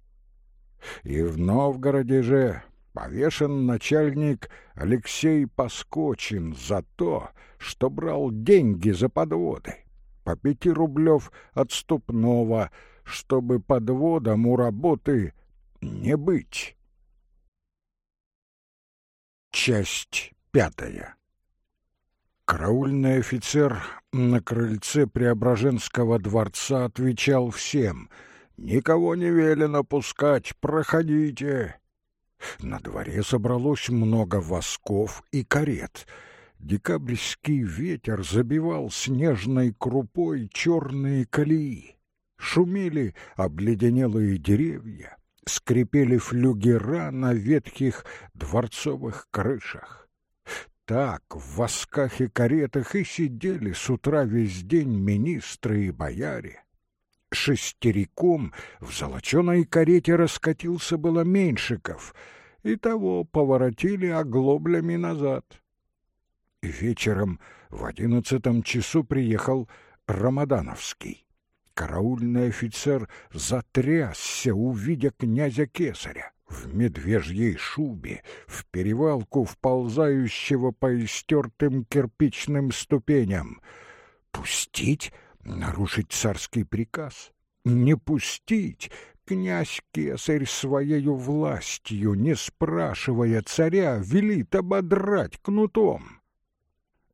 И в Новгороде же повешен начальник Алексей Поскочин за то, что брал деньги за подводы по пяти рублев отступного, чтобы подводом у работы не быть. Часть пятая. Караульный офицер на крыльце Преображенского дворца отвечал всем «Никого не велено пускать, проходите!» На дворе собралось много восков и карет. Декабрьский ветер забивал снежной крупой черные колеи. Шумели обледенелые деревья, скрипели флюгера на ветхих дворцовых крышах. Так в восках и каретах и сидели с утра весь день министры и бояре. Шестериком в золоченой карете раскатился было Меньшиков, и того поворотили оглоблями назад. Вечером в одиннадцатом часу приехал Рамадановский. Караульный офицер затрясся, увидя князя Кесаря в медвежьей шубе, в перевалку вползающего по истертым кирпичным ступеням. Пустить, нарушить царский приказ, не пустить, князь Кесарь своею властью, не спрашивая царя, велит ободрать кнутом.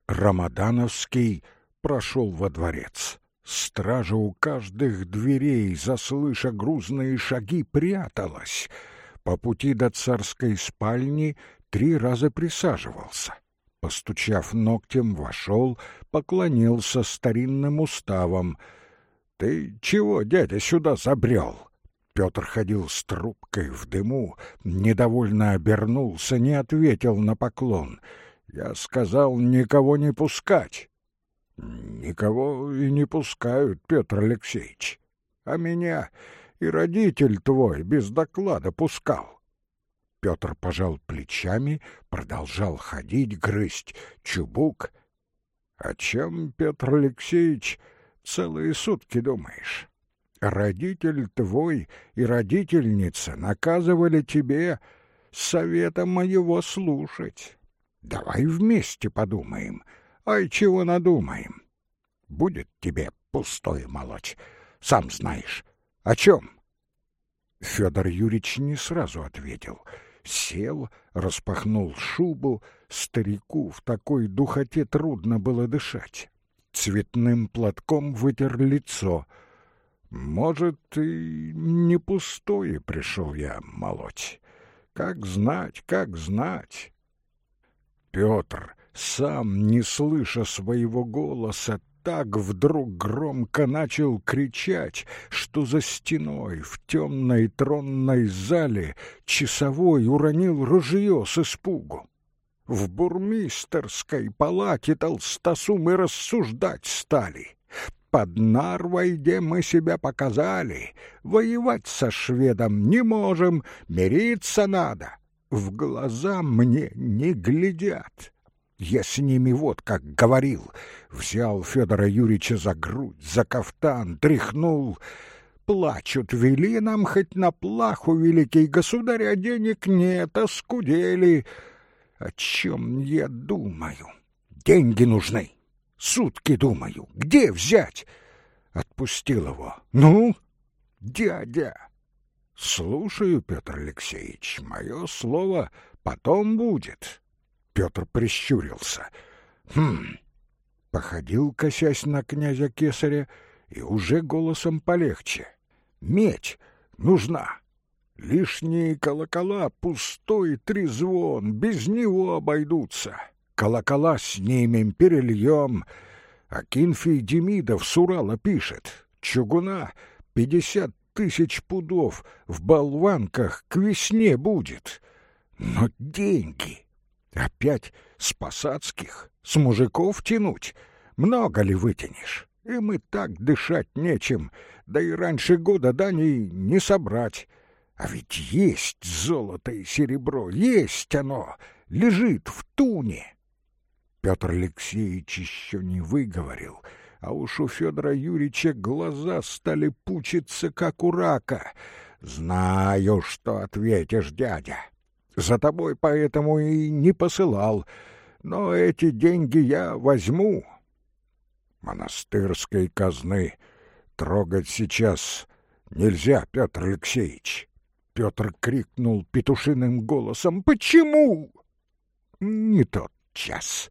Рамадановский прошел во дворец. Стража у каждых дверей, заслыша грузные шаги, пряталась. По пути до царской спальни три раза присаживался. Постучав ногтем, вошел, поклонился старинным уставом. «Ты чего, дядя, сюда забрел?» Петр ходил с трубкой в дыму, недовольно обернулся, не ответил на поклон. «Я сказал, никого не пускать». Никого и не пускают, Петр Алексеевич. А меня и родитель твой без доклада пускал. Петр пожал плечами, продолжал ходить, грызть чубук. О чем, Петр Алексеевич, целые сутки думаешь? Родитель твой и родительница наказывали тебе совета моего слушать. Давай вместе подумаем — Ай, чего надумаем? Будет тебе пустое молоть. Сам знаешь. О чем? Федор Юрьевич не сразу ответил. Сел, распахнул шубу. Старику в такой духоте трудно было дышать. Цветным платком вытер лицо. Может, и не пустое пришел я молоть. Как знать, как знать. Петр сам, не слыша своего голоса, так вдруг громко начал кричать, что за стеной в темной тронной зале часовой уронил ружье с испугу. В бурмистерской палате толстосу мы рассуждать стали. Под Нарвой, где мы себя показали, воевать со шведом не можем, мириться надо. В глаза мне не глядят. Я с ними вот как говорил. Взял Федора Юрьевича за грудь, за кафтан, тряхнул. Плачут, вели нам хоть на плаху, великий государь, а денег нет, оскудели. О чем я думаю? Деньги нужны. Сутки думаю. Где взять? Отпустил его. Ну, дядя. Слушаю, Петр Алексеевич, мое слово потом будет. Петр прищурился. «Хм...» Походил, косясь на князя Кесаря, и уже голосом полегче. «Медь нужна. Лишние колокола, пустой трезвон, без него обойдутся. Колокола снимем, перельем. Акинфий Демидов с Урала пишет. Чугуна пятьдесят тысяч пудов в болванках к весне будет. Но деньги Опять с посадских, с мужиков тянуть? Много ли вытянешь? И мы так дышать нечем, да и раньше года дани не собрать. А ведь есть золото и серебро, есть оно, лежит в туне. Петр Алексеевич еще не выговорил, а уж у Федора Юрьевича глаза стали пучиться, как у рака. «Знаю, что ответишь, дядя. За тобой поэтому и не посылал. Но эти деньги я возьму. Монастырской казны трогать сейчас нельзя, Петр Алексеевич. Петр крикнул петушиным голосом. «Почему?» «Не тот час.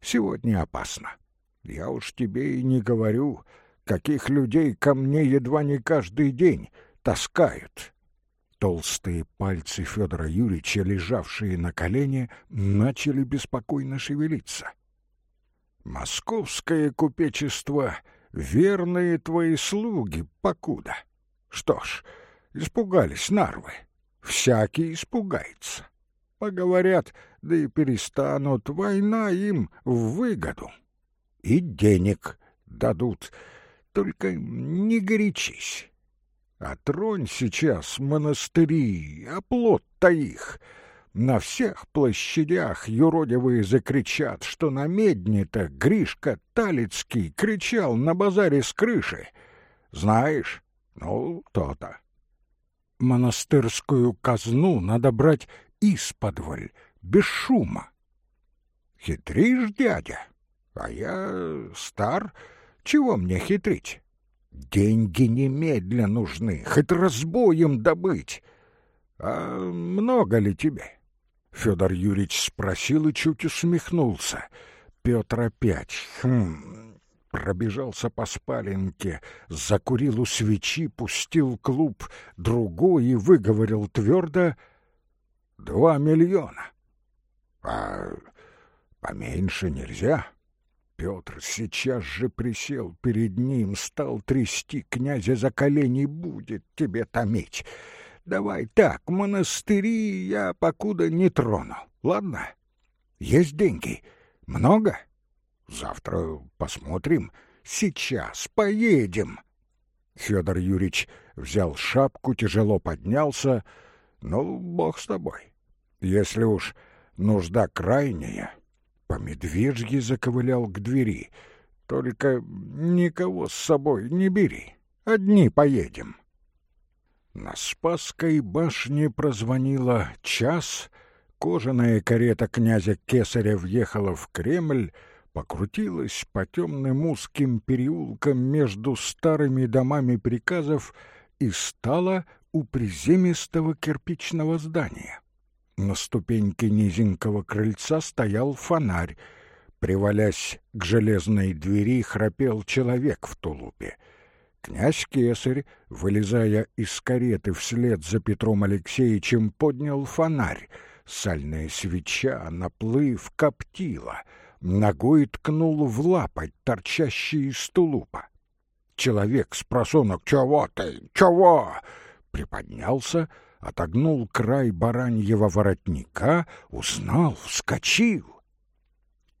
Сегодня опасно. Я уж тебе и не говорю, каких людей ко мне едва не каждый день таскают». Толстые пальцы Федора Юрьевича, лежавшие на колене, начали беспокойно шевелиться. «Московское купечество — верные твои слуги, покуда. Что ж, испугались нарвы. Всякий испугается. Поговорят, да и перестанут, война им в выгоду. И денег дадут, только не горячись». А тронь сейчас монастыри, а плод-то их. На всех площадях юродивые закричат, что на медне-то Гришка Талицкий кричал на базаре с крыши. Знаешь, ну, то-то. Монастырскую казну надо брать исподволь, без шума. Хитришь, дядя? А я стар, чего мне хитрить? Деньги немедля нужны, хоть разбоем добыть. А много ли тебе? Федор Юрьевич спросил и чуть усмехнулся. Петр опять, хм, пробежался по спаленке, закурил у свечи, пустил клуб другой и выговорил твердо «Два миллиона». «А поменьше нельзя?» Петр сейчас же присел перед ним, стал трясти князя за колени, будет тебе томить. Давай так, монастыри я покуда не трону, ладно? Есть деньги? Много? Завтра посмотрим. Сейчас поедем. Федор Юрьевич взял шапку, тяжело поднялся. Ну, бог с тобой. Если уж нужда крайняя, по медвежьи заковылял к двери. «Только никого с собой не бери, одни поедем». На Спасской башне прозвонила час, кожаная карета князя Кесаря въехала в Кремль, покрутилась по темным узким переулкам между старыми домами приказов и стала у приземистого кирпичного здания. На ступеньке низенького крыльца стоял фонарь. Привалясь к железной двери, храпел человек в тулупе. Князь Кесарь, вылезая из кареты вслед за Петром Алексеевичем, поднял фонарь. Сальная свеча, наплыв, коптила. Ногой ткнул в лапоть, торчащий из тулупа. Человек с просонок «Чего ты? Чего?» приподнялся, отогнул край бараньего воротника, узнал, вскочил.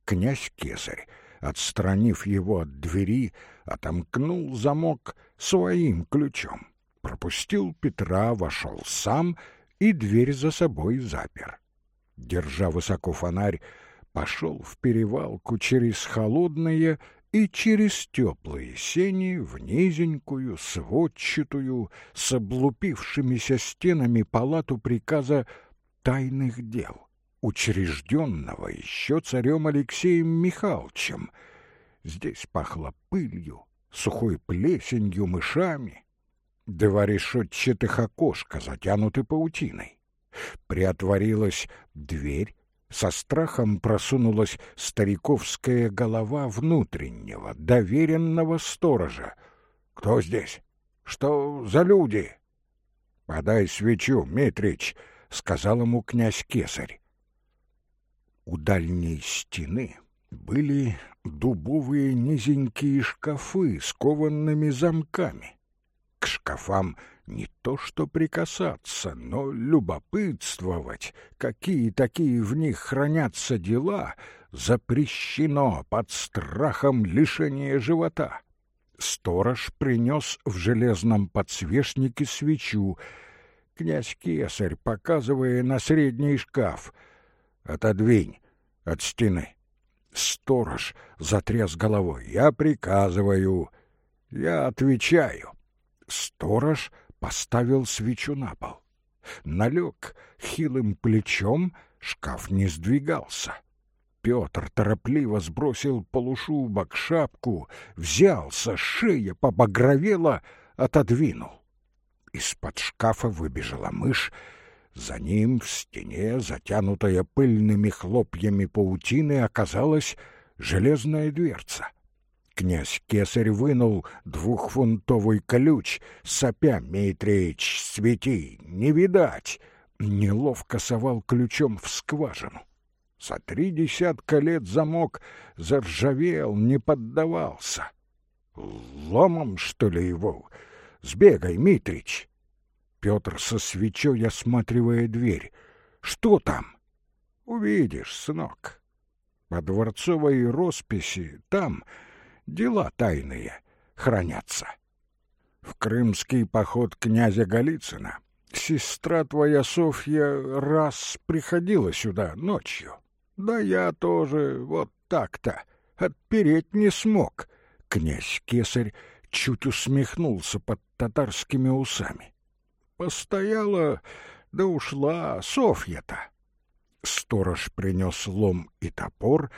Князь Кесарь, отстранив его от двери, отомкнул замок своим ключом, пропустил Петра, вошел сам и дверь за собой запер. Держа высоко фонарь, пошел в перевалку через холодные и через теплые сени в низенькую, сводчатую, с облупившимися стенами палату приказа тайных дел, учрежденного еще царем Алексеем Михайловичем. Здесь пахло пылью, сухой плесенью, мышами. Два решетчатых окошка затянуты паутиной. Приотворилась дверь, со страхом просунулась стариковская голова внутреннего, доверенного сторожа. «Кто здесь? Что за люди?» «Подай свечу, Митрич», — сказал ему князь Кесарь. У дальней стены были дубовые низенькие шкафы с кованными замками. К шкафам — не то что прикасаться, но любопытствовать, какие такие в них хранятся дела, запрещено под страхом лишения живота. Сторож принес в железном подсвечнике свечу. Князь Кесарь, показывая на средний шкаф, «Отодвинь от стены». Сторож затряс головой. «Я приказываю, я отвечаю». Сторож — поставил свечу на пол. Налег хилым плечом, шкаф не сдвигался. Петр торопливо сбросил полушубок, шапку, взялся, шея побагровела, отодвинул. Из-под шкафа выбежала мышь, за ним в стене, затянутая пыльными хлопьями паутины, оказалась железная дверца. Князь Кесарь вынул двухфунтовый ключ, сопя Митреич, свети, не видать. Неловко совал ключом в скважину. За три десятка лет замок заржавел, не поддавался. Ломом, что ли, его? Сбегай, Митрич. Петр со свечой осматривая дверь. Что там? Увидишь, сынок. По дворцовой росписи там дела тайные хранятся. В крымский поход князя Голицына сестра твоя Софья раз приходила сюда ночью. Да я тоже вот так-то отпереть не смог. Князь Кесарь чуть усмехнулся под татарскими усами. Постояла, да ушла Софья-то. Сторож принес лом и топор,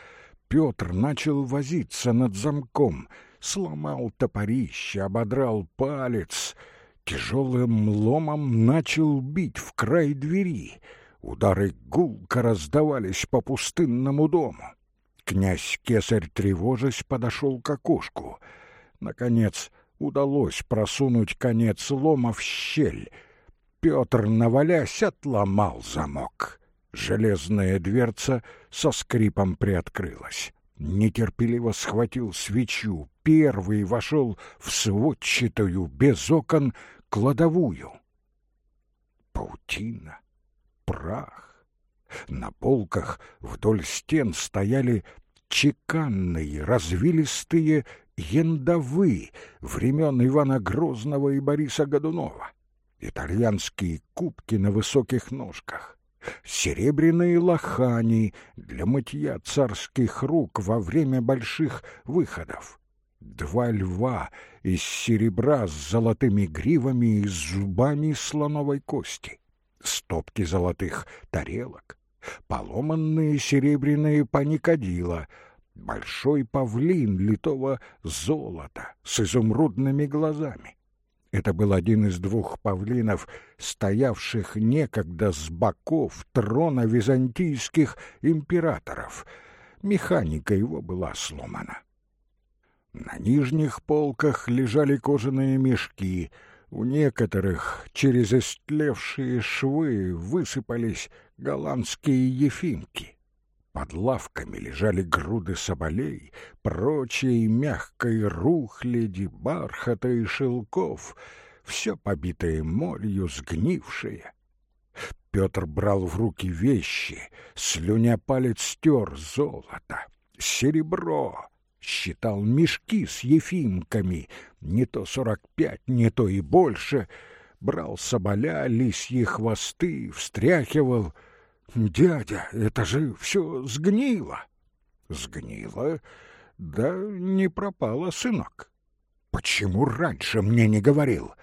Петр начал возиться над замком, сломал топорище, ободрал палец, тяжелым ломом начал бить в край двери. Удары гулко раздавались по пустынному дому. Князь Кесарь, тревожась, подошел к окошку. Наконец удалось просунуть конец лома в щель — Петр, навалясь, отломал замок. Железная дверца со скрипом приоткрылась. Нетерпеливо схватил свечу, первый вошел в сводчатую, без окон, кладовую. Паутина, прах. На полках вдоль стен стояли чеканные, развилистые яндовы времен Ивана Грозного и Бориса Годунова итальянские кубки на высоких ножках, серебряные лохани для мытья царских рук во время больших выходов, два льва из серебра с золотыми гривами и зубами слоновой кости, стопки золотых тарелок, поломанные серебряные паникадила — большой павлин литого золота с изумрудными глазами, это был один из двух павлинов, стоявших некогда с боков трона византийских императоров. Механика его была сломана. На нижних полках лежали кожаные мешки, у некоторых через истлевшие швы высыпались голландские ефимки. Под лавками лежали груды соболей, прочей мягкой рухляди, бархата и шелков, все побитое молью, сгнившее. Петр брал в руки вещи, слюня палец стер золото, серебро, считал мешки с ефимками, не то сорок пять, не то и больше, брал соболя, лисьи хвосты, встряхивал — «Дядя, это же все сгнило!» «Сгнило? Да не пропало, сынок. Почему раньше мне не говорил?»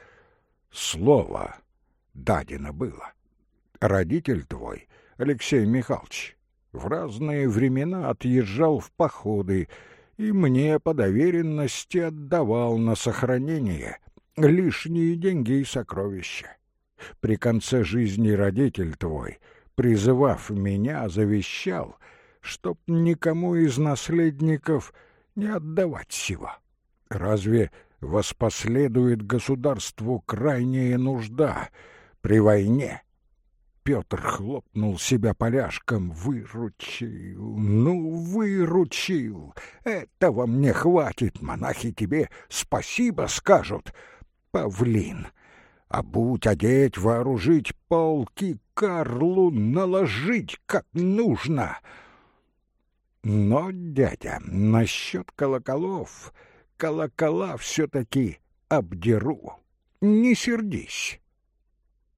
«Слово дадено было. Родитель твой, Алексей Михайлович, в разные времена отъезжал в походы и мне по доверенности отдавал на сохранение лишние деньги и сокровища. При конце жизни родитель твой — призывав меня, завещал, чтоб никому из наследников не отдавать сего. Разве воспоследует государству крайняя нужда при войне? Петр хлопнул себя поляшком. Выручил, ну, выручил. Этого мне хватит, монахи тебе спасибо скажут. Павлин, обуть, одеть, вооружить полки, Карлу наложить как нужно. Но, дядя, насчет колоколов, колокола все-таки обдеру. Не сердись.